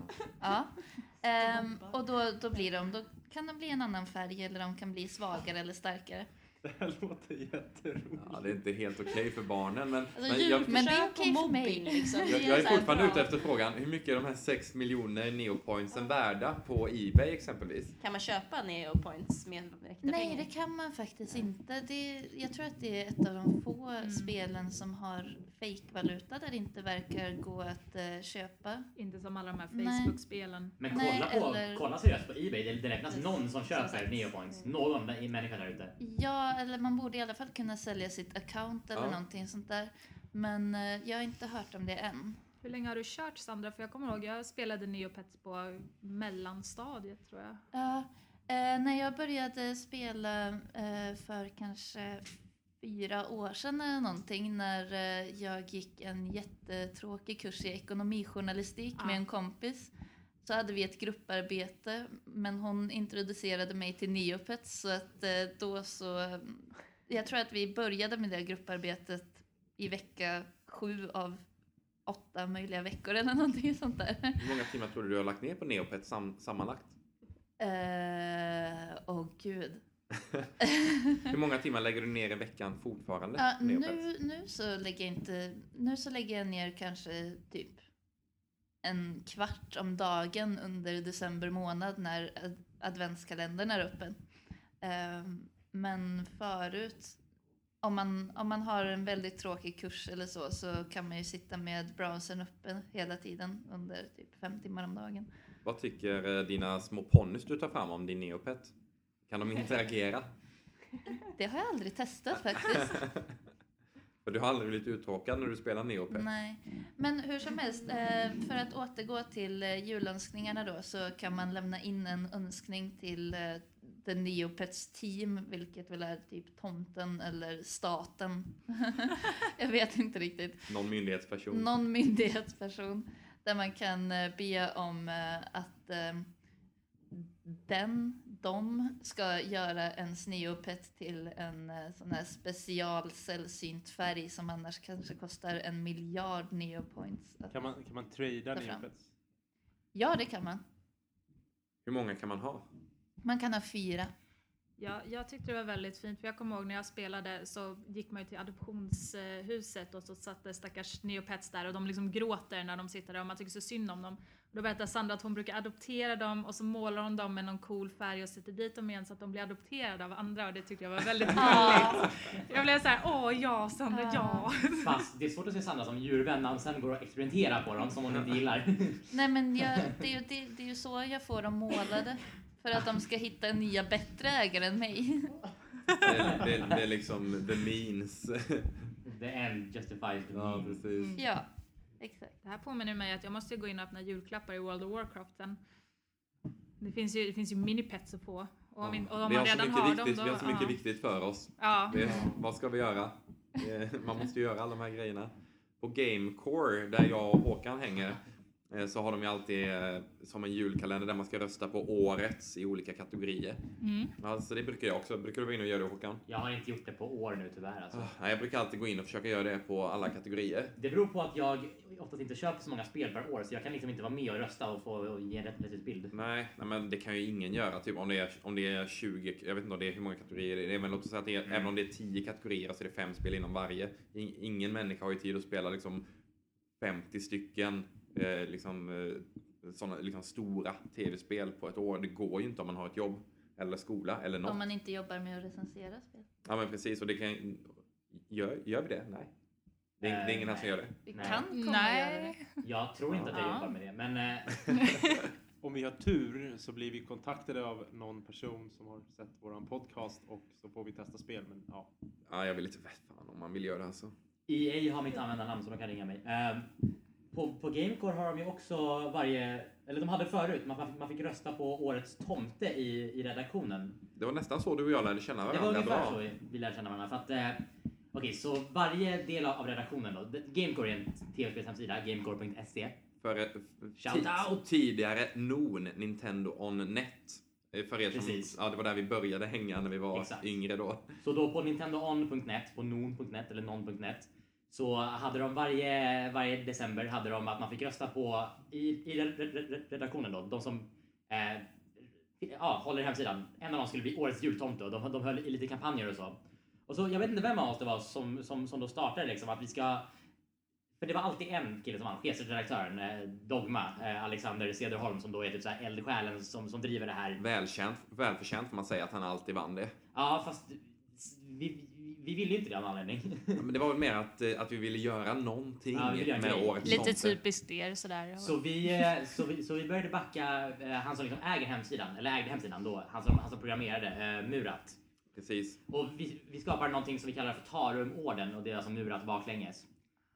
[SPEAKER 3] ja. <laughs> Ehm, och då, då blir de, då kan de bli en annan färg eller de kan bli svagare eller starkare.
[SPEAKER 4] Det här låter jätteroligt.
[SPEAKER 1] Ja, det är inte helt okej för barnen, men,
[SPEAKER 6] Alltså,
[SPEAKER 1] men jag,
[SPEAKER 3] Men det är okej för mig.
[SPEAKER 6] mobbing, Liksom.
[SPEAKER 1] jag, är fortfarande ute efter frågan, hur mycket är de här 6 miljoner neopointsen värda på Ebay exempelvis?
[SPEAKER 6] Kan man köpa neopoints med äkta
[SPEAKER 3] Nej,
[SPEAKER 6] pengar?
[SPEAKER 3] det kan man faktiskt inte. Det, jag tror att det är ett av de få
[SPEAKER 5] Mm.
[SPEAKER 3] spelen som har fake-valuta där det inte verkar gå att eh, köpa.
[SPEAKER 5] Inte som alla de här
[SPEAKER 3] Nej.
[SPEAKER 5] Facebook-spelen.
[SPEAKER 2] Men
[SPEAKER 3] Nej,
[SPEAKER 2] kolla, på,
[SPEAKER 3] eller-
[SPEAKER 2] kolla seriöst på Ebay, det, det räknas någon som
[SPEAKER 6] Som
[SPEAKER 2] köper neopoints. Någon människa där ute.
[SPEAKER 3] Ja, eller man borde i alla fall kunna sälja sitt account eller
[SPEAKER 1] Ja.
[SPEAKER 3] någonting sånt där. Men eh, jag har inte hört om det än.
[SPEAKER 5] Hur länge har du kört Sandra? För jag kommer ihåg, jag spelade Neopets på mellanstadiet tror jag.
[SPEAKER 3] Ja, eh, när jag började spela eh, för kanske fyra år sedan eller någonting när eh, jag gick en jättetråkig kurs i ekonomijournalistik
[SPEAKER 5] Ah.
[SPEAKER 3] med en kompis. Så hade vi ett grupparbete men hon introducerade mig till Neopets så att eh, då så... Jag tror att vi började med det grupparbetet i vecka sju av åtta möjliga veckor eller någonting sånt där.
[SPEAKER 1] Hur många timmar tror du du har lagt ner på neopet sam, sammanlagt?
[SPEAKER 3] Eh, Åh gud. <laughs>
[SPEAKER 1] Hur många timmar lägger du ner i veckan fortfarande? Neopets?
[SPEAKER 3] nu, nu så lägger jag inte, nu så lägger jag ner kanske typ en kvart om dagen under december månad när ad- adventskalendern är öppen. Ehm, men förut, om man, om man har en väldigt tråkig kurs eller så, så kan man ju sitta med browsern öppen hela tiden under typ fem timmar om dagen.
[SPEAKER 1] Vad tycker eh, dina små ponnys du tar fram om din neopet? Kan de <laughs> interagera?
[SPEAKER 3] Det har jag aldrig testat faktiskt. <laughs>
[SPEAKER 1] För du har aldrig blivit uttråkad när du spelar neopet?
[SPEAKER 3] Nej, men hur som helst, eh, för att återgå till eh, julönskningarna då så kan man lämna in en önskning till eh, The Neopets team, vilket väl är typ tomten eller staten. <laughs> Jag vet inte riktigt.
[SPEAKER 1] Någon myndighetsperson?
[SPEAKER 3] Någon myndighetsperson där man kan be om att den, de ska göra en Sneopet till en eh, sån här special sällsynt färg som annars kanske kostar en miljard neopoints.
[SPEAKER 4] Kan man, kan man trada. Neopets?
[SPEAKER 3] Ja, det kan man.
[SPEAKER 1] Hur många kan man ha?
[SPEAKER 3] Man kan ha fyra.
[SPEAKER 5] Ja, jag tyckte det var väldigt fint för jag kommer ihåg när jag spelade så gick man ju till adoptionshuset och så satt det stackars neopets där och de liksom gråter när de sitter där och man tycker så synd om dem. Då berättar Sandra att hon brukar adoptera dem och så målar hon dem med någon cool färg och sätter dit dem igen så att de blir adopterade av andra och det tyckte jag var väldigt gulligt. Jag blev såhär, åh ja Sandra, ja.
[SPEAKER 2] Fast det är svårt att se Sandra som djurvän när hon sen går och experimenterar på dem som hon inte gillar.
[SPEAKER 3] Nej, men jag, det, är ju- det, det är ju så jag får dem målade. För att de ska hitta nya bättre ägare än mig.
[SPEAKER 1] Det, det, det är liksom the means.
[SPEAKER 2] The end justifies the
[SPEAKER 1] ja,
[SPEAKER 2] means.
[SPEAKER 1] precis.
[SPEAKER 3] Ja, exakt.
[SPEAKER 5] Det här påminner mig att jag måste gå in och öppna julklappar i World of Warcraft sen. Det finns ju, det finns ju minipets att få. Och om, in- och om
[SPEAKER 1] vi,
[SPEAKER 5] man
[SPEAKER 1] har så
[SPEAKER 5] redan
[SPEAKER 1] mycket
[SPEAKER 5] har
[SPEAKER 1] viktigt,
[SPEAKER 5] dem
[SPEAKER 1] vi har så mycket
[SPEAKER 5] ja.
[SPEAKER 1] viktigt för oss.
[SPEAKER 5] Ja.
[SPEAKER 1] Det, vad ska vi göra? Man måste göra alla de här grejerna. På Gamecore, där jag och Håkan hänger, så har de ju alltid eh, som en julkalender där man ska rösta på årets i olika kategorier.
[SPEAKER 5] Mm.
[SPEAKER 1] Alltså det brukar jag också. Brukar du vara inne och göra det Håkan?
[SPEAKER 2] Jag har inte gjort det på år nu tyvärr alltså.
[SPEAKER 1] Nej, jag brukar alltid gå in och försöka göra det på alla kategorier.
[SPEAKER 2] Det beror på att jag oftast inte köper så många spel per år så jag kan liksom inte vara med och rösta och få och ge en rätt rättvis bild.
[SPEAKER 1] Nej, nej, men det kan ju ingen göra. Typ om det är, om det är 20, jag vet inte om det är hur många kategorier det är, men låt oss säga att det är,
[SPEAKER 2] Mm.
[SPEAKER 1] även om det är 10 kategorier så är det fem spel inom varje. In, ingen människa har ju tid att spela liksom 50 stycken eh, liksom, eh, såna, liksom stora tv-spel på ett år. Det går ju inte om man har ett jobb eller skola eller något.
[SPEAKER 3] Om man inte jobbar med att recensera spel.
[SPEAKER 1] Ja, men precis. Och det kan Gör, gör vi det? Nej. Det är, det är ingen här som gör det.
[SPEAKER 3] Vi
[SPEAKER 2] Nej.
[SPEAKER 3] kan komma och göra det.
[SPEAKER 5] Nej.
[SPEAKER 2] Jag tror inte att jag
[SPEAKER 5] Ja.
[SPEAKER 2] jobbar med det, men eh, <laughs>
[SPEAKER 4] Om vi har tur så blir vi kontaktade av någon person som har sett våran podcast och så får vi testa spel. Men ja,
[SPEAKER 1] Ja, jag vill inte, vet fan om man vill göra det alltså.
[SPEAKER 2] EA har mitt användarnamn så de kan ringa mig. Ehm, på, på Gamecore har de ju också varje, eller de hade förut, man, man fick rösta på årets tomte i, i redaktionen.
[SPEAKER 1] Det var nästan så du och jag lärde känna
[SPEAKER 2] Det var
[SPEAKER 1] varandra
[SPEAKER 2] ungefär så vi, vi lärde känna varandra. För att, eh, Okej, så varje del av, redaktionen då. Gamecore är en tv-spelshemsida, gamecore.se.
[SPEAKER 1] För,
[SPEAKER 2] Shout
[SPEAKER 1] ti-
[SPEAKER 2] out!
[SPEAKER 1] Tidigare NON, Nintendo On Net. Eh, För er som,
[SPEAKER 2] Precis.
[SPEAKER 1] ja, det var där vi började hänga när vi var
[SPEAKER 2] Exakt.
[SPEAKER 1] yngre då.
[SPEAKER 2] Så då på nintendoon.net, på non.net eller non.net så hade de varje, varje december hade de att man fick rösta på i, i re- re- re- redaktionen då, de som eh, ja, håller i hemsidan. En av dem skulle bli årets jultomte och de, de höll i lite kampanjer och så. Och så jag vet inte vem av oss det var som, som, som då startade liksom att vi ska för det var alltid en kille som vann, chefredaktören, eh, Dogma, eh, Alexander Cederholm som då är typ så här eldsjälen som, som driver det här
[SPEAKER 1] Välkänt, välförtjänt får man säga att han alltid vann det.
[SPEAKER 2] Ja, fast vi, vi ville ju inte det av någon anledning.
[SPEAKER 1] Ja, Men det var väl mer att, eh, att vi ville göra någonting
[SPEAKER 2] Ja, vi ville göra
[SPEAKER 1] med
[SPEAKER 2] grej.
[SPEAKER 1] årets
[SPEAKER 5] Lite typiskt er sådär.
[SPEAKER 2] Så vi, eh, så vi, så vi började backa eh, han som liksom äger hemsidan, eller ägde hemsidan då, han som, han som programmerade, eh, Murat.
[SPEAKER 1] Precis.
[SPEAKER 2] Och vi, vi skapade någonting som vi kallar för Tarum-orden och det är alltså Murat baklänges.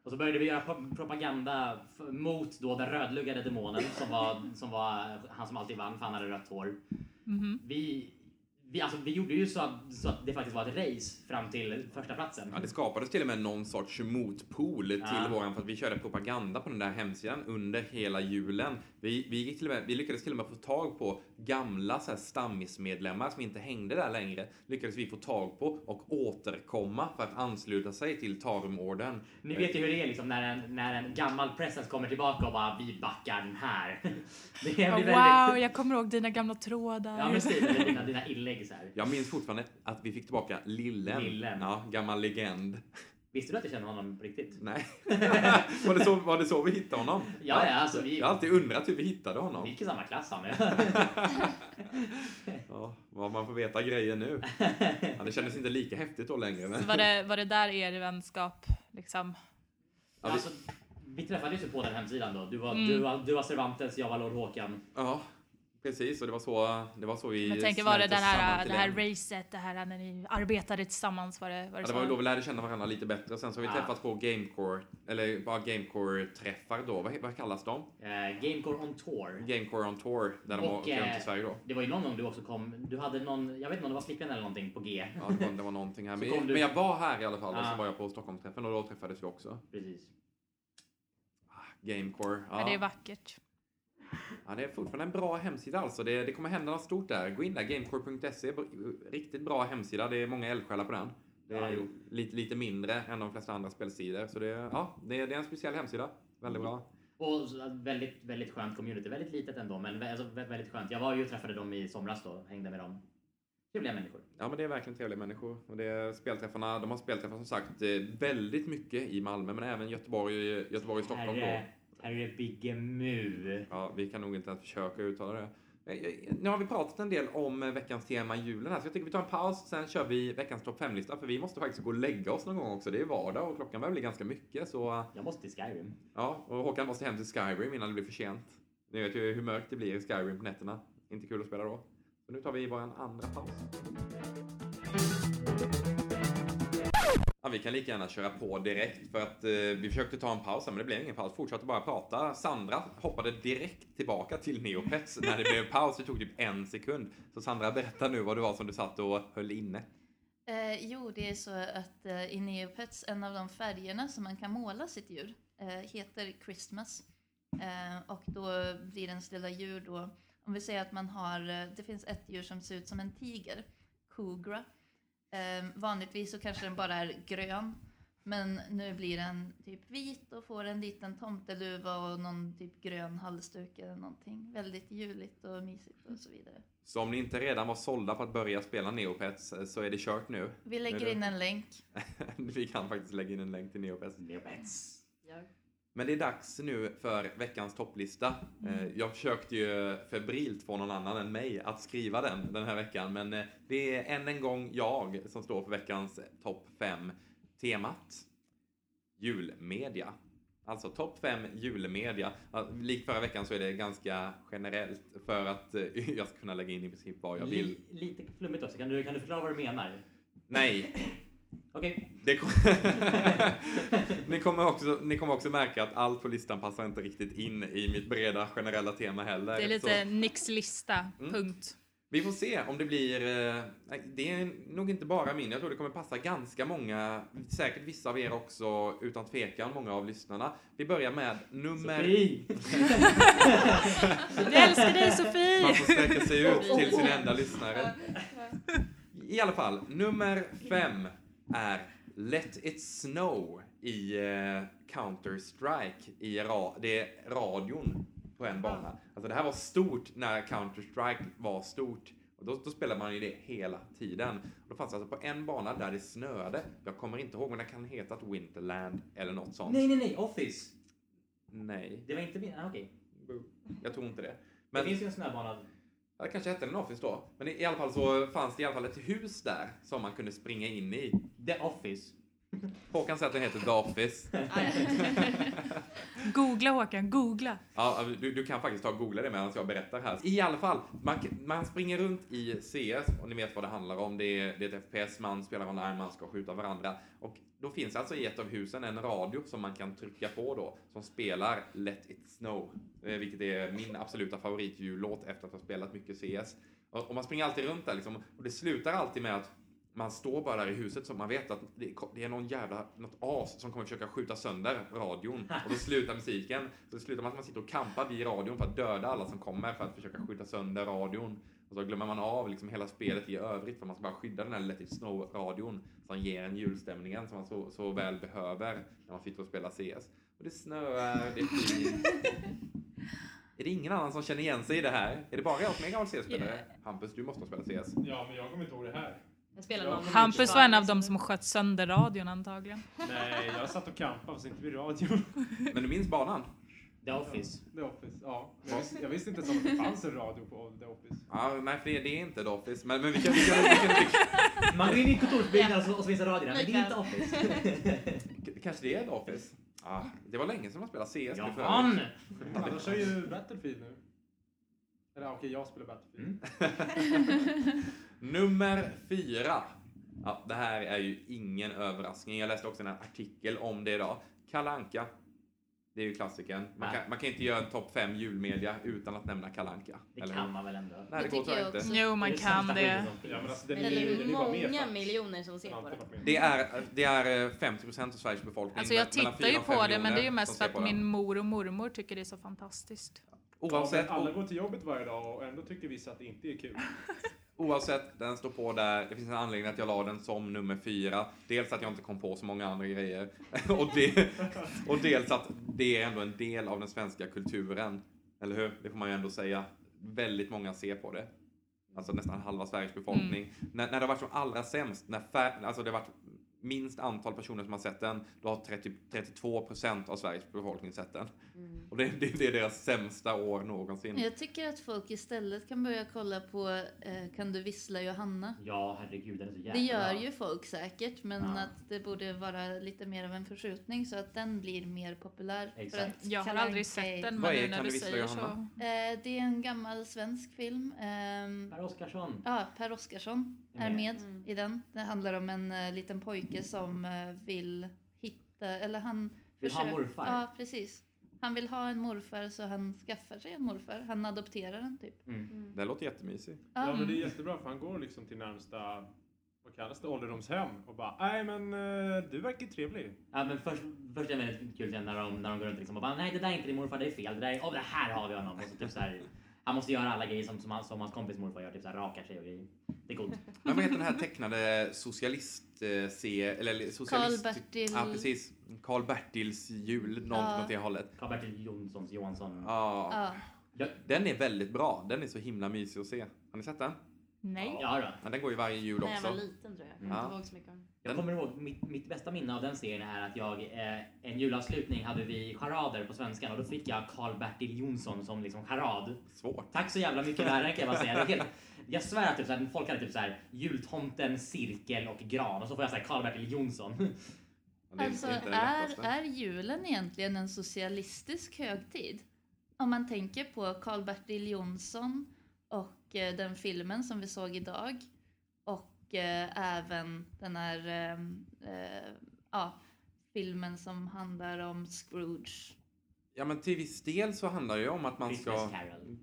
[SPEAKER 2] Och så började vi göra pro- propaganda mot då den rödluggade demonen som var, som var han som alltid vann för han hade rött hår.
[SPEAKER 5] Mhm.
[SPEAKER 2] Vi, vi, alltså, vi gjorde ju så att, så att det faktiskt var ett race fram till första platsen.
[SPEAKER 1] Ja, det skapades till och med någon sorts motpol till
[SPEAKER 2] Ja.
[SPEAKER 1] våran för att vi körde propaganda på den där hemsidan under hela julen. Vi, vi, gick till och med, vi lyckades till och med få tag på gamla så här, stammismedlemmar som inte hängde där längre. Lyckades vi få tag på och återkomma för att ansluta sig till Tarumorden.
[SPEAKER 2] Ni vet ju hur det är liksom när en, när en gammal presens kommer tillbaka och bara vi backar den här. <laughs> Det blir
[SPEAKER 5] Ja,
[SPEAKER 2] väldigt...
[SPEAKER 5] wow, jag kommer ihåg dina gamla trådar.
[SPEAKER 2] Ja men eller dina, dina <laughs> inlägg så här.
[SPEAKER 1] Jag minns fortfarande att vi fick tillbaka Lillen.
[SPEAKER 2] Lillen.
[SPEAKER 1] Ja, gammal legend.
[SPEAKER 2] Visste du att jag känner honom på riktigt?
[SPEAKER 1] Nej. <laughs> var, det så, var det så vi hittade honom?
[SPEAKER 2] Ja, ja, alltså vi,
[SPEAKER 1] Jag har alltid undrat hur vi hittade honom.
[SPEAKER 2] vi gick i samma klass han <laughs>
[SPEAKER 1] Ja, vad man får veta grejer nu. Ja, det kändes inte lika häftigt då längre. Men...
[SPEAKER 5] Så var det, var det där er vänskap liksom?
[SPEAKER 1] Ja, vi-
[SPEAKER 2] alltså, vi träffades ju på den hemsidan då. Du var,
[SPEAKER 5] Mm.
[SPEAKER 2] du var, du var Cervantes, jag var Lord Håkan.
[SPEAKER 1] Ja, precis. Och det var så, det var så vi
[SPEAKER 5] Jag tänker, var det det här, det här
[SPEAKER 1] en.
[SPEAKER 5] racet, det här när ni arbetade tillsammans? Var det, var det
[SPEAKER 1] Ja,
[SPEAKER 5] så?
[SPEAKER 1] det var då vi lärde känna varandra lite bättre. Sen så har vi
[SPEAKER 2] Ja.
[SPEAKER 1] träffats på Gamecore, eller bara Gamecore-träffar då. Vad, vad kallas de?
[SPEAKER 2] Eh, Gamecore on Tour.
[SPEAKER 1] Gamecore on Tour, där de
[SPEAKER 2] Och,
[SPEAKER 1] åker runt
[SPEAKER 2] eh,
[SPEAKER 1] i Sverige då.
[SPEAKER 2] Det var ju någon gång du också kom, du hade någon, jag vet inte om det var flickvän eller någonting på G.
[SPEAKER 1] Ja, det var, det var någonting här. Men,
[SPEAKER 2] du-
[SPEAKER 1] men jag var här i alla fall och
[SPEAKER 2] Ja.
[SPEAKER 1] så var jag på Stockholmsträffen och då träffades vi också.
[SPEAKER 2] Precis.
[SPEAKER 1] Gamecore.
[SPEAKER 5] Ja, det är
[SPEAKER 1] Ja.
[SPEAKER 5] vackert.
[SPEAKER 1] Ja, det är fortfarande en bra hemsida alltså. Det, det kommer hända något stort där. Gå in där, gamecore.se. Riktigt bra hemsida. Det är många eldsjälar på den. Det är
[SPEAKER 2] Ja,
[SPEAKER 1] lite, lite mindre än de flesta andra spelsidor. Så det, ja, det, det är en speciell hemsida. Väldigt bra.
[SPEAKER 2] Och väldigt, väldigt skönt community. Väldigt litet ändå, men alltså, vä- väldigt skönt. Jag var ju och träffade dem i somras då, hängde med dem. Trevliga människor.
[SPEAKER 1] Ja, men det är verkligen trevliga människor. Och det är spelträffarna, de har spelträffar som sagt eh, väldigt mycket i Malmö, men även Göteborg, Göteborg och Stockholm då.
[SPEAKER 2] Herre, herre Biggemu.
[SPEAKER 1] Ja, vi kan nog inte ens försöka uttala det. Eh, eh, Nu har vi pratat en del om eh, veckans tema julen här, så jag tycker vi tar en paus, sen kör vi veckans topp 5-lista, för vi måste faktiskt gå och lägga oss någon gång också. Det är vardag och klockan börjar bli ganska mycket, så
[SPEAKER 2] Jag måste till Skyrim.
[SPEAKER 1] ja, och Håkan måste hem till Skyrim innan det blir för sent. Ni vet ju hur mörkt det blir i Skyrim på nätterna. Inte kul att spela då. Så nu tar vi vår andra paus. Ja, vi kan lika gärna köra på direkt för att eh, vi försökte ta en paus här, men det blev ingen paus. Fortsatte bara prata. Sandra hoppade direkt tillbaka till Neopets när det blev paus. Det tog typ en sekund. Så Sandra, berätta nu vad det var som du satt och höll inne.
[SPEAKER 3] Eh, jo, det är så att eh, i Neopets, en av de färgerna som man kan måla sitt djur, eh, heter Christmas. Eh, och då blir ens lilla djur då, om vi säger att man har, eh, det finns ett djur som ser ut som en tiger, Kugra. Eh, vanligtvis så kanske den bara är grön. Men nu blir den typ vit och får en liten tomteluva och någon typ grön halsduk eller någonting. Väldigt juligt och mysigt och så vidare.
[SPEAKER 1] Så om ni inte redan var sålda på att börja spela Neopets eh, så är det kört nu.
[SPEAKER 3] Vi lägger in en länk. <laughs>
[SPEAKER 1] Vi kan faktiskt lägga in en länk till Neopets.
[SPEAKER 2] Neopets.
[SPEAKER 1] Men det är dags nu för veckans topplista. Eh, Jag försökte ju febrilt få någon annan än mig att skriva den den här veckan, men eh, det är än en gång jag som står för veckans topp 5. Temat julmedia. Alltså topp 5 julmedia. Likt förra veckan så är det ganska generellt för att eh, <laughs> jag ska kunna lägga in i princip vad jag vill.
[SPEAKER 2] Li- lite flummigt också. Kan du, kan du förklara vad du menar?
[SPEAKER 1] Nej, <clears throat>
[SPEAKER 2] Okej.
[SPEAKER 1] Det kom... <laughs> ni, kommer också, ni kommer också märka att allt på listan passar inte riktigt in i mitt breda generella tema heller.
[SPEAKER 5] Det är lite
[SPEAKER 1] Så
[SPEAKER 5] Nicks lista,
[SPEAKER 1] Mm.
[SPEAKER 5] punkt.
[SPEAKER 1] vi får se om det blir... eh, nej, Det är nog inte bara min, jag tror det kommer passa ganska många, säkert vissa av er också, utan tvekan, många av lyssnarna. Vi börjar med nummer...
[SPEAKER 2] Sofie! <laughs>
[SPEAKER 5] Vi älskar dig
[SPEAKER 1] Man
[SPEAKER 5] Sofie!
[SPEAKER 1] får sträcka sig ut till sin <laughs> enda lyssnare. I alla fall, nummer fem är Let It Snow i eh, Counter-Strike. I ra- det är radion på en bana. Alltså det här var stort när Counter-Strike var stort. Och då, då spelade man ju det hela tiden. Och då fanns det alltså på en bana där det snöade. Jag kommer inte ihåg, men det kan heta Winterland eller något sånt.
[SPEAKER 2] Nej, nej, nej. Office.
[SPEAKER 1] Nej,
[SPEAKER 2] Det var inte min... Ah, Okej.
[SPEAKER 1] jag tror inte det.
[SPEAKER 2] Det
[SPEAKER 1] Men
[SPEAKER 2] finns ju en snöbana.
[SPEAKER 1] Ja, det kanske hette en Office då. Men i, i alla fall så fanns det i alla fall ett hus där som man kunde springa in i.
[SPEAKER 2] The Office.
[SPEAKER 1] Håkan säger att den heter Office. <laughs>
[SPEAKER 5] Googla Håkan, googla.
[SPEAKER 1] Ja, du, du kan faktiskt ta och googla det medan jag berättar här. I alla fall, man, man springer runt i CS och ni vet vad det handlar om. Det är, det är ett FPS, man spelar online, man ska skjuta varandra. Och då finns alltså i ett av husen en radio som man kan trycka på då, som spelar Let It Snow, eh, vilket är min absoluta favoritjullåt efter att ha spelat mycket CS. Och, och man springer alltid runt där liksom, och det slutar alltid med att man står bara där i huset så man vet att det, är någon jävla, något as som kommer försöka skjuta sönder radion. Och då slutar musiken. Så det slutar med att man sitter och kampar vid radion för att döda alla som kommer för att försöka skjuta sönder radion. Och så glömmer man av liksom hela spelet i övrigt för man ska bara skydda den här Let It Snow-radion som ger en julstämningen som man så, så väl behöver när man sitter och spelar CS. Och det snöar, det är fint. Är det ingen annan som känner igen sig i det här? Är det bara jag som är gammal CS-spelare? Hampus, du måste ha spelat CS.
[SPEAKER 4] Ja, men jag kommer inte ihåg det här.
[SPEAKER 5] Hampus var en av dem som sköt sönder radion antagligen. <laughs>
[SPEAKER 4] Nej, jag satt och campade fast inte vid radion. <laughs>
[SPEAKER 1] Men du minns banan?
[SPEAKER 2] The Office.
[SPEAKER 4] The Office, ja. Jag visste, jag visste inte ens om att det fanns en radio på The Office.
[SPEAKER 1] Ja, nej, för det, det är inte The Office. Men, men vi kan... Vi kan, vi kan, vi <laughs>
[SPEAKER 2] Man går in i en kontorsbyggnad och så, finns det radio där, men det är inte Office.
[SPEAKER 1] kan kanske det är The Office? Ja, det var länge sedan man spelade CS.
[SPEAKER 2] Ja, fan!
[SPEAKER 4] Alla kör ju Battlefield nu. Eller okej, jag spelar Battlefield.
[SPEAKER 1] Nummer fyra. Ja, det här är ju ingen överraskning. Jag läste också en artikel om det idag. Kalle Anka. Det är ju klassikern. Man kan, man kan inte göra en topp fem julmedia utan att nämna Kalle Anka.
[SPEAKER 2] Det
[SPEAKER 1] eller
[SPEAKER 2] kan
[SPEAKER 1] hur?
[SPEAKER 2] man väl ändå?
[SPEAKER 1] Nej, det
[SPEAKER 3] Det
[SPEAKER 1] går
[SPEAKER 3] jag
[SPEAKER 1] tyvärr inte.
[SPEAKER 5] Jo, man kan det.
[SPEAKER 4] Ja, men alltså, den är,
[SPEAKER 6] Eller
[SPEAKER 4] ju-
[SPEAKER 6] hur
[SPEAKER 4] den är bara mer
[SPEAKER 6] många miljoner som ser på
[SPEAKER 4] det
[SPEAKER 6] det.
[SPEAKER 1] är, det är eh, 50% av Sveriges befolkning.
[SPEAKER 5] Alltså jag
[SPEAKER 1] mellan
[SPEAKER 5] tittar ju
[SPEAKER 1] fyra och fem
[SPEAKER 5] på det men det är ju mest
[SPEAKER 1] som
[SPEAKER 5] för
[SPEAKER 1] ser
[SPEAKER 5] att min mor och mormor tycker det är så fantastiskt.
[SPEAKER 1] Oavsett,
[SPEAKER 4] alla går till jobbet varje dag och ändå tycker vissa att det inte är kul. <laughs>
[SPEAKER 1] Oavsett, den står på där. Det finns en anledning att jag la den som nummer fyra. Dels att jag inte kom på så många andra grejer. <laughs> och, det, och dels att det är ändå en del av den svenska kulturen. Eller hur? Det får man ju ändå säga. Väldigt många ser på det. Alltså nästan halva Sveriges befolkning. När, när det har varit som allra sämst, när fär, alltså det har varit minst antal personer som har sett den, då har 30, 32 procent av Sveriges befolkning sett den.
[SPEAKER 6] Mm.
[SPEAKER 1] Och det, det, det är deras sämsta år någonsin.
[SPEAKER 3] Jag tycker att folk istället kan börja kolla på eh, Kan du vissla Johanna?
[SPEAKER 2] Ja, herregud, den är så jävla
[SPEAKER 3] Det gör ju folk säkert, men
[SPEAKER 2] Ja.
[SPEAKER 3] att det borde vara lite mer av en förskjutning så att den blir mer populär. För
[SPEAKER 2] Exakt.
[SPEAKER 3] att
[SPEAKER 5] Jag har aldrig sett den men nu när
[SPEAKER 1] du
[SPEAKER 5] säger så.
[SPEAKER 1] Johanna?
[SPEAKER 3] Eh, det är en gammal svensk film. Ehm,
[SPEAKER 2] Per Oscarsson.
[SPEAKER 3] Ja, Per Oscarsson
[SPEAKER 2] Är
[SPEAKER 3] är
[SPEAKER 2] med.
[SPEAKER 6] Mm.
[SPEAKER 3] i den. Det handlar om en eh, liten pojke som eh, vill hitta, eller han
[SPEAKER 2] Vill ha morfar.
[SPEAKER 3] Ja, precis. Han vill ha en morfar så han skaffar sig en morfar. Han adopterar den typ.
[SPEAKER 2] Mm.
[SPEAKER 1] Det låter jättemysigt.
[SPEAKER 4] Ja,
[SPEAKER 3] Ja,
[SPEAKER 4] men det är jättebra för han går liksom till närmsta vad kallas det, ålderdomshem och bara nej men eh, du verkar trevlig.
[SPEAKER 2] Ja, men först, först är det väldigt kul när de, när de går runt liksom och bara nej det där är inte din morfar, det är fel. Det, där är, oh, det här har vi honom. Och så typ så här, han måste göra alla grejer som, som, han, som hans kompis morfar gör, typ så här, rakar sig och grejer. Det är coolt. <laughs>
[SPEAKER 1] Men vad heter den här tecknade socialist eh, se, eller socialist...
[SPEAKER 3] Karl-Bertil-
[SPEAKER 1] Ja, precis. Karl-Bertils jul, något
[SPEAKER 3] Ja.
[SPEAKER 1] åt det hållet.
[SPEAKER 2] Karl-Bertil Jonssons Johansson.
[SPEAKER 1] Ja.
[SPEAKER 3] Ja.
[SPEAKER 2] Ja,
[SPEAKER 1] Den är väldigt bra. Den är så himla mysig att se. Har ni sett den?
[SPEAKER 5] Nej.
[SPEAKER 2] ja då.
[SPEAKER 1] Ja, den går ju varje jul
[SPEAKER 6] När jag var
[SPEAKER 1] också.
[SPEAKER 6] liten tror jag. Jag
[SPEAKER 2] Mm.
[SPEAKER 6] kommer inte ihåg så mycket om.
[SPEAKER 2] Jag kommer ihåg mitt, mitt bästa minne av den serien är att jag eh, en julavslutning hade vi charader på svenskan och då fick jag Karl-Bertil Jonsson som liksom charad.
[SPEAKER 1] Svårt.
[SPEAKER 2] Tack så jävla mycket lärare kan jag bara säga. Det är helt, jag svär att typ så här, folk hade typ så här jultomten, cirkel och gran och så får jag här Karl-Bertil Jonsson.
[SPEAKER 1] Ja, det är
[SPEAKER 3] Alltså
[SPEAKER 1] inte det
[SPEAKER 3] är, är julen egentligen en socialistisk högtid? Om man tänker på Karl-Bertil Jonsson och eh, den filmen som vi såg idag och eh, även den här ehm, eh, ja, filmen som handlar om Scrooge.
[SPEAKER 1] Ja, men till viss del så handlar det ju om att man ska...
[SPEAKER 2] Christmas.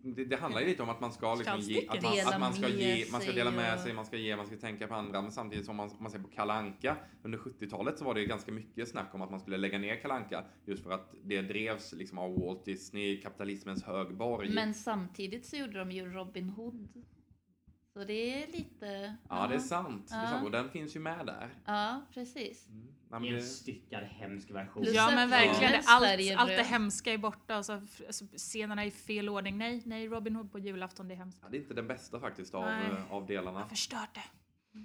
[SPEAKER 1] Det, det handlar ju lite om att man ska liksom ge, att man,
[SPEAKER 3] Dela
[SPEAKER 1] att man ska ge,
[SPEAKER 3] med
[SPEAKER 1] man ska
[SPEAKER 3] sig
[SPEAKER 1] dela med sig, man ska ge, man ska tänka på andra. Men samtidigt som man, man ser på Kalanka under 70-talet så var det ju ganska mycket snack om att man skulle lägga ner Kalanka just för att det drevs liksom av Walt Disney, kapitalismens högborg.
[SPEAKER 3] Men samtidigt så gjorde de ju Robin Hood. Så det är lite...
[SPEAKER 1] Ja, det är sant. Det är
[SPEAKER 3] Ja.
[SPEAKER 1] sant. Och den finns ju med där.
[SPEAKER 3] Ja, precis.
[SPEAKER 1] Mm.
[SPEAKER 2] I
[SPEAKER 1] men
[SPEAKER 2] en styckad hemsk version.
[SPEAKER 5] Ja men verkligen,
[SPEAKER 3] en
[SPEAKER 5] allt, allt det hemska är borta. Alltså, f- alltså, scenerna är i fel ordning. Nej, nej, Robin Hood på julafton, det är hemskt.
[SPEAKER 1] ja, det är inte den bästa faktiskt av,
[SPEAKER 5] Nej.
[SPEAKER 1] eh, av delarna.
[SPEAKER 5] Jag förstört det.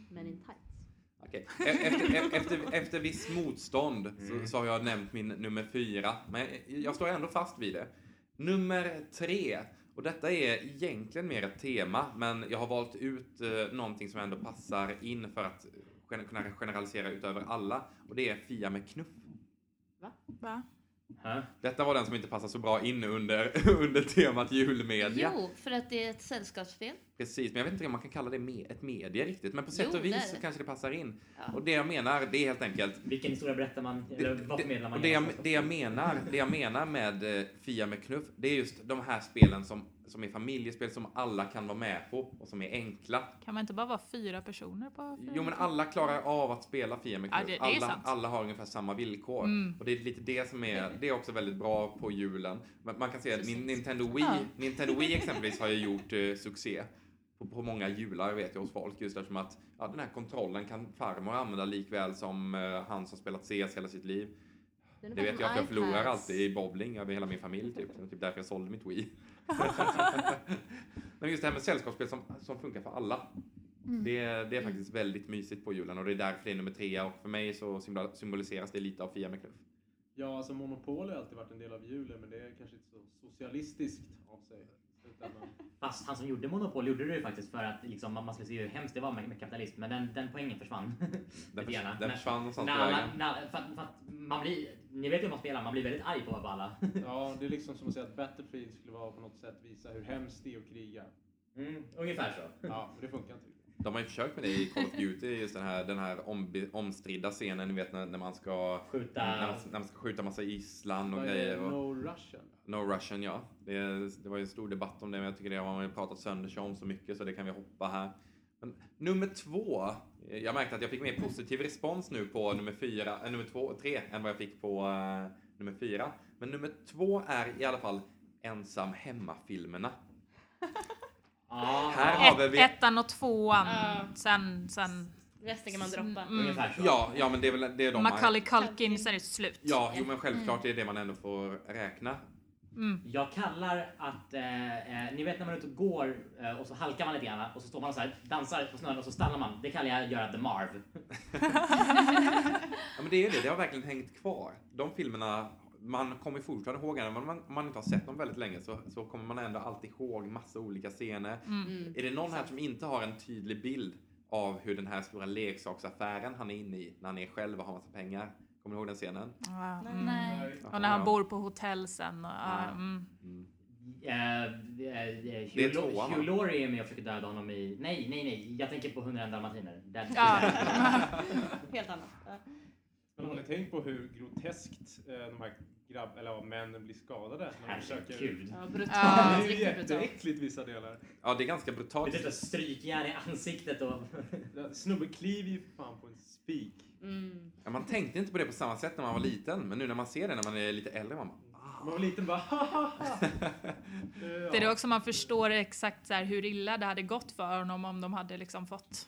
[SPEAKER 6] Men in tights.
[SPEAKER 1] Okej. E- Efter, e- efter, efter viss motstånd
[SPEAKER 2] Mm.
[SPEAKER 1] så, så har jag nämnt min nummer fyra. Men jag står ändå fast vid det. Nummer tre. Och detta är egentligen mer ett tema, men jag har valt ut eh, någonting som ändå passar in för att kunna generalisera utöver alla. Och det är Fia med knuff.
[SPEAKER 5] Va?
[SPEAKER 2] Hä?
[SPEAKER 1] Detta var den som inte passar så bra in under, <laughs> under temat julmedia.
[SPEAKER 3] Jo, för att det är ett sällskapsspel.
[SPEAKER 1] Precis, men jag vet inte om man kan kalla det me- ett media riktigt. Men på sätt
[SPEAKER 3] Jo,
[SPEAKER 1] och
[SPEAKER 3] det
[SPEAKER 1] vis
[SPEAKER 3] det.
[SPEAKER 1] så kanske det passar in.
[SPEAKER 3] Ja.
[SPEAKER 1] Och det jag menar, det är helt enkelt
[SPEAKER 2] Vilken historia berättar man?
[SPEAKER 1] Det,
[SPEAKER 2] Eller vad förmedlar
[SPEAKER 1] det,
[SPEAKER 2] man?
[SPEAKER 1] och det,
[SPEAKER 2] genom
[SPEAKER 1] jag, det, jag menar, det jag menar med eh, Fia med knuff, det är just de här spelen som, som är familjespel som alla kan vara med på och som är enkla.
[SPEAKER 5] Kan man inte bara vara fyra personer på fyra?
[SPEAKER 1] Jo men alla klarar av att spela Fia med
[SPEAKER 5] Ja, det- det
[SPEAKER 1] alla, alla har ungefär samma villkor.
[SPEAKER 5] Mm.
[SPEAKER 1] Och det är lite det som är, det är också väldigt bra på julen. Man, kan säga att Nin- Nintendo Wii,
[SPEAKER 3] Ja. <laughs>
[SPEAKER 1] Nintendo Wii exempelvis har ju gjort eh, succé. På, på många jular vet jag hos folk just eftersom att ja, den här kontrollen kan farmor använda likväl som eh, han som spelat CS hela sitt liv.
[SPEAKER 6] Det, är
[SPEAKER 1] Det vet jag för jag förlorar alltid i bowling över hela min familj typ. Det var typ därför jag sålde mitt Wii. <laughs> Men just det här med sällskapsspel som, som funkar för alla.
[SPEAKER 3] Mm.
[SPEAKER 1] Det, det är faktiskt väldigt mysigt på julen och det är därför det är nummer tre och för mig så symbol- symboliseras det lite av Fia med knuff.
[SPEAKER 4] Ja, alltså Monopol har alltid varit en del av julen, men det är kanske inte så socialistiskt av sig. <laughs>
[SPEAKER 2] Fast han som gjorde Monopol gjorde det ju faktiskt för att liksom, man skulle se hur hemskt det var med, med kapitalism. Men den, den poängen försvann.
[SPEAKER 1] Den, förs- <laughs> den försvann någonstans
[SPEAKER 2] när
[SPEAKER 1] på vägen.
[SPEAKER 2] när, för, att- för att man blir, ni vet ju hur man spelar, man blir väldigt arg på alla. <laughs>
[SPEAKER 4] Ja, det är liksom som att säga att Battlefield skulle vara på något sätt visa hur hemskt det är att kriga.
[SPEAKER 2] Mm, ungefär så.
[SPEAKER 4] Ja, men det funkar inte.
[SPEAKER 1] De har ju försökt med det i Call of Duty, just den här, den här ombi- omstridda scenen, ni vet när, när man ska
[SPEAKER 2] Skjuta...
[SPEAKER 1] när man, när man ska skjuta massa gisslan och grejer. Och,
[SPEAKER 4] No Russian?
[SPEAKER 1] no Russian, ja. Det, det var ju en stor debatt om det, men jag tycker det har man ju pratat sönder sig om så mycket så det kan vi hoppa här. Men, nummer två. Jag märkte att jag fick mer positiv respons nu på nummer fyra, äh, nummer två, tre än vad jag fick på eh, nummer fyra. Men nummer två är i alla fall ensam hemma-filmerna.
[SPEAKER 2] Ja,
[SPEAKER 1] Här har
[SPEAKER 5] Ett,
[SPEAKER 1] vi-
[SPEAKER 5] ettan och tvåan.
[SPEAKER 6] Ja.
[SPEAKER 5] Sen, sen
[SPEAKER 6] Resten kan man droppa.
[SPEAKER 5] Mm.
[SPEAKER 2] Ungefär så.
[SPEAKER 1] Ja, ja men det är väl det är de
[SPEAKER 5] Macaulay Culkin, sen är det slut.
[SPEAKER 1] Ja, jo men självklart det är det man ändå får räkna.
[SPEAKER 5] Mm.
[SPEAKER 2] Jag kallar att, eh, eh, ni vet när man är ute och går eh, och så halkar man lite grann och så står man och så här, dansar på snön och så stannar man. Det kallar jag göra the Marv. <laughs>
[SPEAKER 1] Ja men det är det, det har verkligen hängt kvar. De filmerna, man kommer fortfarande ihåg även om man, om man inte har sett dem väldigt länge så, så kommer man ändå alltid ihåg massa olika scener.
[SPEAKER 6] Mm.
[SPEAKER 1] Är det någon här som inte har en tydlig bild av hur den här stora leksaksaffären han är inne i när han är själv och har massa pengar? Kommer du ihåg den scenen?
[SPEAKER 5] Mm.
[SPEAKER 3] Nej.
[SPEAKER 5] Och när han bor på hotell sen. Och, ja, mm.
[SPEAKER 1] Mm. Det är
[SPEAKER 2] Hugh, Laurie är med och försöker döda honom i... Nej, nej, nej. Jag tänker på 101 dalmatiner. <laughs>
[SPEAKER 6] Helt annat.
[SPEAKER 4] Har ni tänkt på hur groteskt eh, de här grabb, eller ja, män blir skadade när de försöker...
[SPEAKER 6] Ja,
[SPEAKER 5] Ja.
[SPEAKER 6] brutalt.
[SPEAKER 4] Det är ju jätteäckligt vissa delar.
[SPEAKER 1] Ja, det är ganska
[SPEAKER 2] Det
[SPEAKER 1] brutalt.
[SPEAKER 2] är typ ett strykjärn i ansiktet och...
[SPEAKER 4] Snubben kliver ju fan på en spik.
[SPEAKER 6] Mm.
[SPEAKER 1] Ja, man tänkte inte på det på samma sätt när man var liten, men nu när man ser det när man är lite äldre, man bara...
[SPEAKER 4] Man var liten bara ha ha ha. <laughs>
[SPEAKER 5] Det är det också man förstår exakt så här hur illa det hade gått för honom om de hade liksom fått...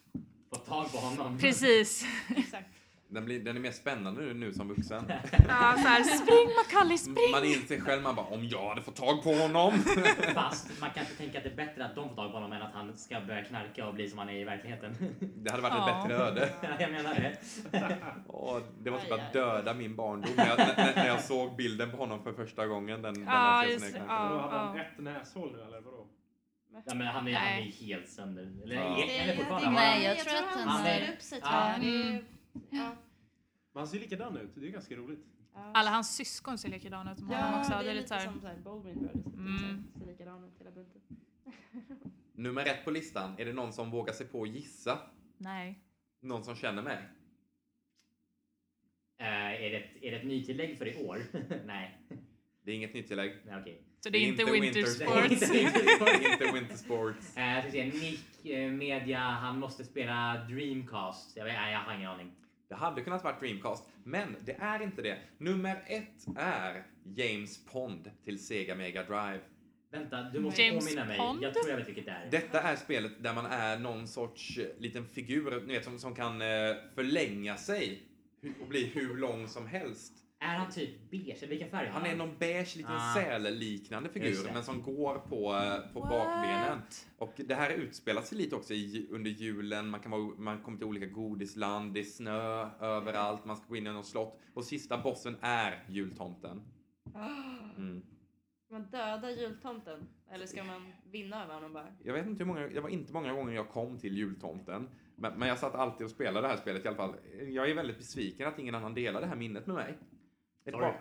[SPEAKER 2] Fått tag på honom.
[SPEAKER 5] Precis. <laughs>
[SPEAKER 6] Exakt.
[SPEAKER 1] Den, blir, den är mer spännande nu, nu som vuxen.
[SPEAKER 5] Ja, så <laughs> här, spring Macaulay, spring!
[SPEAKER 1] Man inser själv, man bara om jag hade fått tag på honom. <laughs>
[SPEAKER 2] Fast man kan inte tänka att det är bättre att de får tag på honom än att han ska börja knarka och bli som han är i verkligheten.
[SPEAKER 1] Det hade varit
[SPEAKER 5] Ja.
[SPEAKER 1] ett bättre öde. <laughs>
[SPEAKER 2] Ja, jag menar det.
[SPEAKER 1] Åh, det var typ att döda min barndom när jag, när, när jag såg bilden på honom för första gången. Den, den
[SPEAKER 5] Ja, just Ja.
[SPEAKER 4] Hade han ett näshåll nu eller vadå?
[SPEAKER 2] Ja, men han är, han är helt sönder. Eller
[SPEAKER 1] Ja.
[SPEAKER 2] är, är det fortfarande?
[SPEAKER 3] Nej, jag tror att han
[SPEAKER 6] ställer upp sig
[SPEAKER 2] Ja.
[SPEAKER 6] Det är.
[SPEAKER 4] Men han ser likadan ut, det är ganska roligt.
[SPEAKER 6] Ja.
[SPEAKER 5] Alla hans syskon ser likadana ut som honom
[SPEAKER 6] Ja,
[SPEAKER 5] också.
[SPEAKER 6] det är
[SPEAKER 5] lite
[SPEAKER 6] lite
[SPEAKER 5] så här.
[SPEAKER 6] som så här Baldwin Brothers. de
[SPEAKER 5] Mm.
[SPEAKER 6] Ser likadana ut hela bunten.
[SPEAKER 1] Nummer ett på listan, är det någon som vågar sig på att gissa?
[SPEAKER 5] Nej.
[SPEAKER 1] Någon som känner mig?
[SPEAKER 2] Eh, är, det ett, är det ett nytillägg för i år? <laughs> Nej.
[SPEAKER 1] Det är inget nytt tillägg.
[SPEAKER 2] Nej, okej.
[SPEAKER 5] Så det är inte Winter
[SPEAKER 1] Winter
[SPEAKER 5] Sports.
[SPEAKER 2] Det är inte Winter
[SPEAKER 1] Det är inte Winter Sports. <laughs>
[SPEAKER 2] Se, Nick eh, Media, han måste spela Dreamcast. Jag, vet, jag har ingen aning.
[SPEAKER 1] Det hade kunnat vara Dreamcast, men det är inte det. Nummer ett är James Pond till Sega Mega Drive.
[SPEAKER 2] Vänta, du måste
[SPEAKER 5] James
[SPEAKER 2] påminna mig.
[SPEAKER 5] Pond?
[SPEAKER 2] Jag tror jag vet vilket det är.
[SPEAKER 1] Detta är spelet där man är någon sorts eh, liten figur, ni vet, som, som kan eh, förlänga sig och bli hur lång som helst.
[SPEAKER 2] Är han typ beige? Eller vilken färg har
[SPEAKER 1] Han är någon beige liten
[SPEAKER 2] Ah.
[SPEAKER 1] säl-liknande figur, men som går på, eh, på
[SPEAKER 5] What?
[SPEAKER 1] bakbenen. Och det här utspelar sig lite också i, under julen. Man, kan vara, man kommer till olika godisland, det är snö överallt, man ska gå in i något slott. Och sista bossen är jultomten. Mm.
[SPEAKER 6] Ska man döda jultomten? Eller ska man vinna över honom bara?
[SPEAKER 1] Jag vet inte hur många, det var inte många gånger jag kom till jultomten. Men, men jag satt alltid och spelade det här spelet i alla fall. Jag är väldigt besviken att ingen annan delar det här minnet med mig. Är
[SPEAKER 2] Sorry.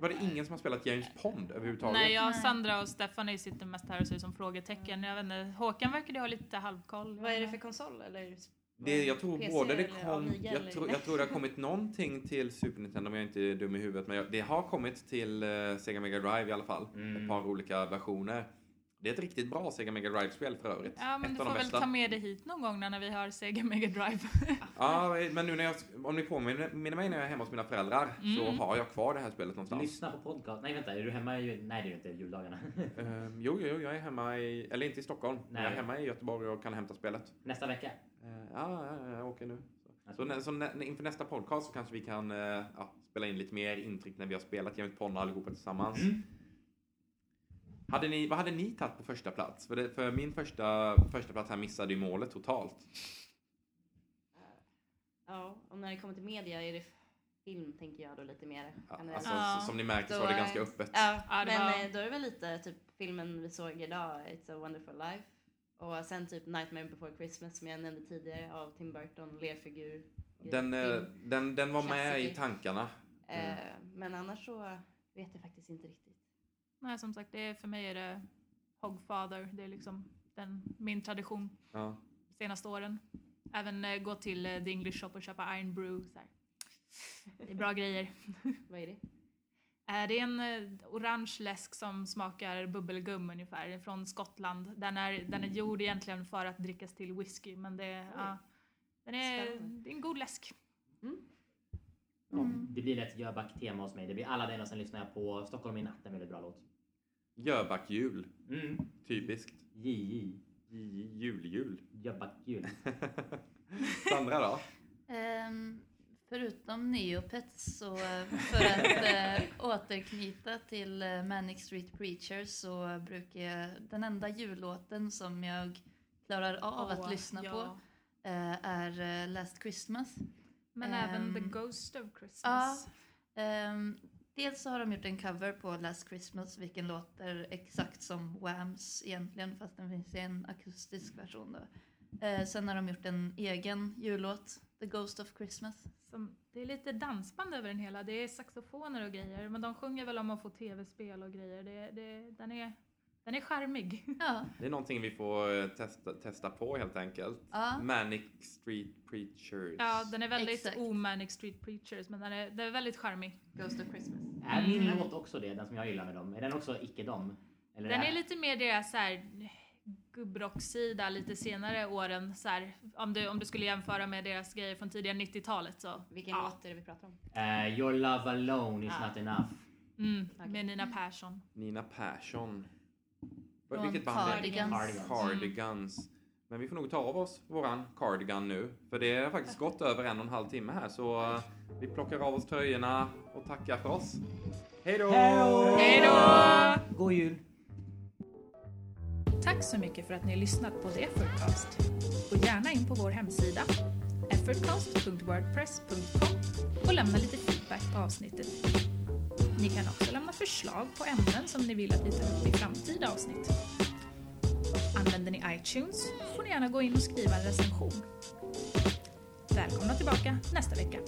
[SPEAKER 1] var det ingen som har spelat James Pond överhuvudtaget?
[SPEAKER 5] Nej, jag. Sandra och Stephanie sitter mest här och ser som frågetecken. Jag vet inte, Håkan verkar ju ha lite halvkoll.
[SPEAKER 6] Vad är det för konsol? Eller
[SPEAKER 1] Det, jag tror
[SPEAKER 6] PC
[SPEAKER 1] både det kom, jag tror, jag tror det har kommit någonting till Super Nintendo om jag inte är dum i huvudet. Men jag, det har kommit till eh, Sega Mega Drive i alla fall.
[SPEAKER 2] Mm.
[SPEAKER 1] Ett par olika versioner. Det är ett riktigt bra Sega Mega Drive-spel för övrigt.
[SPEAKER 5] Ja, men
[SPEAKER 1] ett
[SPEAKER 5] du får väl
[SPEAKER 1] bästa.
[SPEAKER 5] ta med det hit någon gång när vi har Sega Mega Drive. <laughs>
[SPEAKER 1] Ja, men nu när jag, om ni påminner mig när jag är hemma hos mina föräldrar så
[SPEAKER 5] Mm.
[SPEAKER 1] har jag kvar det här spelet någonstans.
[SPEAKER 2] Lyssna på podcast. Nej vänta, är du hemma i... Nej det är du inte, juldagarna. <laughs>
[SPEAKER 1] Ehm, jo, jo, jag är hemma i, eller inte i Stockholm, men jag är
[SPEAKER 2] Nej.
[SPEAKER 1] hemma i Göteborg och kan hämta spelet.
[SPEAKER 2] Nästa vecka.
[SPEAKER 1] Uh, ja, ja, jag åker nu. Så, så, nä- så nä- inför nästa podcast så kanske vi kan eh, ja, spela in lite mer intryck när vi har spelat James Pond allihopa tillsammans.
[SPEAKER 2] Mm.
[SPEAKER 1] Hade ni, vad hade ni tagit på första plats? För, det, för min första, första plats här missade ju målet totalt.
[SPEAKER 6] Ja, och när det kommer till media är det film tänker jag då lite mer.
[SPEAKER 1] Ja, alltså,
[SPEAKER 5] Ja.
[SPEAKER 1] som ni märker så var det ganska öppet.
[SPEAKER 6] Ja, men
[SPEAKER 5] var-
[SPEAKER 6] eh, då är det väl lite typ filmen vi såg idag, It's a wonderful life. Och sen typ Nightmare before Christmas som jag nämnde tidigare av Tim Burton, lerfigur.
[SPEAKER 1] Den, eh,
[SPEAKER 6] film.
[SPEAKER 1] den, den var med i
[SPEAKER 6] Klassiker.
[SPEAKER 1] tankarna.
[SPEAKER 6] Eh, Men annars så vet jag faktiskt inte riktigt.
[SPEAKER 5] Nej, som sagt, det är, för mig är det Hogfather. Det är liksom den, min tradition
[SPEAKER 1] Ja.
[SPEAKER 5] senaste åren. Även eh, gå till eh, The English Shop och köpa Iron Brew. Så här. Det är bra grejer. <laughs>
[SPEAKER 6] Vad är det?
[SPEAKER 5] Eh, Det är en eh, orange läsk som smakar bubbelgum ungefär, från Skottland. Den är, den är gjord egentligen för att drickas till whisky, men det, ja, den är, det är en god läsk.
[SPEAKER 3] Mm.
[SPEAKER 2] Det blir ett Jöback-tema hos mig. Det blir alla och sen lyssnar jag på Stockholm i natt, en väldigt bra låt.
[SPEAKER 1] Jöback-jul.
[SPEAKER 2] Mm.
[SPEAKER 1] Typiskt.
[SPEAKER 2] JJ.
[SPEAKER 1] Jul-jul.
[SPEAKER 2] Jöback-jul. <laughs>
[SPEAKER 1] Sandra då?
[SPEAKER 3] Ehm, förutom Neopets så för att eh, återknyta till eh, Manic Street Preachers så brukar jag, den enda jullåten som jag klarar av att
[SPEAKER 5] Åh,
[SPEAKER 3] lyssna
[SPEAKER 5] ja.
[SPEAKER 3] på eh, är Last Christmas.
[SPEAKER 5] Men även The
[SPEAKER 3] Ehm,
[SPEAKER 5] Ghost of Christmas.
[SPEAKER 3] Ehm, dels så har de gjort en cover på Last Christmas vilken låter exakt som Whams egentligen fast den finns i en akustisk version. Då. Eh, sen har de gjort en egen jullåt, The Ghost of Christmas.
[SPEAKER 5] Som, det är lite dansband över den hela. Det är saxofoner och grejer. Men de sjunger väl om att få tv-spel och grejer. Det, det, den är, Den är charmig.
[SPEAKER 3] Ja, <laughs>
[SPEAKER 1] Det är någonting vi får eh, testa, testa på helt enkelt.
[SPEAKER 3] Ja.
[SPEAKER 1] Manic Street Preachers.
[SPEAKER 5] Ja, den är väldigt
[SPEAKER 3] Exakt.
[SPEAKER 5] omanic Street Preachers, men den är, den är väldigt charmig.
[SPEAKER 3] Ghost of Christmas.
[SPEAKER 2] Är min
[SPEAKER 5] Mm.
[SPEAKER 2] låt också det? Den som jag gillar med dem? Är den också icke dem? Eller
[SPEAKER 5] Den är lite mer deras så här gubbrocksida lite senare åren. Så här, om, du, om du skulle jämföra med deras grejer från tidiga 90-talet så.
[SPEAKER 6] Vilken
[SPEAKER 5] ja.
[SPEAKER 6] låt är det vi pratar om?
[SPEAKER 2] Eh, Your love alone is
[SPEAKER 6] Ah.
[SPEAKER 2] not enough.
[SPEAKER 5] Mm,
[SPEAKER 6] Okej.
[SPEAKER 5] med Nina Persson.
[SPEAKER 1] Nina Persson.
[SPEAKER 3] Från
[SPEAKER 1] Vilket band är det?
[SPEAKER 3] Cardigans.
[SPEAKER 2] Cardigans.
[SPEAKER 1] Cardigans. Men vi får nog ta av oss våran cardigan nu. För det har faktiskt gått över en och en halv timme här så eh, vi plockar av oss tröjorna och tackar för oss. Hej då!
[SPEAKER 5] Hej då!
[SPEAKER 2] God jul!
[SPEAKER 5] Tack så mycket för att ni har lyssnat på The Effortcast. Gå gärna in på vår hemsida, effortcast.wordpress.com och lämna lite feedback på avsnittet. Ni kan också lämna förslag på ämnen som ni vill att vi tar upp i framtida avsnitt. Använder ni iTunes får ni gärna gå in och skriva en recension. Välkomna tillbaka nästa vecka.